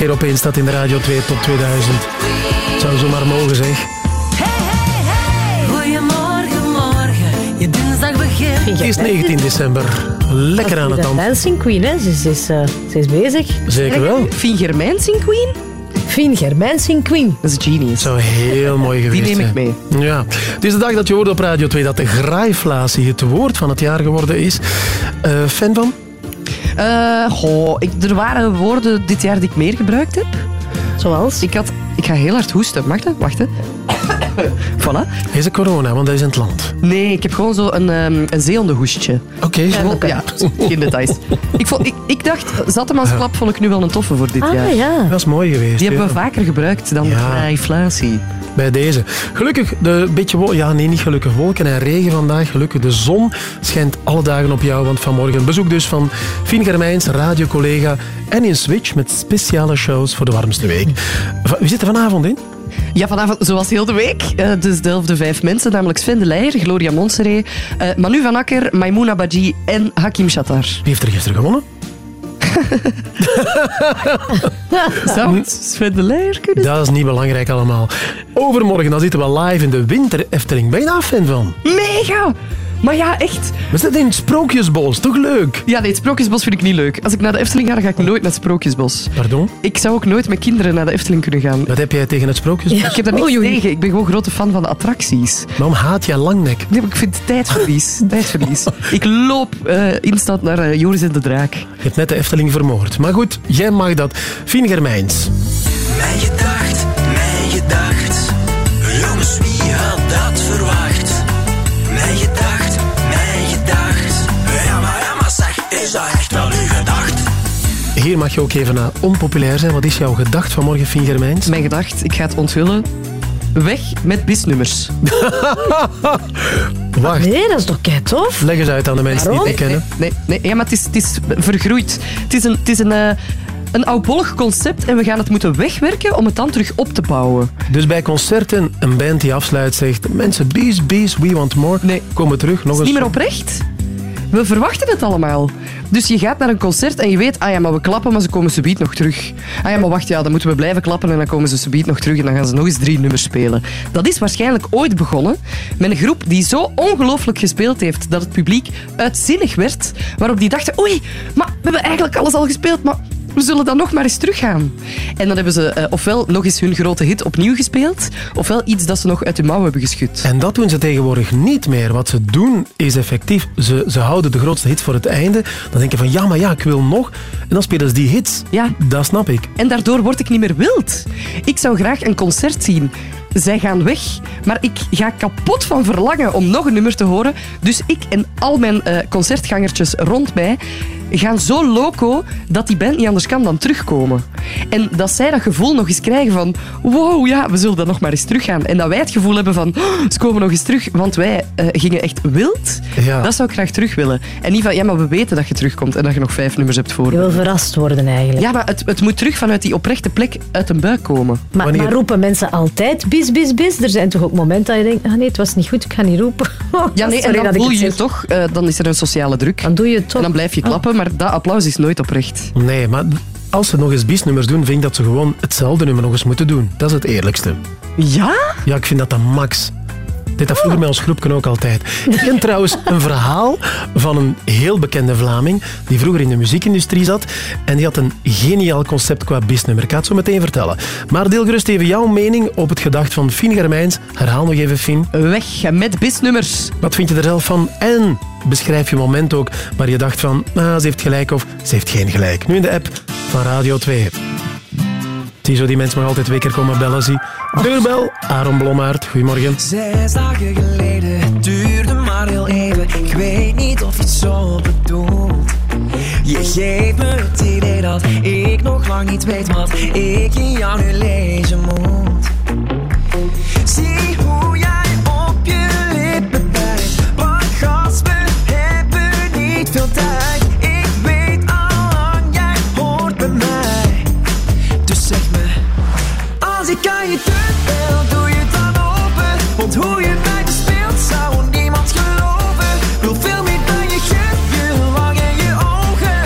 Keer opeens staat in de Radio 2 Top 2000. Zou zomaar mogen, zeg. Goedemorgen, morgen. Je dinsdag begint. Het is 19 december. Lekker aan het tand. Dancing Queen, hè. Ze, is- ze is, eh, ze is bezig. Zeker wel. Fien Germijn Queen? Fien Germijn Queen. Dat is genius. Zou heel mooi geweest Die neem ik mee. Ja. Het is de dag dat je hoorde op Radio 2 dat de graaiflatie het woord van het jaar geworden is. Eh, fan van? Eh, goh, ik, er waren woorden dit jaar die ik meer gebruikt heb. Zoals? Ik, had, ik ga heel hard hoesten. Wacht, hè, wacht. Hè. voilà. Is het corona, want dat is in het land. Nee, ik heb gewoon zo een, ehm een zeehondenhoestje. Oké. Gewoon- Ja, geen details. Ik, vond, ik, ik dacht, Zattemaansklap vond ik nu wel een toffe voor dit Ah, jaar. ja. Dat is mooi geweest. Die hebben we vaker gebruikt dan Ja. de inflatie. Bij deze. Gelukkig, de beetje ja nee, niet gelukkig wolken en regen vandaag. Gelukkig, de zon schijnt alle dagen op jou. Want vanmorgen bezoek dus van Fien Germijns, radiocollega. En in Switch met speciale shows voor de warmste week. Wie zit er vanavond in? Ja, vanavond, zoals heel de week, eh, dus dezelfde vijf mensen, namelijk Sven de Leijer, Gloria Monseré, eh, Manu van Akker, Maimouna Badji en Hakim Shatar. Wie heeft er gisteren gewonnen? Zou het Sven de Leijer kunnen Dat is niet belangrijk allemaal. Overmorgen dan zitten we live in de Winter Efteling. Ben je daar fan van? Mega! Maar ja, echt. We zitten in het Sprookjesbos. Toch leuk? Ja, nee, het Sprookjesbos vind ik niet leuk. Als ik naar de Efteling ga, dan ga ik nooit naar het Sprookjesbos. Pardon? Ik zou ook nooit met kinderen naar de Efteling kunnen gaan. Wat heb jij tegen het Sprookjesbos? Ik heb daar niks tegen. Ik ben gewoon grote fan van de attracties. Waarom haat jij Langnek? Nee, maar ik vind het tijdverlies. tijdverlies. Ik loop eh, instant naar eh, Joris en de Draak. Je hebt net de Efteling vermoord. Maar goed, jij mag dat. Fien Germijns. Mijn gedacht, gedacht. Jongens, wie had dat verwacht? Mijn gedacht, mijn gedacht. Ja, maar, ja, maar zeg, is dat echt wel uw gedacht? Hier mag je ook even naar onpopulair zijn. Wat is jouw gedacht vanmorgen, Fien Germijns? Mijn gedacht, ik ga het onthullen. Weg met bisnummers. Wacht. Nee, dat is toch kei tof? Leg eens uit aan de mensen die het niet kennen. Nee, nee, ja, maar het is, het is vergroeid. Het is een, het is een, eh, een oudbollig concept en we gaan het moeten wegwerken om het dan terug op te bouwen. Dus bij concerten, een band die afsluit zegt... Mensen, bees, bees, we want more. Nee. Komen terug, nog eens. niet meer oprecht. We verwachten het allemaal. Dus je gaat naar een concert en je weet, ah ja, maar we klappen, maar ze komen subiet nog terug. Ah ja, maar wacht, ja, dan moeten we blijven klappen en dan komen ze subiet nog terug en dan gaan ze nog eens drie nummers spelen. Dat is waarschijnlijk ooit begonnen met een groep die zo ongelooflijk gespeeld heeft dat het publiek uitzinnig werd, waarop die dachten, oei, maar we hebben eigenlijk alles al gespeeld, maar we zullen dan nog maar eens teruggaan. En dan hebben ze eh, ofwel nog eens hun grote hit opnieuw gespeeld, ofwel iets dat ze nog uit hun mouw hebben geschud. En dat doen ze tegenwoordig niet meer. Wat ze doen is effectief, ze, ze houden de grootste hits voor het einde. Dan denk je van, ja, maar ja, ik wil nog. En dan spelen ze die hits. Ja. Dat snap ik. En daardoor word ik niet meer wild. Ik zou graag een concert zien. Zij gaan weg, maar ik ga kapot van verlangen om nog een nummer te horen. Dus ik en al mijn eh, concertgangertjes rond mij gaan zo loco dat die band niet anders kan dan terugkomen. En dat zij dat gevoel nog eens krijgen van wow, ja, we zullen dan nog maar eens teruggaan. En dat wij het gevoel hebben van oh, ze komen nog eens terug, want wij eh, gingen echt wild. Ja. Dat zou ik graag terug willen. En niet van, ja, maar we weten dat je terugkomt en dat je nog vijf nummers hebt voor. Je wil verrast worden eigenlijk. Ja, maar het, het moet terug vanuit die oprechte plek uit een buik komen. Maar, maar roepen mensen altijd bis, bis, bis? Er zijn toch ook momenten dat je denkt, ah nee, het was niet goed, ik ga niet roepen. Ja, nee, en dan dat voel je je zeg. toch, eh, dan is er een sociale druk. Dan doe je het toch. En dan blijf je klappen, maar dat applaus is nooit oprecht. Nee, maar als ze nog eens bisnummers doen, vind ik dat ze gewoon hetzelfde nummer nog eens moeten doen. Dat is het eerlijkste. Ja? Ja, ik vind dat dan max. Dit dat vroeger met ons groepje ook altijd. Ik ken trouwens een verhaal van een heel bekende Vlaming die vroeger in de muziekindustrie zat en die had een geniaal concept qua bisnummer. Ik ga het zo meteen vertellen. Maar deel gerust even jouw mening op het gedacht van Fien Germijns. Herhaal nog even, Fien. Weg met bisnummers. Wat vind je er zelf van? En beschrijf je moment ook waar je dacht van, ah, ze heeft gelijk of ze heeft geen gelijk. Nu in de app van Radio 2. Zie zo, die mensen mag altijd twee keer komen bellen. Zie. Deurbel, Aaron Blommaert. Goedemorgen. Zes dagen geleden, het duurde maar heel even. Ik weet niet of je het zo bedoelt. Je geeft me het idee dat ik nog lang niet weet wat ik in jou nu lezen moet. Aan je deur bel, doe je dan open. Want hoe je mij bespeelt, zou niemand geloven. Wil veel meer dan je geeft, je wang en je ogen.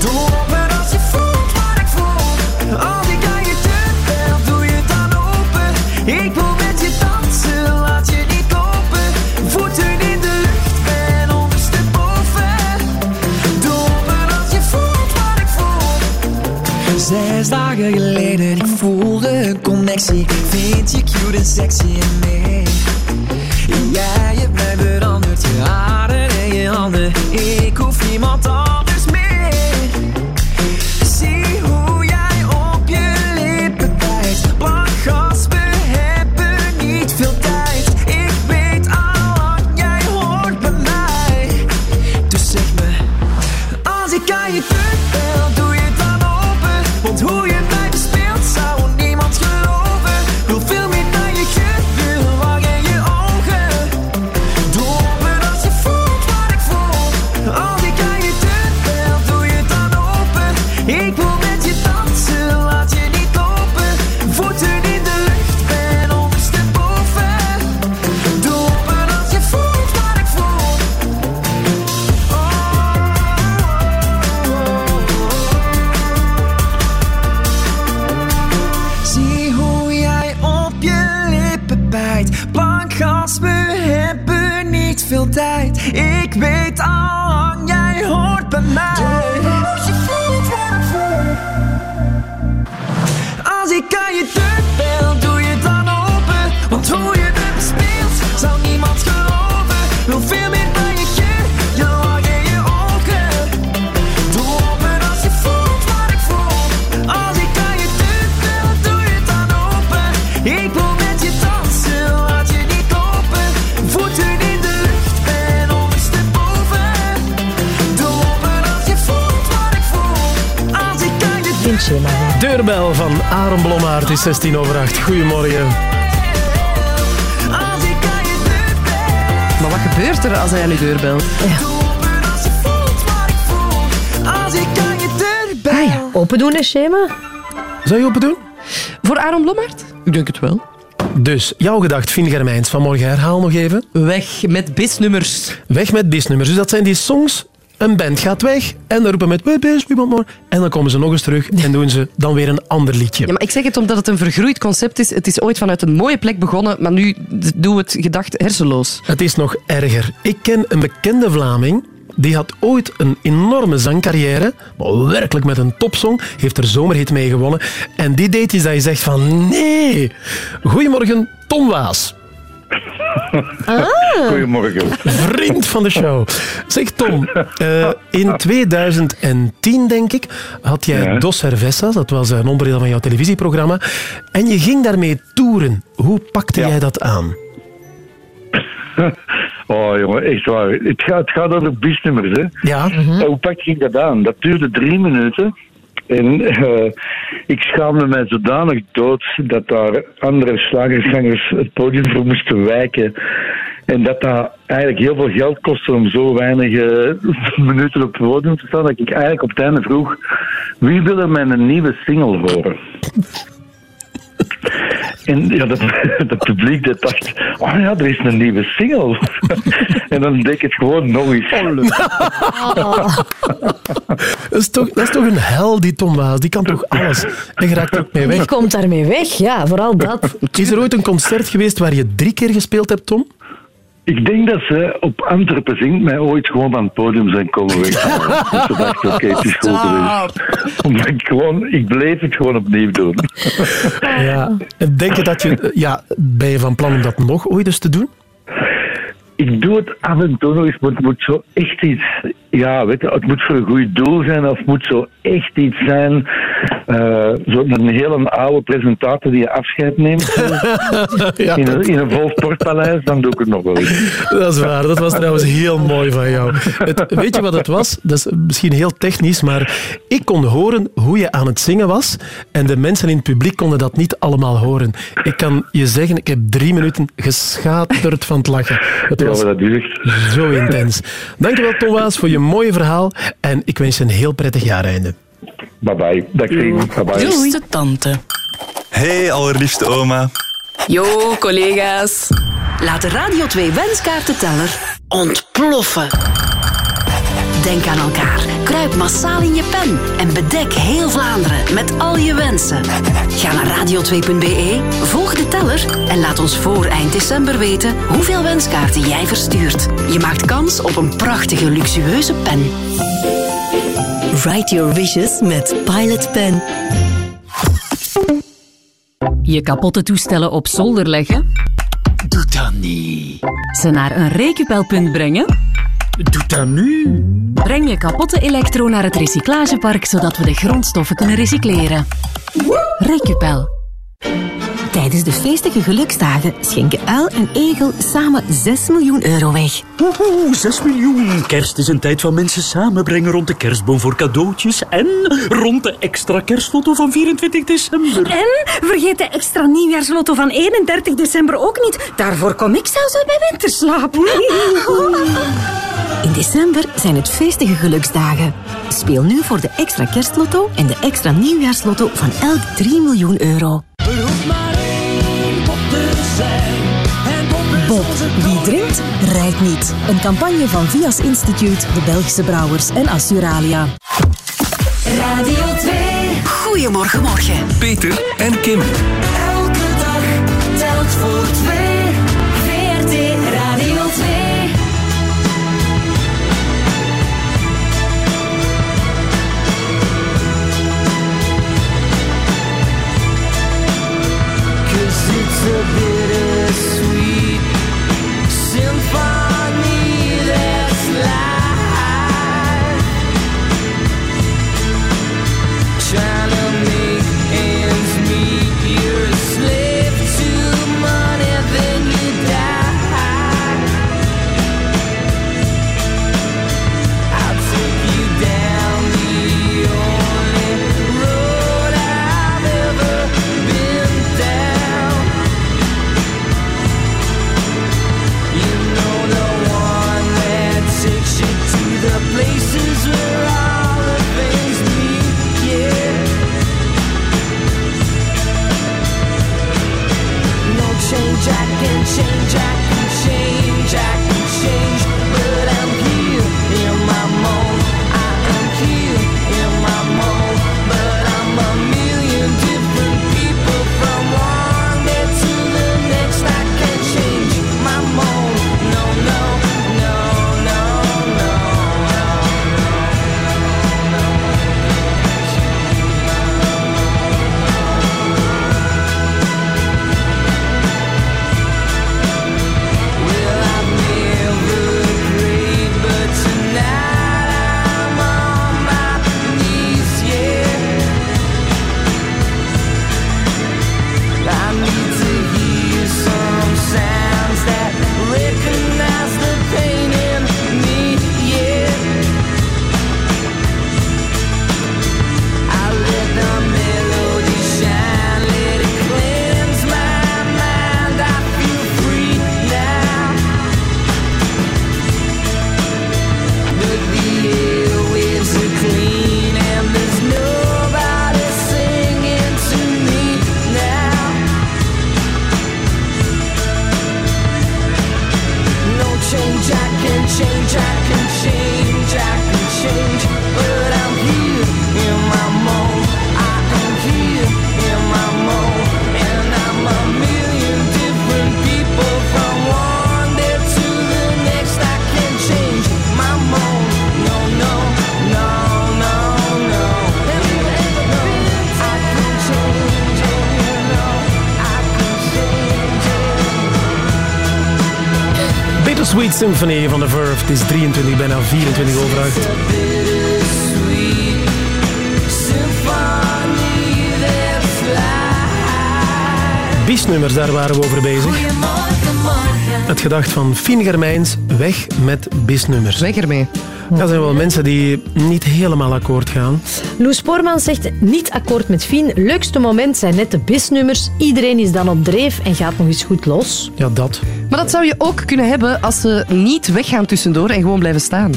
Doe open als je voelt wat ik voel. Als ik aan je deur bel, doe je dan open. Ik wil met je dansen, laat je niet lopen. Voeten in de lucht, ben ondersteboven. Doe open als je voelt wat ik voel. Zes dagen geleden, Vind je cute en sexy en mee? Jij hebt mij veranderd, je haren en je handen. Ik hoef niemand anders Aaron Blommaert is 16 over 8. Goedemorgen. Maar wat gebeurt er als hij aan je deur belt? Als ik aan je deur bel. Ah ja, open doen een schema. Zou je open doen? Voor Aaron Blommaert? Ik denk het wel. Dus, jouw gedacht, Fien Germijns, vanmorgen herhaal nog even. Weg met bisnummers. Weg met bisnummers. Dus dat zijn die songs, een band gaat weg en dan roepen met en dan komen ze nog eens terug en doen ze dan weer een ander liedje. Ja, maar ik zeg het omdat het een vergroeid concept is. Het is ooit vanuit een mooie plek begonnen, maar nu doen we het gedacht hersenloos. Het is nog erger. Ik ken een bekende Vlaming die had ooit een enorme zangcarrière, maar werkelijk met een topsong, heeft er zomerhit mee gewonnen. En die deed iets dat je zegt van nee. Goedemorgen, Tom Waas. Goedemorgen. Vriend van de show. Zeg Tom, eh, in 2010 denk ik, had jij Ja. Dos Cerveza, dat was een onderdeel van jouw televisieprogramma, en je ging daarmee toeren. Hoe pakte jij dat aan? Oh jongen, echt waar. Het gaat, het gaat over bisnummers, hè. Ja. Hoe pak ik dat aan? Dat duurde drie minuten. En eh, ik schaamde mij zodanig dood dat daar andere slagersgangers het podium voor moesten wijken. En dat dat eigenlijk heel veel geld kostte om zo weinig eh, minuten op het podium te staan. Dat ik eigenlijk op het einde vroeg, wie wil er mijn nieuwe single horen? En ja, dat, dat publiek dat dacht, oh ja, er is een nieuwe single. en dan deed ik het gewoon nog eens. Dat is, toch, dat is toch een hel, die Tom Waas. Die kan toch alles. En je raakt er ook mee weg. Je komt daarmee weg, ja, vooral dat. Is er ooit een concert geweest waar je drie keer gespeeld hebt, Tom? Ik denk dat ze op Antwerpen zingt mij ooit gewoon van het podium zijn komen weghalen. Dus ze dachten, oké, het is goed geweest. Omdat ik gewoon, ik bleef het gewoon opnieuw doen. Ja. En denk je dat je... Ja, ben je van plan om dat nog ooit eens te doen? Ik doe het af en toe nog eens, maar het moet zo echt iets... Ja, weet je, het moet voor een goed doel zijn of het moet zo echt iets zijn... zo een hele oude presentator die je afscheid neemt. Ja. in, een, in een vol sportpaleis, dan doe ik het nog wel eens. Dat is waar. Dat was trouwens heel mooi van jou. Het, weet je wat het was? Dat is misschien heel technisch, maar ik kon horen hoe je aan het zingen was en de mensen in het publiek konden dat niet allemaal horen. Ik kan je zeggen, ik heb drie minuten geschaterd van het lachen. Het Ja, was maar dat zo intens. Dankjewel, Tom Waas, voor je mooie verhaal en ik wens je een heel prettig jaareinde. Bye bye. Dag vrienden. Bye bye. Liefste tante. Hey, allerliefste oma. Yo, collega's. Laat de Radio 2 wenskaartenteller ontploffen. Denk aan elkaar. Kruip massaal in je pen en bedek heel Vlaanderen met al je wensen. Ga naar radio2.be, volg de teller en laat ons voor eind december weten hoeveel wenskaarten jij verstuurt. Je maakt kans op een prachtige luxueuze pen. Write your wishes met Pilot Pen. Je kapotte toestellen op zolder leggen? Doe dat niet. Ze naar een rekenpelpunt brengen? Doe dat nu. Breng je kapotte elektro naar het recyclagepark, zodat we de grondstoffen kunnen recycleren. Recupel. Tijdens de feestige geluksdagen schenken Uil en Egel samen 6 miljoen euro weg. Woehoe, 6 miljoen. Kerst is een tijd van mensen samenbrengen rond de kerstboom voor cadeautjes en rond de extra kerstfoto van 24 december. En vergeet de extra nieuwjaarslotto van 31 december ook niet. Daarvoor kom ik zelfs uit bij winterslaap. In december zijn het feestige geluksdagen. Speel nu voor de extra kerstlotto en de extra nieuwjaarslotto van elk 3 miljoen euro. Bob, wie drinkt, rijdt niet. Een campagne van Vias Institute, de Belgische Brouwers en Assuralia. Radio 2. Goedemorgen, morgen. Peter en Kim. Elke dag telt voor twee. Change, Sweet Symphony van The Verve. Het is 23, bijna 24 over 8. Biesnummers, daar waren we over bezig. Het gedacht van Fien Germijns, weg met bisnummers. Weg ermee. Er zijn wel mensen die niet helemaal akkoord gaan. Loes Spoorman zegt niet akkoord met Fien. Leukste moment zijn net de bisnummers. Iedereen is dan op dreef en gaat nog eens goed los. Ja, dat. Maar dat zou je ook kunnen hebben als ze niet weggaan tussendoor en gewoon blijven staan.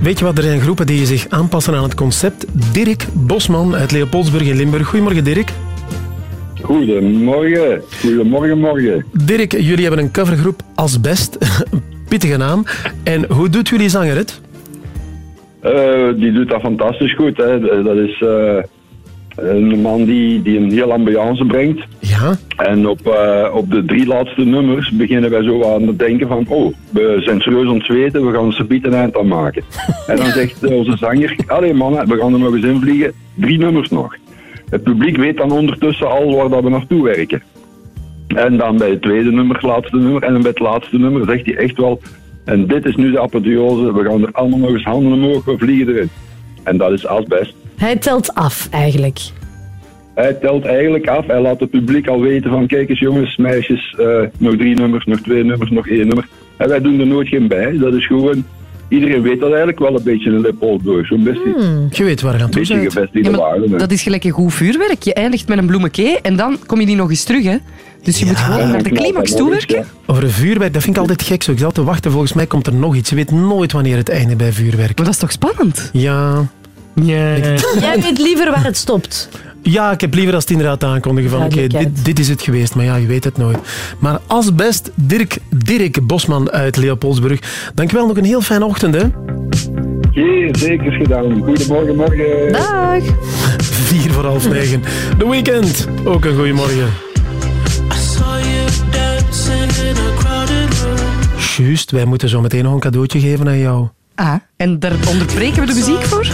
Weet je wat, er zijn groepen die zich aanpassen aan het concept. Dirk Bosman uit Leopoldsburg in Limburg. Goedemorgen, Dirk. Goedemorgen. Goedemorgen, morgen. Dirk, jullie hebben een covergroep Asbest. Pittige naam. En hoe doet jullie zanger het? Eh, die doet dat fantastisch goed. Hè. Dat is eh, een man die, die een heel ambiance brengt. Ja. En op, eh, op de drie laatste nummers beginnen wij zo aan het denken van... Oh, we zijn serieus aan het zweten, we gaan subiet een eind aan maken. en dan zegt onze zanger... Allee mannen, we gaan er nog eens in vliegen. Drie nummers nog. Het publiek weet dan ondertussen al waar dat we naartoe werken. En dan bij het tweede nummer, het laatste nummer, en dan bij het laatste nummer zegt hij echt wel... En dit is nu de apotheose, we gaan er allemaal nog eens handen omhoog, we vliegen erin. En dat is asbest. Hij telt af, eigenlijk. Hij telt eigenlijk af, hij laat het publiek al weten van... Kijk eens jongens, meisjes, eh, nog drie nummers, nog twee nummers, nog één nummer. En wij doen er nooit geen bij, dat is gewoon... Iedereen weet dat eigenlijk wel een beetje een Leopoldburg. Zo'n best Je weet waar je aan toe bent. Ja, dat is gelijk een goed vuurwerk. Je eindigt met een bloemetje en dan kom je die nog eens terug. Hè? Dus je moet gewoon naar de climax toewerken. Over een vuurwerk, dat vind ik altijd gek. Zo. Ik zat te wachten, volgens mij komt er nog iets. Je weet nooit wanneer het einde bij vuurwerk. Maar dat is toch spannend? Ja. Jij weet liever waar het stopt. Ja, ik heb liever als het inderdaad aankondigen van oké, dit, dit is het geweest. Maar ja, je weet het nooit. Maar als best Dirk, Dirk Bosman uit Leopoldsburg. Dankjewel, nog een heel fijne ochtend hè. Jee, zeker gedaan. Goedemorgen, morgen. Dag. Vier voor half negen. De weekend. Ook een goeiemorgen. Juist, wij moeten zo meteen nog een cadeautje geven aan jou. Ah, en daar onderbreken we de muziek voor?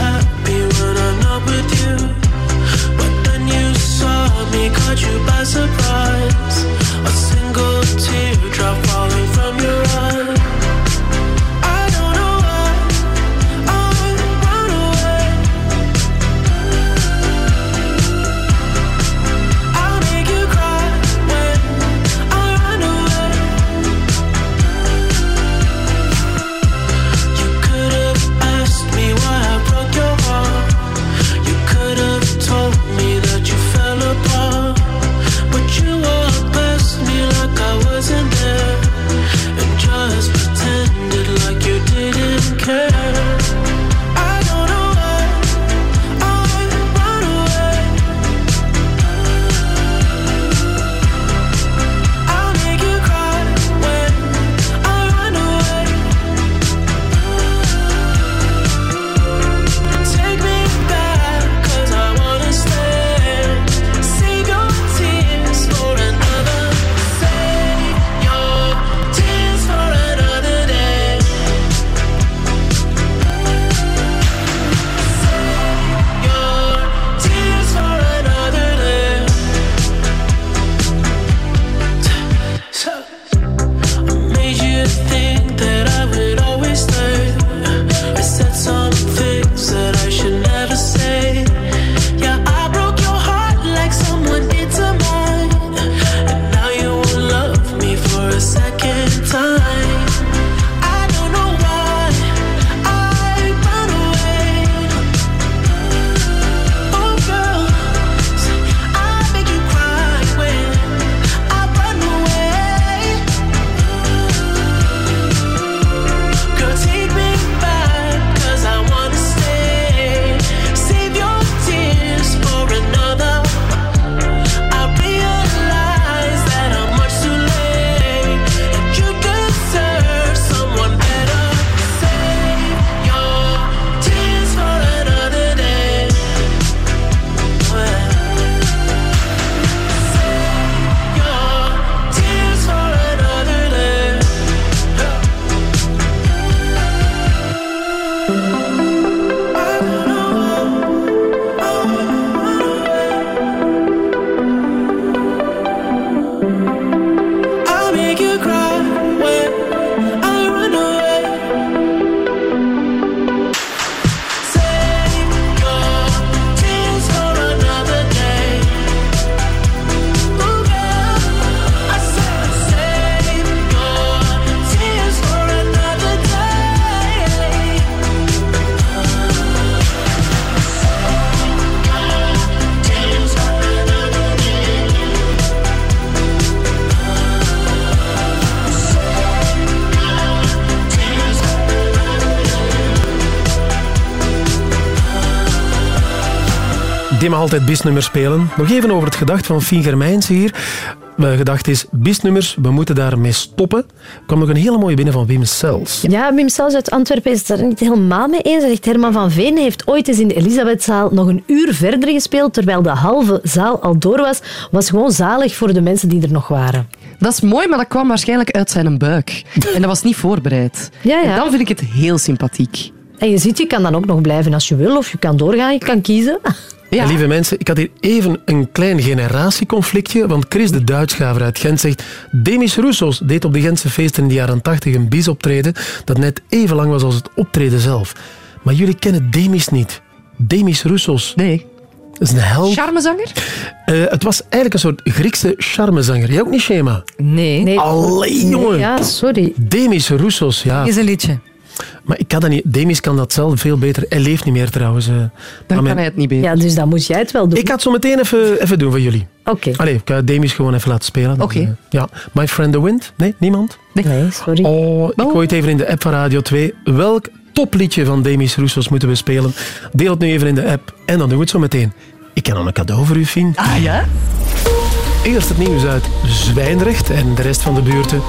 Altijd bisnummers spelen. Nog even over het gedacht van Fien Germijns hier. Mijn gedachte is, bisnummers, we moeten daarmee stoppen. Er kwam nog een hele mooie binnen van Wim Sels. Ja, Wim Sels uit Antwerpen is het daar niet helemaal mee eens. Hij zegt, Herman van Veen heeft ooit eens in de Elisabethzaal nog een uur verder gespeeld, terwijl de halve zaal al door was. Was gewoon zalig voor de mensen die er nog waren. Dat is mooi, maar dat kwam waarschijnlijk uit zijn buik. En dat was niet voorbereid. Ja, ja. En dan vind ik het heel sympathiek. En je ziet, je kan dan ook nog blijven als je wil, of je kan doorgaan, je kan kiezen. En lieve mensen, ik had hier even een klein generatieconflictje, want Chris de Duitsgaver uit Gent zegt Demis Roussos deed op de Gentse feesten in de jaren 80 een bisoptreden dat net even lang was als het optreden zelf. Maar jullie kennen Demis niet. Demis Roussos. Nee. Dat is een held. Charmezanger? Eh, het was eigenlijk een soort Griekse charmezanger. Jij ook niet, Shema? Nee. Nee. Allee, Nee, jongen. Ja, sorry. Demis Roussos, ja. Is een liedje. Maar ik kan dat niet. Demis kan dat zelf veel beter. Hij leeft niet meer trouwens. eh. Dan Maar kan mijn- hij het niet beter. Ja, dus dan moet jij het wel doen. Ik ga het zo meteen even, even doen voor jullie. Oké. Allee, ik ga Demis gewoon even laten spelen. Dan, Oké. eh, ja. My Friend the Wind? Nee, niemand? Nee, sorry. Oh, ik gooi het even in de app van Radio 2. Welk topliedje van Demis Roussos moeten we spelen? Deel het nu even in de app en dan doen we het zo meteen. Ik heb nog een cadeau voor u, Fien. Ah ja? Eerst het nieuws uit Zwijndrecht en de rest van de buurten.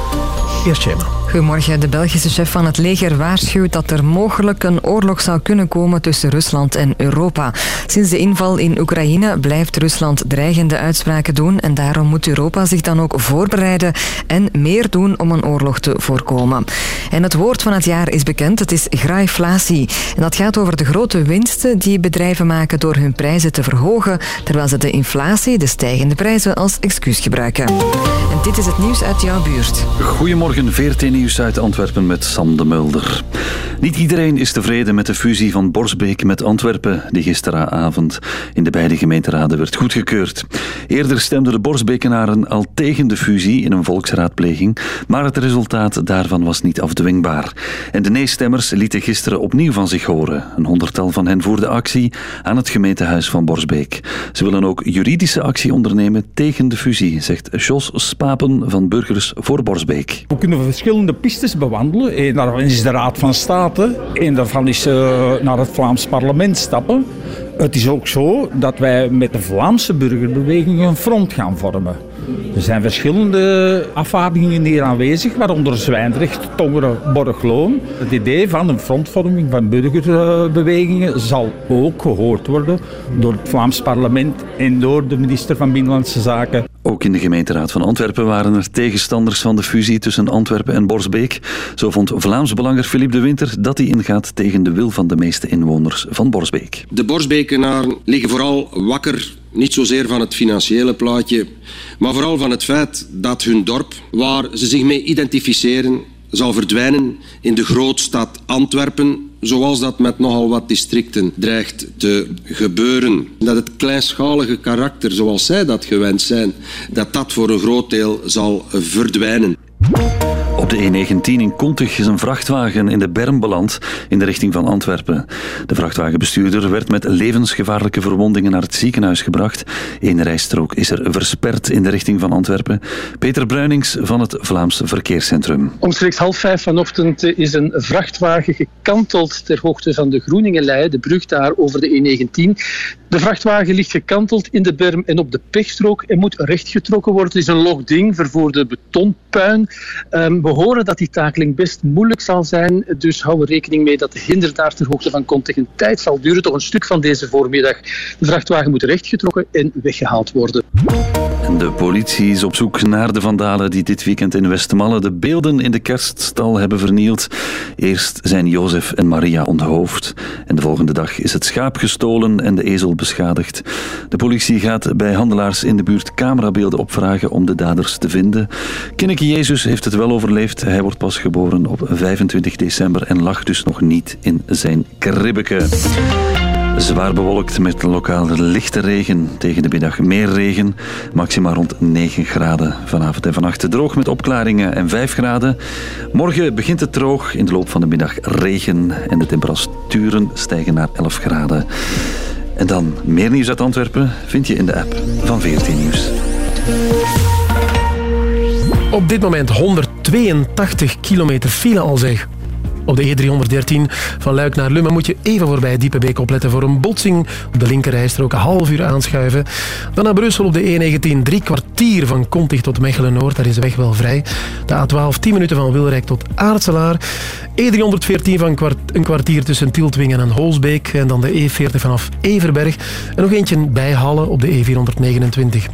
Eerst Shema. Goedemorgen. De Belgische chef van het leger waarschuwt dat er mogelijk een oorlog zou kunnen komen tussen Rusland en Europa. Sinds de inval in Oekraïne blijft Rusland dreigende uitspraken doen en daarom moet Europa zich dan ook voorbereiden en meer doen om een oorlog te voorkomen. En het woord van het jaar is bekend, het is graiflatie. En dat gaat over de grote winsten die bedrijven maken door hun prijzen te verhogen, terwijl ze de inflatie, de stijgende prijzen, als excuus gebruiken. En dit is het nieuws uit jouw buurt. Goedemorgen, VRT Nieuws uit Antwerpen met Sam de Mulder. Niet iedereen is tevreden met de fusie van Borsbeek met Antwerpen, die gisteravond in de beide gemeenteraden werd goedgekeurd. Eerder stemden de Borsbekenaren al tegen de fusie in een volksraadpleging, maar het resultaat daarvan was niet afdwingbaar. En de nee-stemmers lieten gisteren opnieuw van zich horen. Een honderdtal van hen voerde actie aan het gemeentehuis van Borsbeek. Ze willen ook juridische actie ondernemen tegen de fusie, zegt Jos Spapen van Burgers voor Borsbeek. We kunnen verschillende pistes bewandelen. Eén daarvan is de Raad van State. Eén daarvan is eh, naar het Vlaams parlement stappen. Het is ook zo dat wij met de Vlaamse burgerbeweging een front gaan vormen. Er zijn verschillende afvaardigingen hier aanwezig, waaronder Zwijndrecht, Tongeren, Borgloon. Het idee van een frontvorming van burgerbewegingen zal ook gehoord worden door het Vlaams parlement en door de minister van Binnenlandse Zaken. Ook in de gemeenteraad van Antwerpen waren er tegenstanders van de fusie tussen Antwerpen en Borsbeek. Zo vond Vlaams belanger Philippe de Winter dat hij ingaat tegen de wil van de meeste inwoners van Borsbeek. De Borsbekenaren liggen vooral wakker, niet zozeer van het financiële plaatje, maar vooral van het feit dat hun dorp, waar ze zich mee identificeren, zal verdwijnen in de grootstad Antwerpen, zoals dat met nogal wat districten dreigt te gebeuren. Dat het kleinschalige karakter, zoals zij dat gewend zijn, dat dat voor een groot deel zal verdwijnen. De E19 in Kontig is een vrachtwagen in de berm beland in de richting van Antwerpen. De vrachtwagenbestuurder werd met levensgevaarlijke verwondingen naar het ziekenhuis gebracht. Eén rijstrook is er versperd in de richting van Antwerpen. Peter Bruinings van het Vlaams Verkeerscentrum. Omstreeks half vijf vanochtend is een vrachtwagen gekanteld ter hoogte van de Groeningenlei, de brug daar over de E19. De vrachtwagen ligt gekanteld in de berm en op de pechstrook en moet rechtgetrokken worden. Het is een log ding, vervoerde betonpuin. Ehm, we horen dat die takeling best moeilijk zal zijn, dus hou er rekening mee dat de hinder daar hoogte van Kontig een tijd zal duren, toch een stuk van deze voormiddag. De vrachtwagen moet rechtgetrokken en weggehaald worden. De politie is op zoek naar de vandalen die dit weekend in Westmalle de beelden in de kerststal hebben vernield. Eerst zijn Jozef en Maria onthoofd. En de volgende dag is het schaap gestolen en de ezel beschadigd. De politie gaat bij handelaars in de buurt camerabeelden opvragen om de daders te vinden. Kinneke Jezus heeft het wel overleefd. Hij wordt pas geboren op 25 december en lag dus nog niet in zijn kribbeke. Zwaar bewolkt met lokaal lichte regen. Tegen de middag meer regen. Maxima rond 9 graden. Vanavond en vannacht droog met opklaringen en 5 graden. Morgen begint het droog. In de loop van de middag regen. En de temperaturen stijgen naar 11 graden. En dan meer nieuws uit Antwerpen vind je in de app van 14 Nieuws. Op dit moment 182 kilometer file al zeg. Op de E313 van Luik naar Lummen moet je even voorbij Diepebeek opletten voor een botsing. Op de linkerrijstrook een half uur aanschuiven. Dan naar Brussel op de E19 drie kwartier van Kontig tot Mechelen-Noord. Daar is de weg wel vrij. De A12 10 minuten van Wilrijk tot Aartselaar. E314 van kwart- een kwartier tussen Tieltwingen en Holsbeek. En dan de E40 vanaf Everberg. En nog eentje bij Halle op de E429.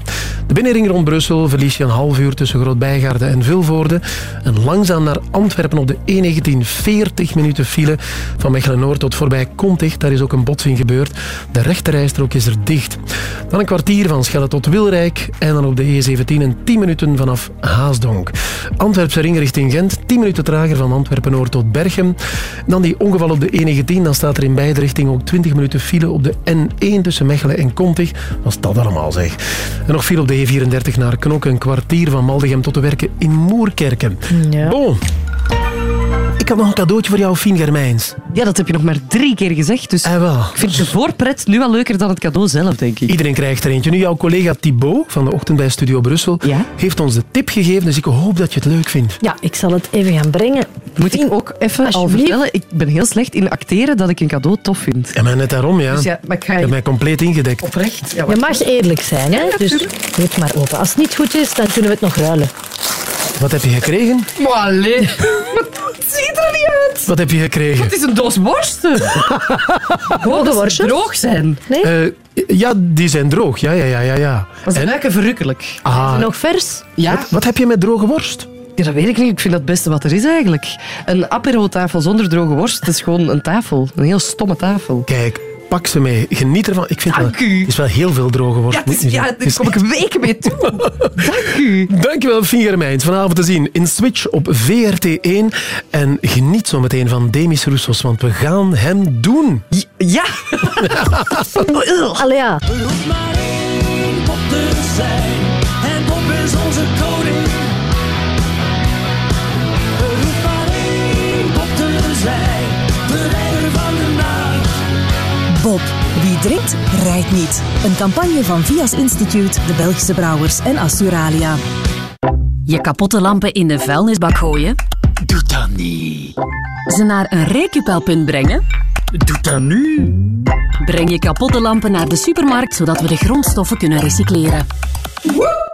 De binnenring rond Brussel verlies je een half uur tussen Grootbijgaarde en Vilvoorde. En langzaam naar Antwerpen op de E19 40 minuten file. Van Mechelen-Noord tot voorbij Kontig. Daar is ook een botsing gebeurd. De rechterrijstrook is er dicht. Dan een kwartier van Schelle tot Wilrijk. En dan op de E17 een 10 minuten vanaf Haasdonk. Antwerpse ring richting Gent. 10 minuten trager van Antwerpen-Noord tot Berchem. Dan die ongeval op de E19. Dan staat er in beide richtingen ook 20 minuten file op de N1 tussen Mechelen en Kontig. Wat is dat allemaal zeg. En nog file op de E34 naar Knokke. Een kwartier van Maldegem tot de werken in Moerkerken. Ja. Bon. Ik had nog een cadeautje voor jou, Fien Germijns. Ja, dat heb je nog maar drie keer gezegd. Dus wel. ik vind de voorpret nu al leuker dan het cadeau zelf, denk ik. Iedereen krijgt er eentje. Nu, jouw collega Thibaut van de ochtend bij Studio Brussel heeft ons de tip gegeven, dus ik hoop dat je het leuk vindt. Ja, ik zal het even gaan brengen. Moet ik ook even al vertellen, ik ben heel slecht in acteren dat ik een cadeau tof vind. Ja, maar net daarom, ja. Dus ja, maar ik ga Je hebt mij compleet ingedekt. oprecht... Ja, Je mag eerlijk zijn, hè? Dus doe het maar open. Als het niet goed is, dan kunnen we het nog ruilen. Wat heb je gekregen? Maar allee, het ziet er niet uit. Wat heb je gekregen? Het is een doos worsten. Droge worstjes? droog zijn. Nee? Eh, ja, die zijn droog. Ja, ja, ja, ja. ja. Maar ze ruiken verrukkelijk. Ah, Nog vers? Ja. wat, wat heb je met droge worst? Ja, dat weet ik niet. Ik vind dat het beste wat er is eigenlijk. Een apero-tafel zonder droge worst, dat is gewoon een tafel. Een heel stomme tafel. Kijk, pak ze mee. Geniet ervan. Ik vind Dank u. het is wel heel veel droge worst. Ja, is, ja, daar kom ik weken mee toe. Dank u. Dankjewel, Fien Germijns. Vanavond te zien in Switch op VRT1. En geniet zo meteen van Demis Roussos, want we gaan hem doen. Ja. Allee, ja. Er hoeft maar één pop te zijn. Bob, wie drinkt, rijdt niet. Een campagne van Vias Instituut, de Belgische Brouwers en Assuralia. Je kapotte lampen in de vuilnisbak gooien? Doe dat niet. Ze naar een recupelpunt brengen? Doe dat nu. Breng je kapotte lampen naar de supermarkt, zodat we de grondstoffen kunnen recycleren.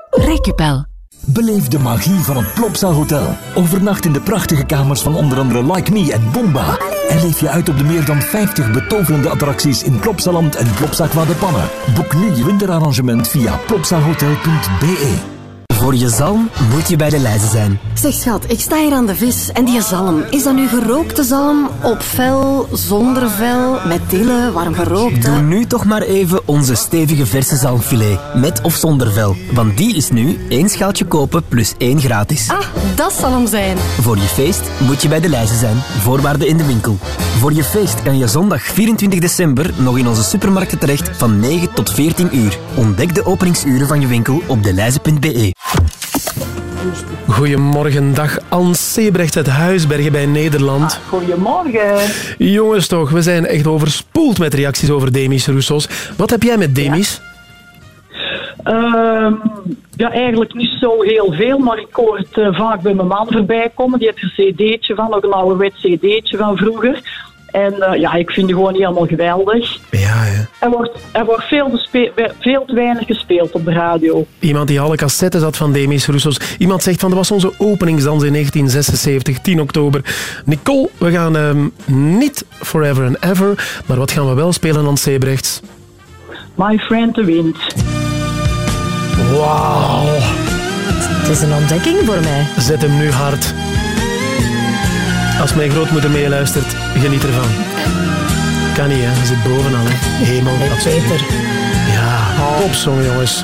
Recupel. Beleef de magie van het Plopsa Hotel. Overnacht in de prachtige kamers van onder andere Like Me en Bomba. En leef je uit op de meer dan 50 betoverende attracties in Plopsaland en Plopsa Qua de Pannen. Boek nu je winterarrangement via plopsahotel.be. Voor je zalm moet je bij de lijzen zijn. Zeg schat, ik sta hier aan de vis en die zalm. Is dat nu gerookte zalm? Op vel, zonder vel, met dille, warm gerookt? Doe nu toch maar even onze stevige verse zalmfilet. Met of zonder vel. Want die is nu één schaaltje kopen plus één gratis. Ah, dat zal hem zijn. Voor je feest moet je bij de lijzen zijn. Voorwaarden in de winkel. Voor je feest kan je zondag 24 december nog in onze supermarkten terecht van 9 tot 14 uur. Ontdek de openingsuren van je winkel op deleize.be. Goedemorgen, dag Ans Sebrecht uit Huisbergen bij Nederland. Goedemorgen. Jongens toch, we zijn echt overspoeld met reacties over Demis Roussos. Wat heb jij met Demis? Ehm, ja, eigenlijk niet zo heel veel, maar ik hoor het eh, vaak bij mijn man voorbij komen. Die heeft een cd'tje van, nog een ouderwet cd'tje van vroeger. En eh, ja, ik vind het gewoon helemaal geweldig. Ja, ja. Er wordt, er wordt veel, veel te weinig gespeeld op de radio. Iemand die alle cassettes had van Demis Roussos. Iemand zegt van, dat was onze openingsdans in 1976, 10 oktober. Nicole, we gaan ehm, niet Forever and Ever, maar wat gaan we wel spelen, Ans Sebrechts? My Friend the Wind. Wauw. Het is een ontdekking voor mij. Zet hem nu hard. Als mijn grootmoeder meeluistert, geniet ervan. Kan niet, hè? Hij zit bovenal, hè? Hemel. Peter. Ja, popsong, jongens.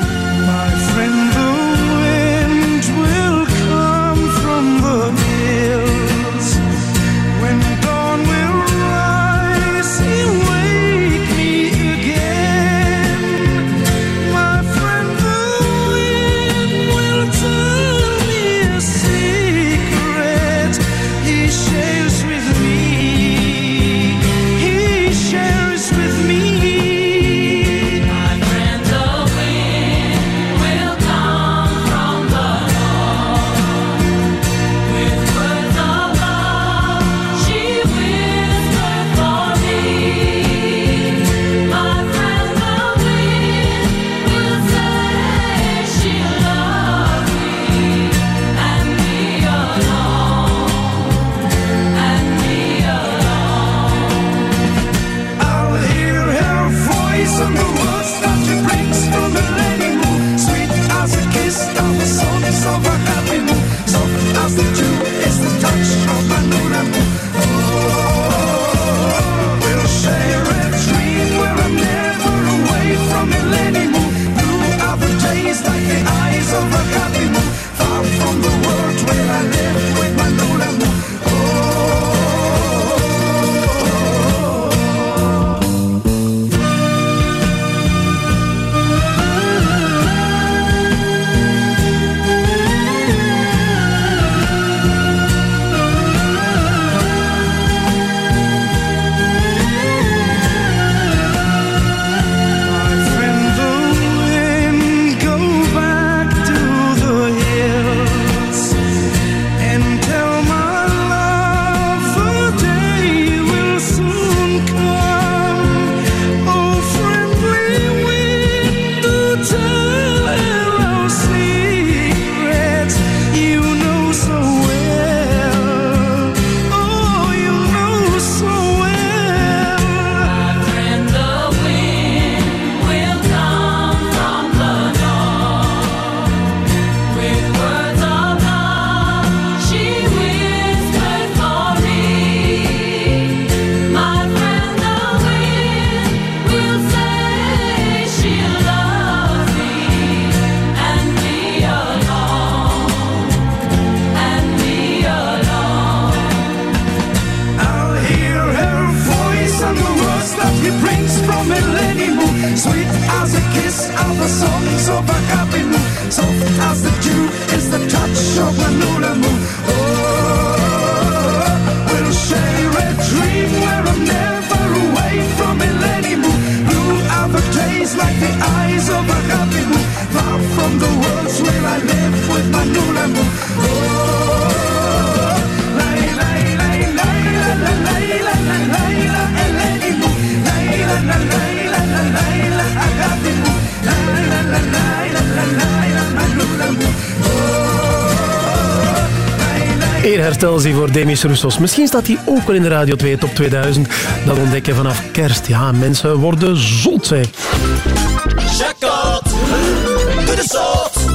Eerherstelsie voor Demis Roussos. Misschien staat hij ook wel in de Radio 2 Top 2000. Dat ontdekken vanaf kerst. Ja, mensen worden zot, zeg.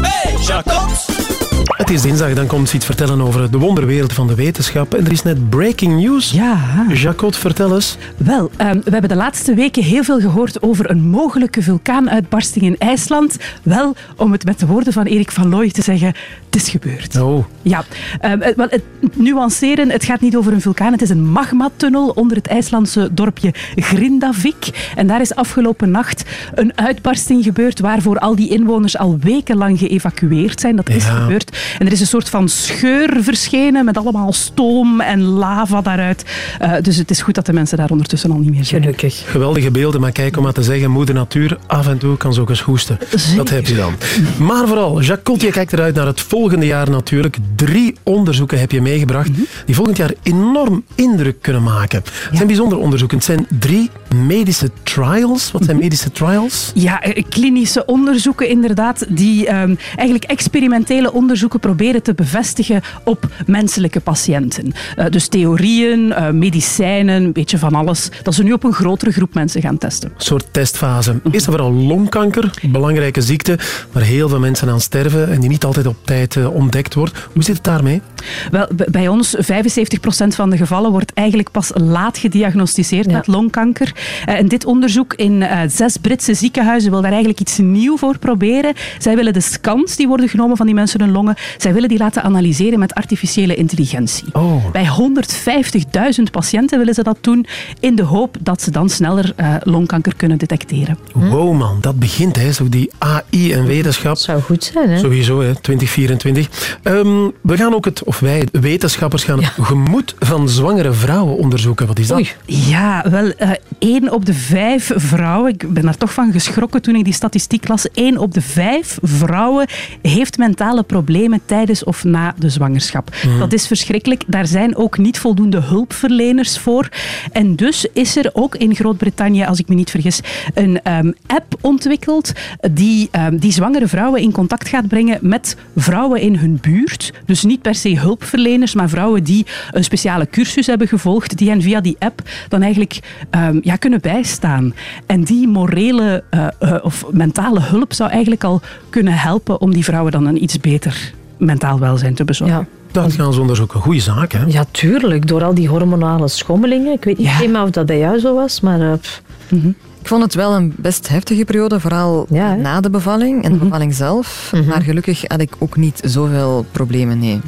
Hey. Het is dinsdag, dan komt ze iets vertellen over de wonderwereld van de wetenschap. En er is net breaking news. Ja. Jacot, vertel eens. Wel, ehm, we hebben de laatste weken heel veel gehoord over een mogelijke vulkaanuitbarsting in IJsland. Wel, om het met de woorden van Erik van Looy te zeggen, het is gebeurd. Oh. Ja, ehm, het, wel, het nuanceren, het gaat niet over een vulkaan, het is een magmatunnel onder het IJslandse dorpje Grindavik. En daar is afgelopen nacht een uitbarsting gebeurd waarvoor al die inwoners al wekenlang geëvacueerd zijn. Dat is Ja. gebeurd. En er is een soort van scheur verschenen met allemaal stoom en lava daaruit. Eh, dus het is goed dat de mensen daar ondertussen al niet meer zijn. Gelukkig. Geweldige beelden, maar kijk om maar te zeggen, moeder natuur, af en toe kan ze ook eens hoesten. Dat heb je dan. Maar vooral, Jacques je kijkt eruit naar het volgende jaar natuurlijk. Drie onderzoeken heb je meegebracht die volgend jaar enorm indruk kunnen maken. Het zijn bijzondere onderzoeken. Het zijn drie medische trials. Wat zijn medische trials? Ja, eh, klinische onderzoeken inderdaad, die ehm, eigenlijk experimentele onderzoeken proberen te bevestigen op menselijke patiënten. Eh, dus theorieën, eh, medicijnen, een beetje van alles. Dat ze nu op een grotere groep mensen gaan testen. Een soort testfase. Eerst en vooral longkanker, een belangrijke ziekte waar heel veel mensen aan sterven en die niet altijd op tijd ontdekt wordt. Hoe zit het daarmee? Wel, bij ons, 75% van de gevallen wordt eigenlijk pas laat gediagnosticeerd met longkanker. Eh, en dit onderzoek in eh, zes Britse ziekenhuizen wil daar eigenlijk iets nieuws voor proberen. Zij willen de scans die worden genomen van die mensen hun longen, zij willen die laten analyseren met artificiële intelligentie. Bij 150.000 patiënten willen ze dat doen, in de hoop dat ze dan sneller eh, longkanker kunnen detecteren. Wow man, dat begint hè, zo die AI en wetenschap. zou goed zijn, hè? Sowieso, hè, 2024. Ehm, we gaan ook het, of wij, wetenschappers, gaan het gemoed van zwangere vrouwen onderzoeken. Wat is dat? Ja, wel, eh één op de vijf vrouwen, ik ben daar toch van geschrokken toen ik die statistiek las, één op de vijf vrouwen heeft mentale problemen tijdens of na de zwangerschap. Mhm. Dat is verschrikkelijk. Daar zijn ook niet voldoende hulpverleners voor. En dus is er ook in Groot-Brittannië, als ik me niet vergis, een ehm, app ontwikkeld die, ehm, die zwangere vrouwen in contact gaat brengen met vrouwen in hun buurt. Dus niet per se hulpverleners, maar vrouwen die een speciale cursus hebben gevolgd, die hen via die app dan eigenlijk ehm, ja, kunnen bijstaan. En die morele eh, eh, of mentale hulp zou eigenlijk al kunnen helpen om die vrouwen dan een iets beter mentaal welzijn te bezorgen. Dat gaan ze onderzoeken. Goeie zaak, hè? Ja, tuurlijk. Door al die hormonale schommelingen. Ik weet niet helemaal of dat bij jou zo was, maar... eh. Ik vond het wel een best heftige periode, vooral na de bevalling en de bevalling zelf. Maar gelukkig had ik ook niet zoveel problemen, nee.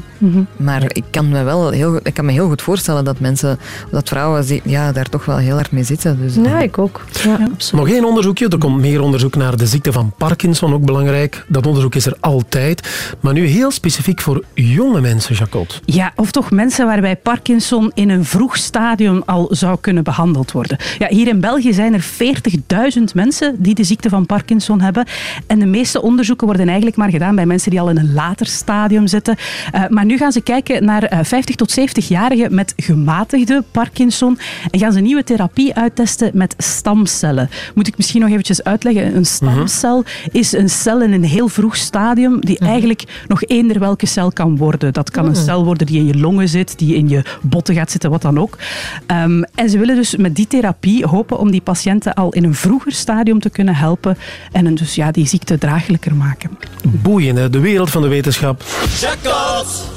Maar ik kan me wel heel, goed- ik kan me heel goed voorstellen dat mensen, dat vrouwen ja, daar toch wel heel hard mee zitten. Dus, Ja, ik ook. Ja, Nog één onderzoekje. Er komt meer onderzoek naar de ziekte van Parkinson, ook belangrijk. Dat onderzoek is er altijd. Maar nu heel specifiek voor jonge mensen, Jacot. Ja, of toch mensen waarbij Parkinson in een vroeg stadium al zou kunnen behandeld worden. Ja, hier in België zijn er 40.000 mensen die de ziekte van Parkinson hebben. En de meeste onderzoeken worden eigenlijk maar gedaan bij mensen die al in een later stadium zitten. Eh, maar nu gaan ze kijken naar eh, 50 tot 70-jarigen met gematigde Parkinson. En gaan ze een nieuwe therapie uittesten met stamcellen. Moet ik misschien nog eventjes uitleggen. Een stamcel is een cel in een heel vroeg stadium die eigenlijk nog eender welke cel kan worden. Dat kan een Mhm. cel worden die in je longen zit, die in je botten gaat zitten, wat dan ook. Ehm, en ze willen dus met die therapie hopen om die patiënten al in een vroeger stadium te kunnen helpen en hen dus ja, die ziekte draaglijker maken. Boeiend, hè? De wereld van de wetenschap.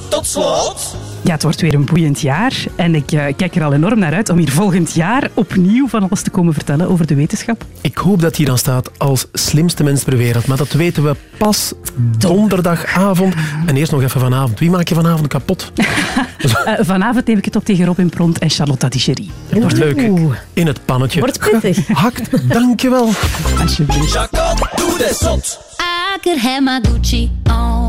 Tot slot. Ja, het wordt weer een boeiend jaar en ik eh, kijk er al enorm naar uit om hier volgend jaar opnieuw van alles te komen vertellen over de wetenschap. Ik hoop dat hij dan staat als slimste mens ter wereld. Maar dat weten we pas donderdagavond. En eerst nog even vanavond. Wie maak je vanavond kapot? Eh, vanavond neem ik het op tegen Robin Pront en Charlotte Digerie. Dat wordt leuk. In het pannetje. Wordt pittig. Hakt, dankjewel. Alsjeblieft. Jacot, doe de zot. I I could have my Gucci on.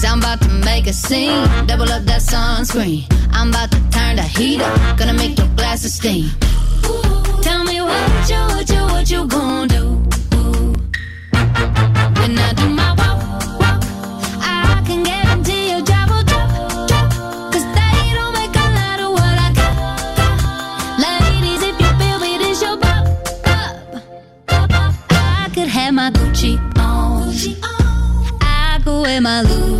Cause I'm about to make a scene, double up that sunscreen. I'm about to turn the heat up, gonna make your glasses steam. Ooh, tell me what you, what you, what you gonna do? When I do my walk, walk, I can guarantee you drop will drop, drop. Cause they don't make a lot of what I got. Ladies, if you feel me, this your bop, bop, bop. I could have my Gucci on. I could wear my Louis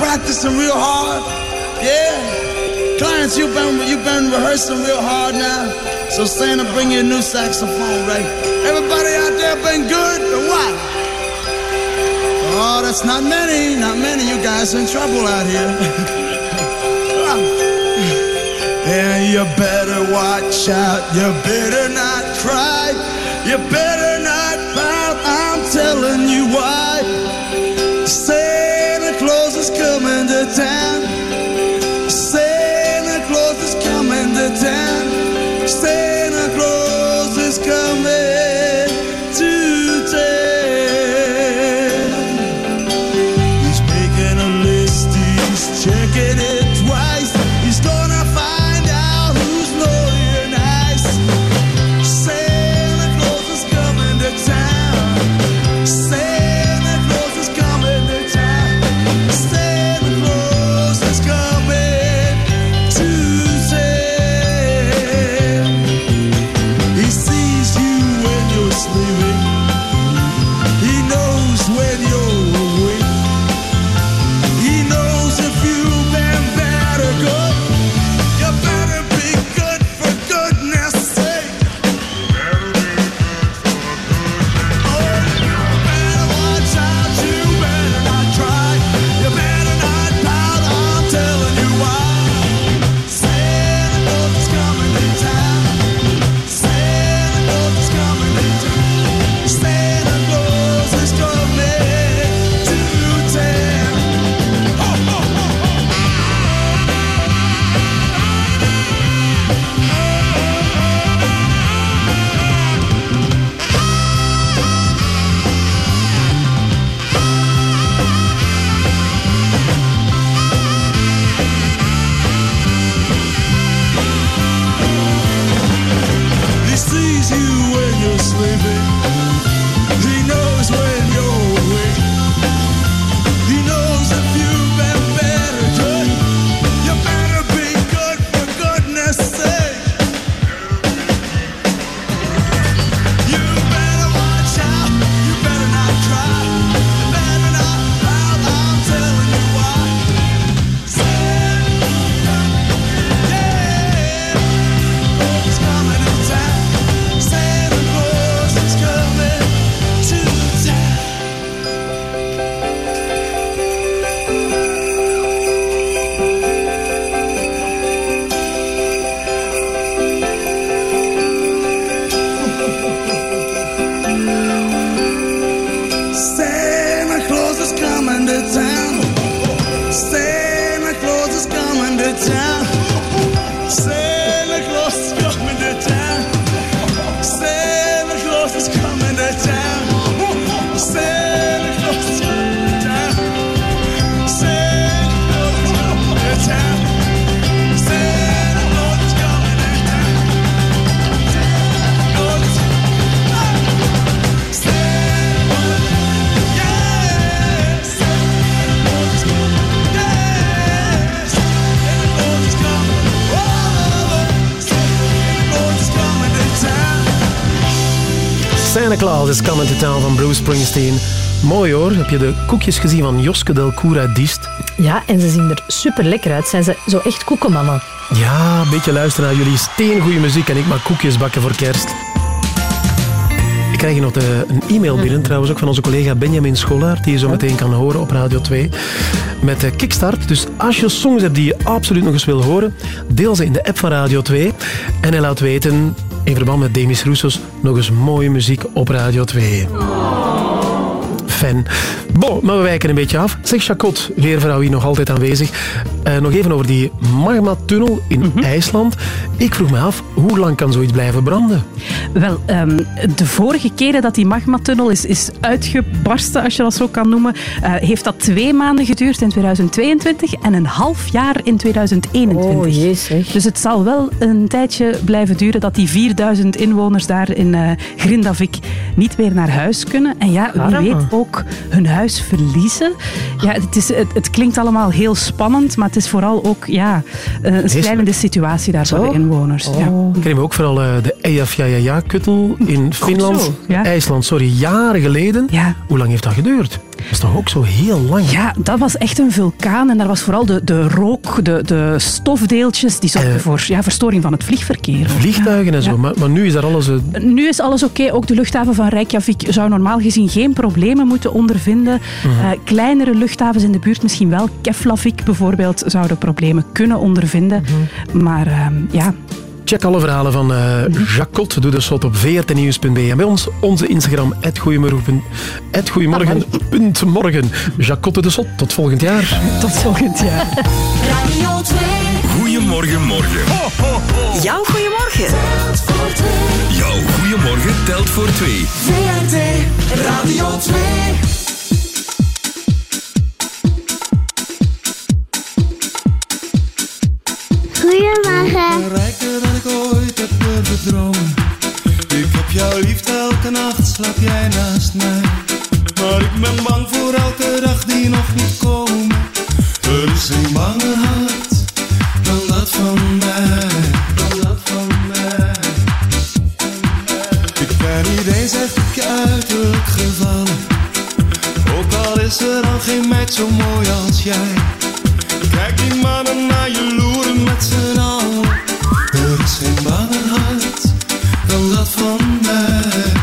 Practicing real hard? Yeah? Clients, you've been you've been rehearsing real hard now. So Santa, bring you a new saxophone, right? Everybody out there been good or what? Oh, that's not many, not many. You guys in trouble out here. and you better watch out. You better not cry. You better Santa Claus is coming to town van Bruce Springsteen. Mooi hoor. Heb je de koekjes gezien van Joske Del Cura Diest? Ja, en ze zien er super lekker uit. Zijn ze zo echt koekenmannen? Ja, een beetje luisteren naar jullie steengoede muziek en ik mag koekjes bakken voor kerst. Ik krijg hier nog de- een e-mail binnen, trouwens ook van onze collega Benjamin Scholaar, die je zo meteen kan horen op Radio 2, met de Kickstart. Dus als je songs hebt die je absoluut nog eens wil horen, deel ze in de app van Radio 2. En hij laat weten, in verband met Demis Roussos, nog eens mooie muziek op Radio 2. Fan. Bon, maar we wijken een beetje af. Zeg, Chacot, weervrouw hier nog altijd aanwezig. Eh, nog even over die magmatunnel in IJsland. Ik vroeg me af, hoe lang kan zoiets blijven branden? Wel, ehm, de vorige keren dat die magmatunnel is, is uitgebarsten, als je dat zo kan noemen, eh, heeft dat twee maanden geduurd in 2022 en een half jaar in 2021. Dus het zal wel een tijdje blijven duren dat die 4000 inwoners daar in eh, Grindavik niet meer naar huis kunnen. En ja, wie weet ook hun huis verliezen. Ja, het, is, het, het klinkt allemaal heel spannend, maar het is vooral ook ja, eh, een schrijnende situatie daar voor de inwoners. Ja. Ik herinner me ook vooral eh, de Eyjafjallaja-kuttel in Finland. zo, ja. IJsland, sorry, jaren geleden. Hoe lang heeft dat geduurd? Dat is toch ook zo heel lang? Ja, dat was echt een vulkaan en daar was vooral de, de rook, de, de stofdeeltjes, die zorgden voor ja, verstoring van het vliegverkeer. Vliegtuigen en zo, maar, maar nu is daar alles... eh, Nu is alles oké. Ook de luchthaven van Reykjavik zou normaal gezien geen problemen moeten ondervinden. Eh, kleinere luchthavens in de buurt misschien wel. Keflavik bijvoorbeeld zouden problemen kunnen ondervinden. Mhm. Maar ehm, ja, Check alle verhalen van eh Jacot. Doe de slot op vrtnieuws.be. En bij ons, onze Instagram, goeiemorgen. Goeiemorgen. Punt morgen. Jacot de Sot. Tot volgend jaar. Tot volgend jaar. Radio 2. Goedemorgen, morgen. Jouw goeiemorgen. Jouw goedemorgen telt voor twee. VRT Radio 2. Goedemorgen. Ik heb durven dromen. Ik heb jou lief, elke nacht slaap jij naast mij. Maar ik ben bang voor elke dag die nog moet komen. Er is een banger hart dan dat van mij. Dan dat van mij. Ik ben niet eens echt op je uiterlijk gevallen. Ook al is er al geen meid zo mooi als jij. Kijk die mannen naar je loeren met z'n allen. Banger hart dan dat van mij.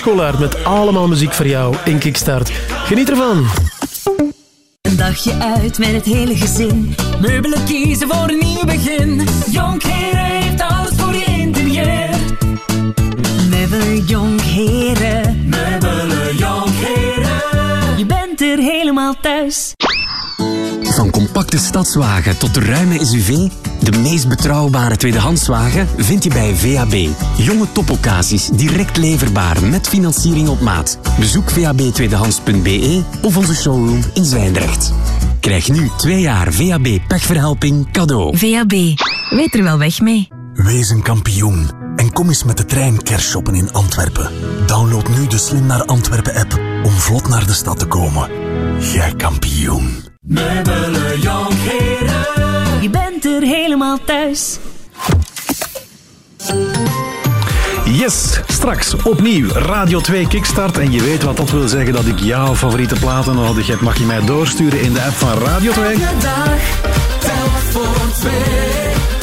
Scholaert met allemaal muziek voor jou in Kickstart. Geniet ervan. Een dagje uit met het hele gezin. Meubelen kiezen voor een nieuw begin. Jonkheren heeft alles voor je interieur. Meubelen Jonkheren. Meubelen Jonkheren. Je bent er helemaal thuis. Van compacte stadswagen tot de ruime SUV, de meest betrouwbare tweedehandswagen vind je bij VAB. Jonge topoccasies, direct leverbaar met financiering op maat. Bezoek vabtweedehands.be of onze showroom in Zwijndrecht. Krijg nu twee jaar VAB pechverhelping cadeau. VAB, weet er wel weg mee. Wees een kampioen en kom eens met de trein kerstshoppen in Antwerpen. Download nu de Slim naar Antwerpen app om vlot naar de stad te komen. Jij kampioen. Meubelen Jonkheren. Je bent er helemaal thuis. Yes, straks opnieuw Radio 2 Kickstart. En je weet wat dat wil zeggen dat ik jouw favoriete platen nodig heb. Mag je mij doorsturen in de app van Radio 2? Elke dag, telk voor twee.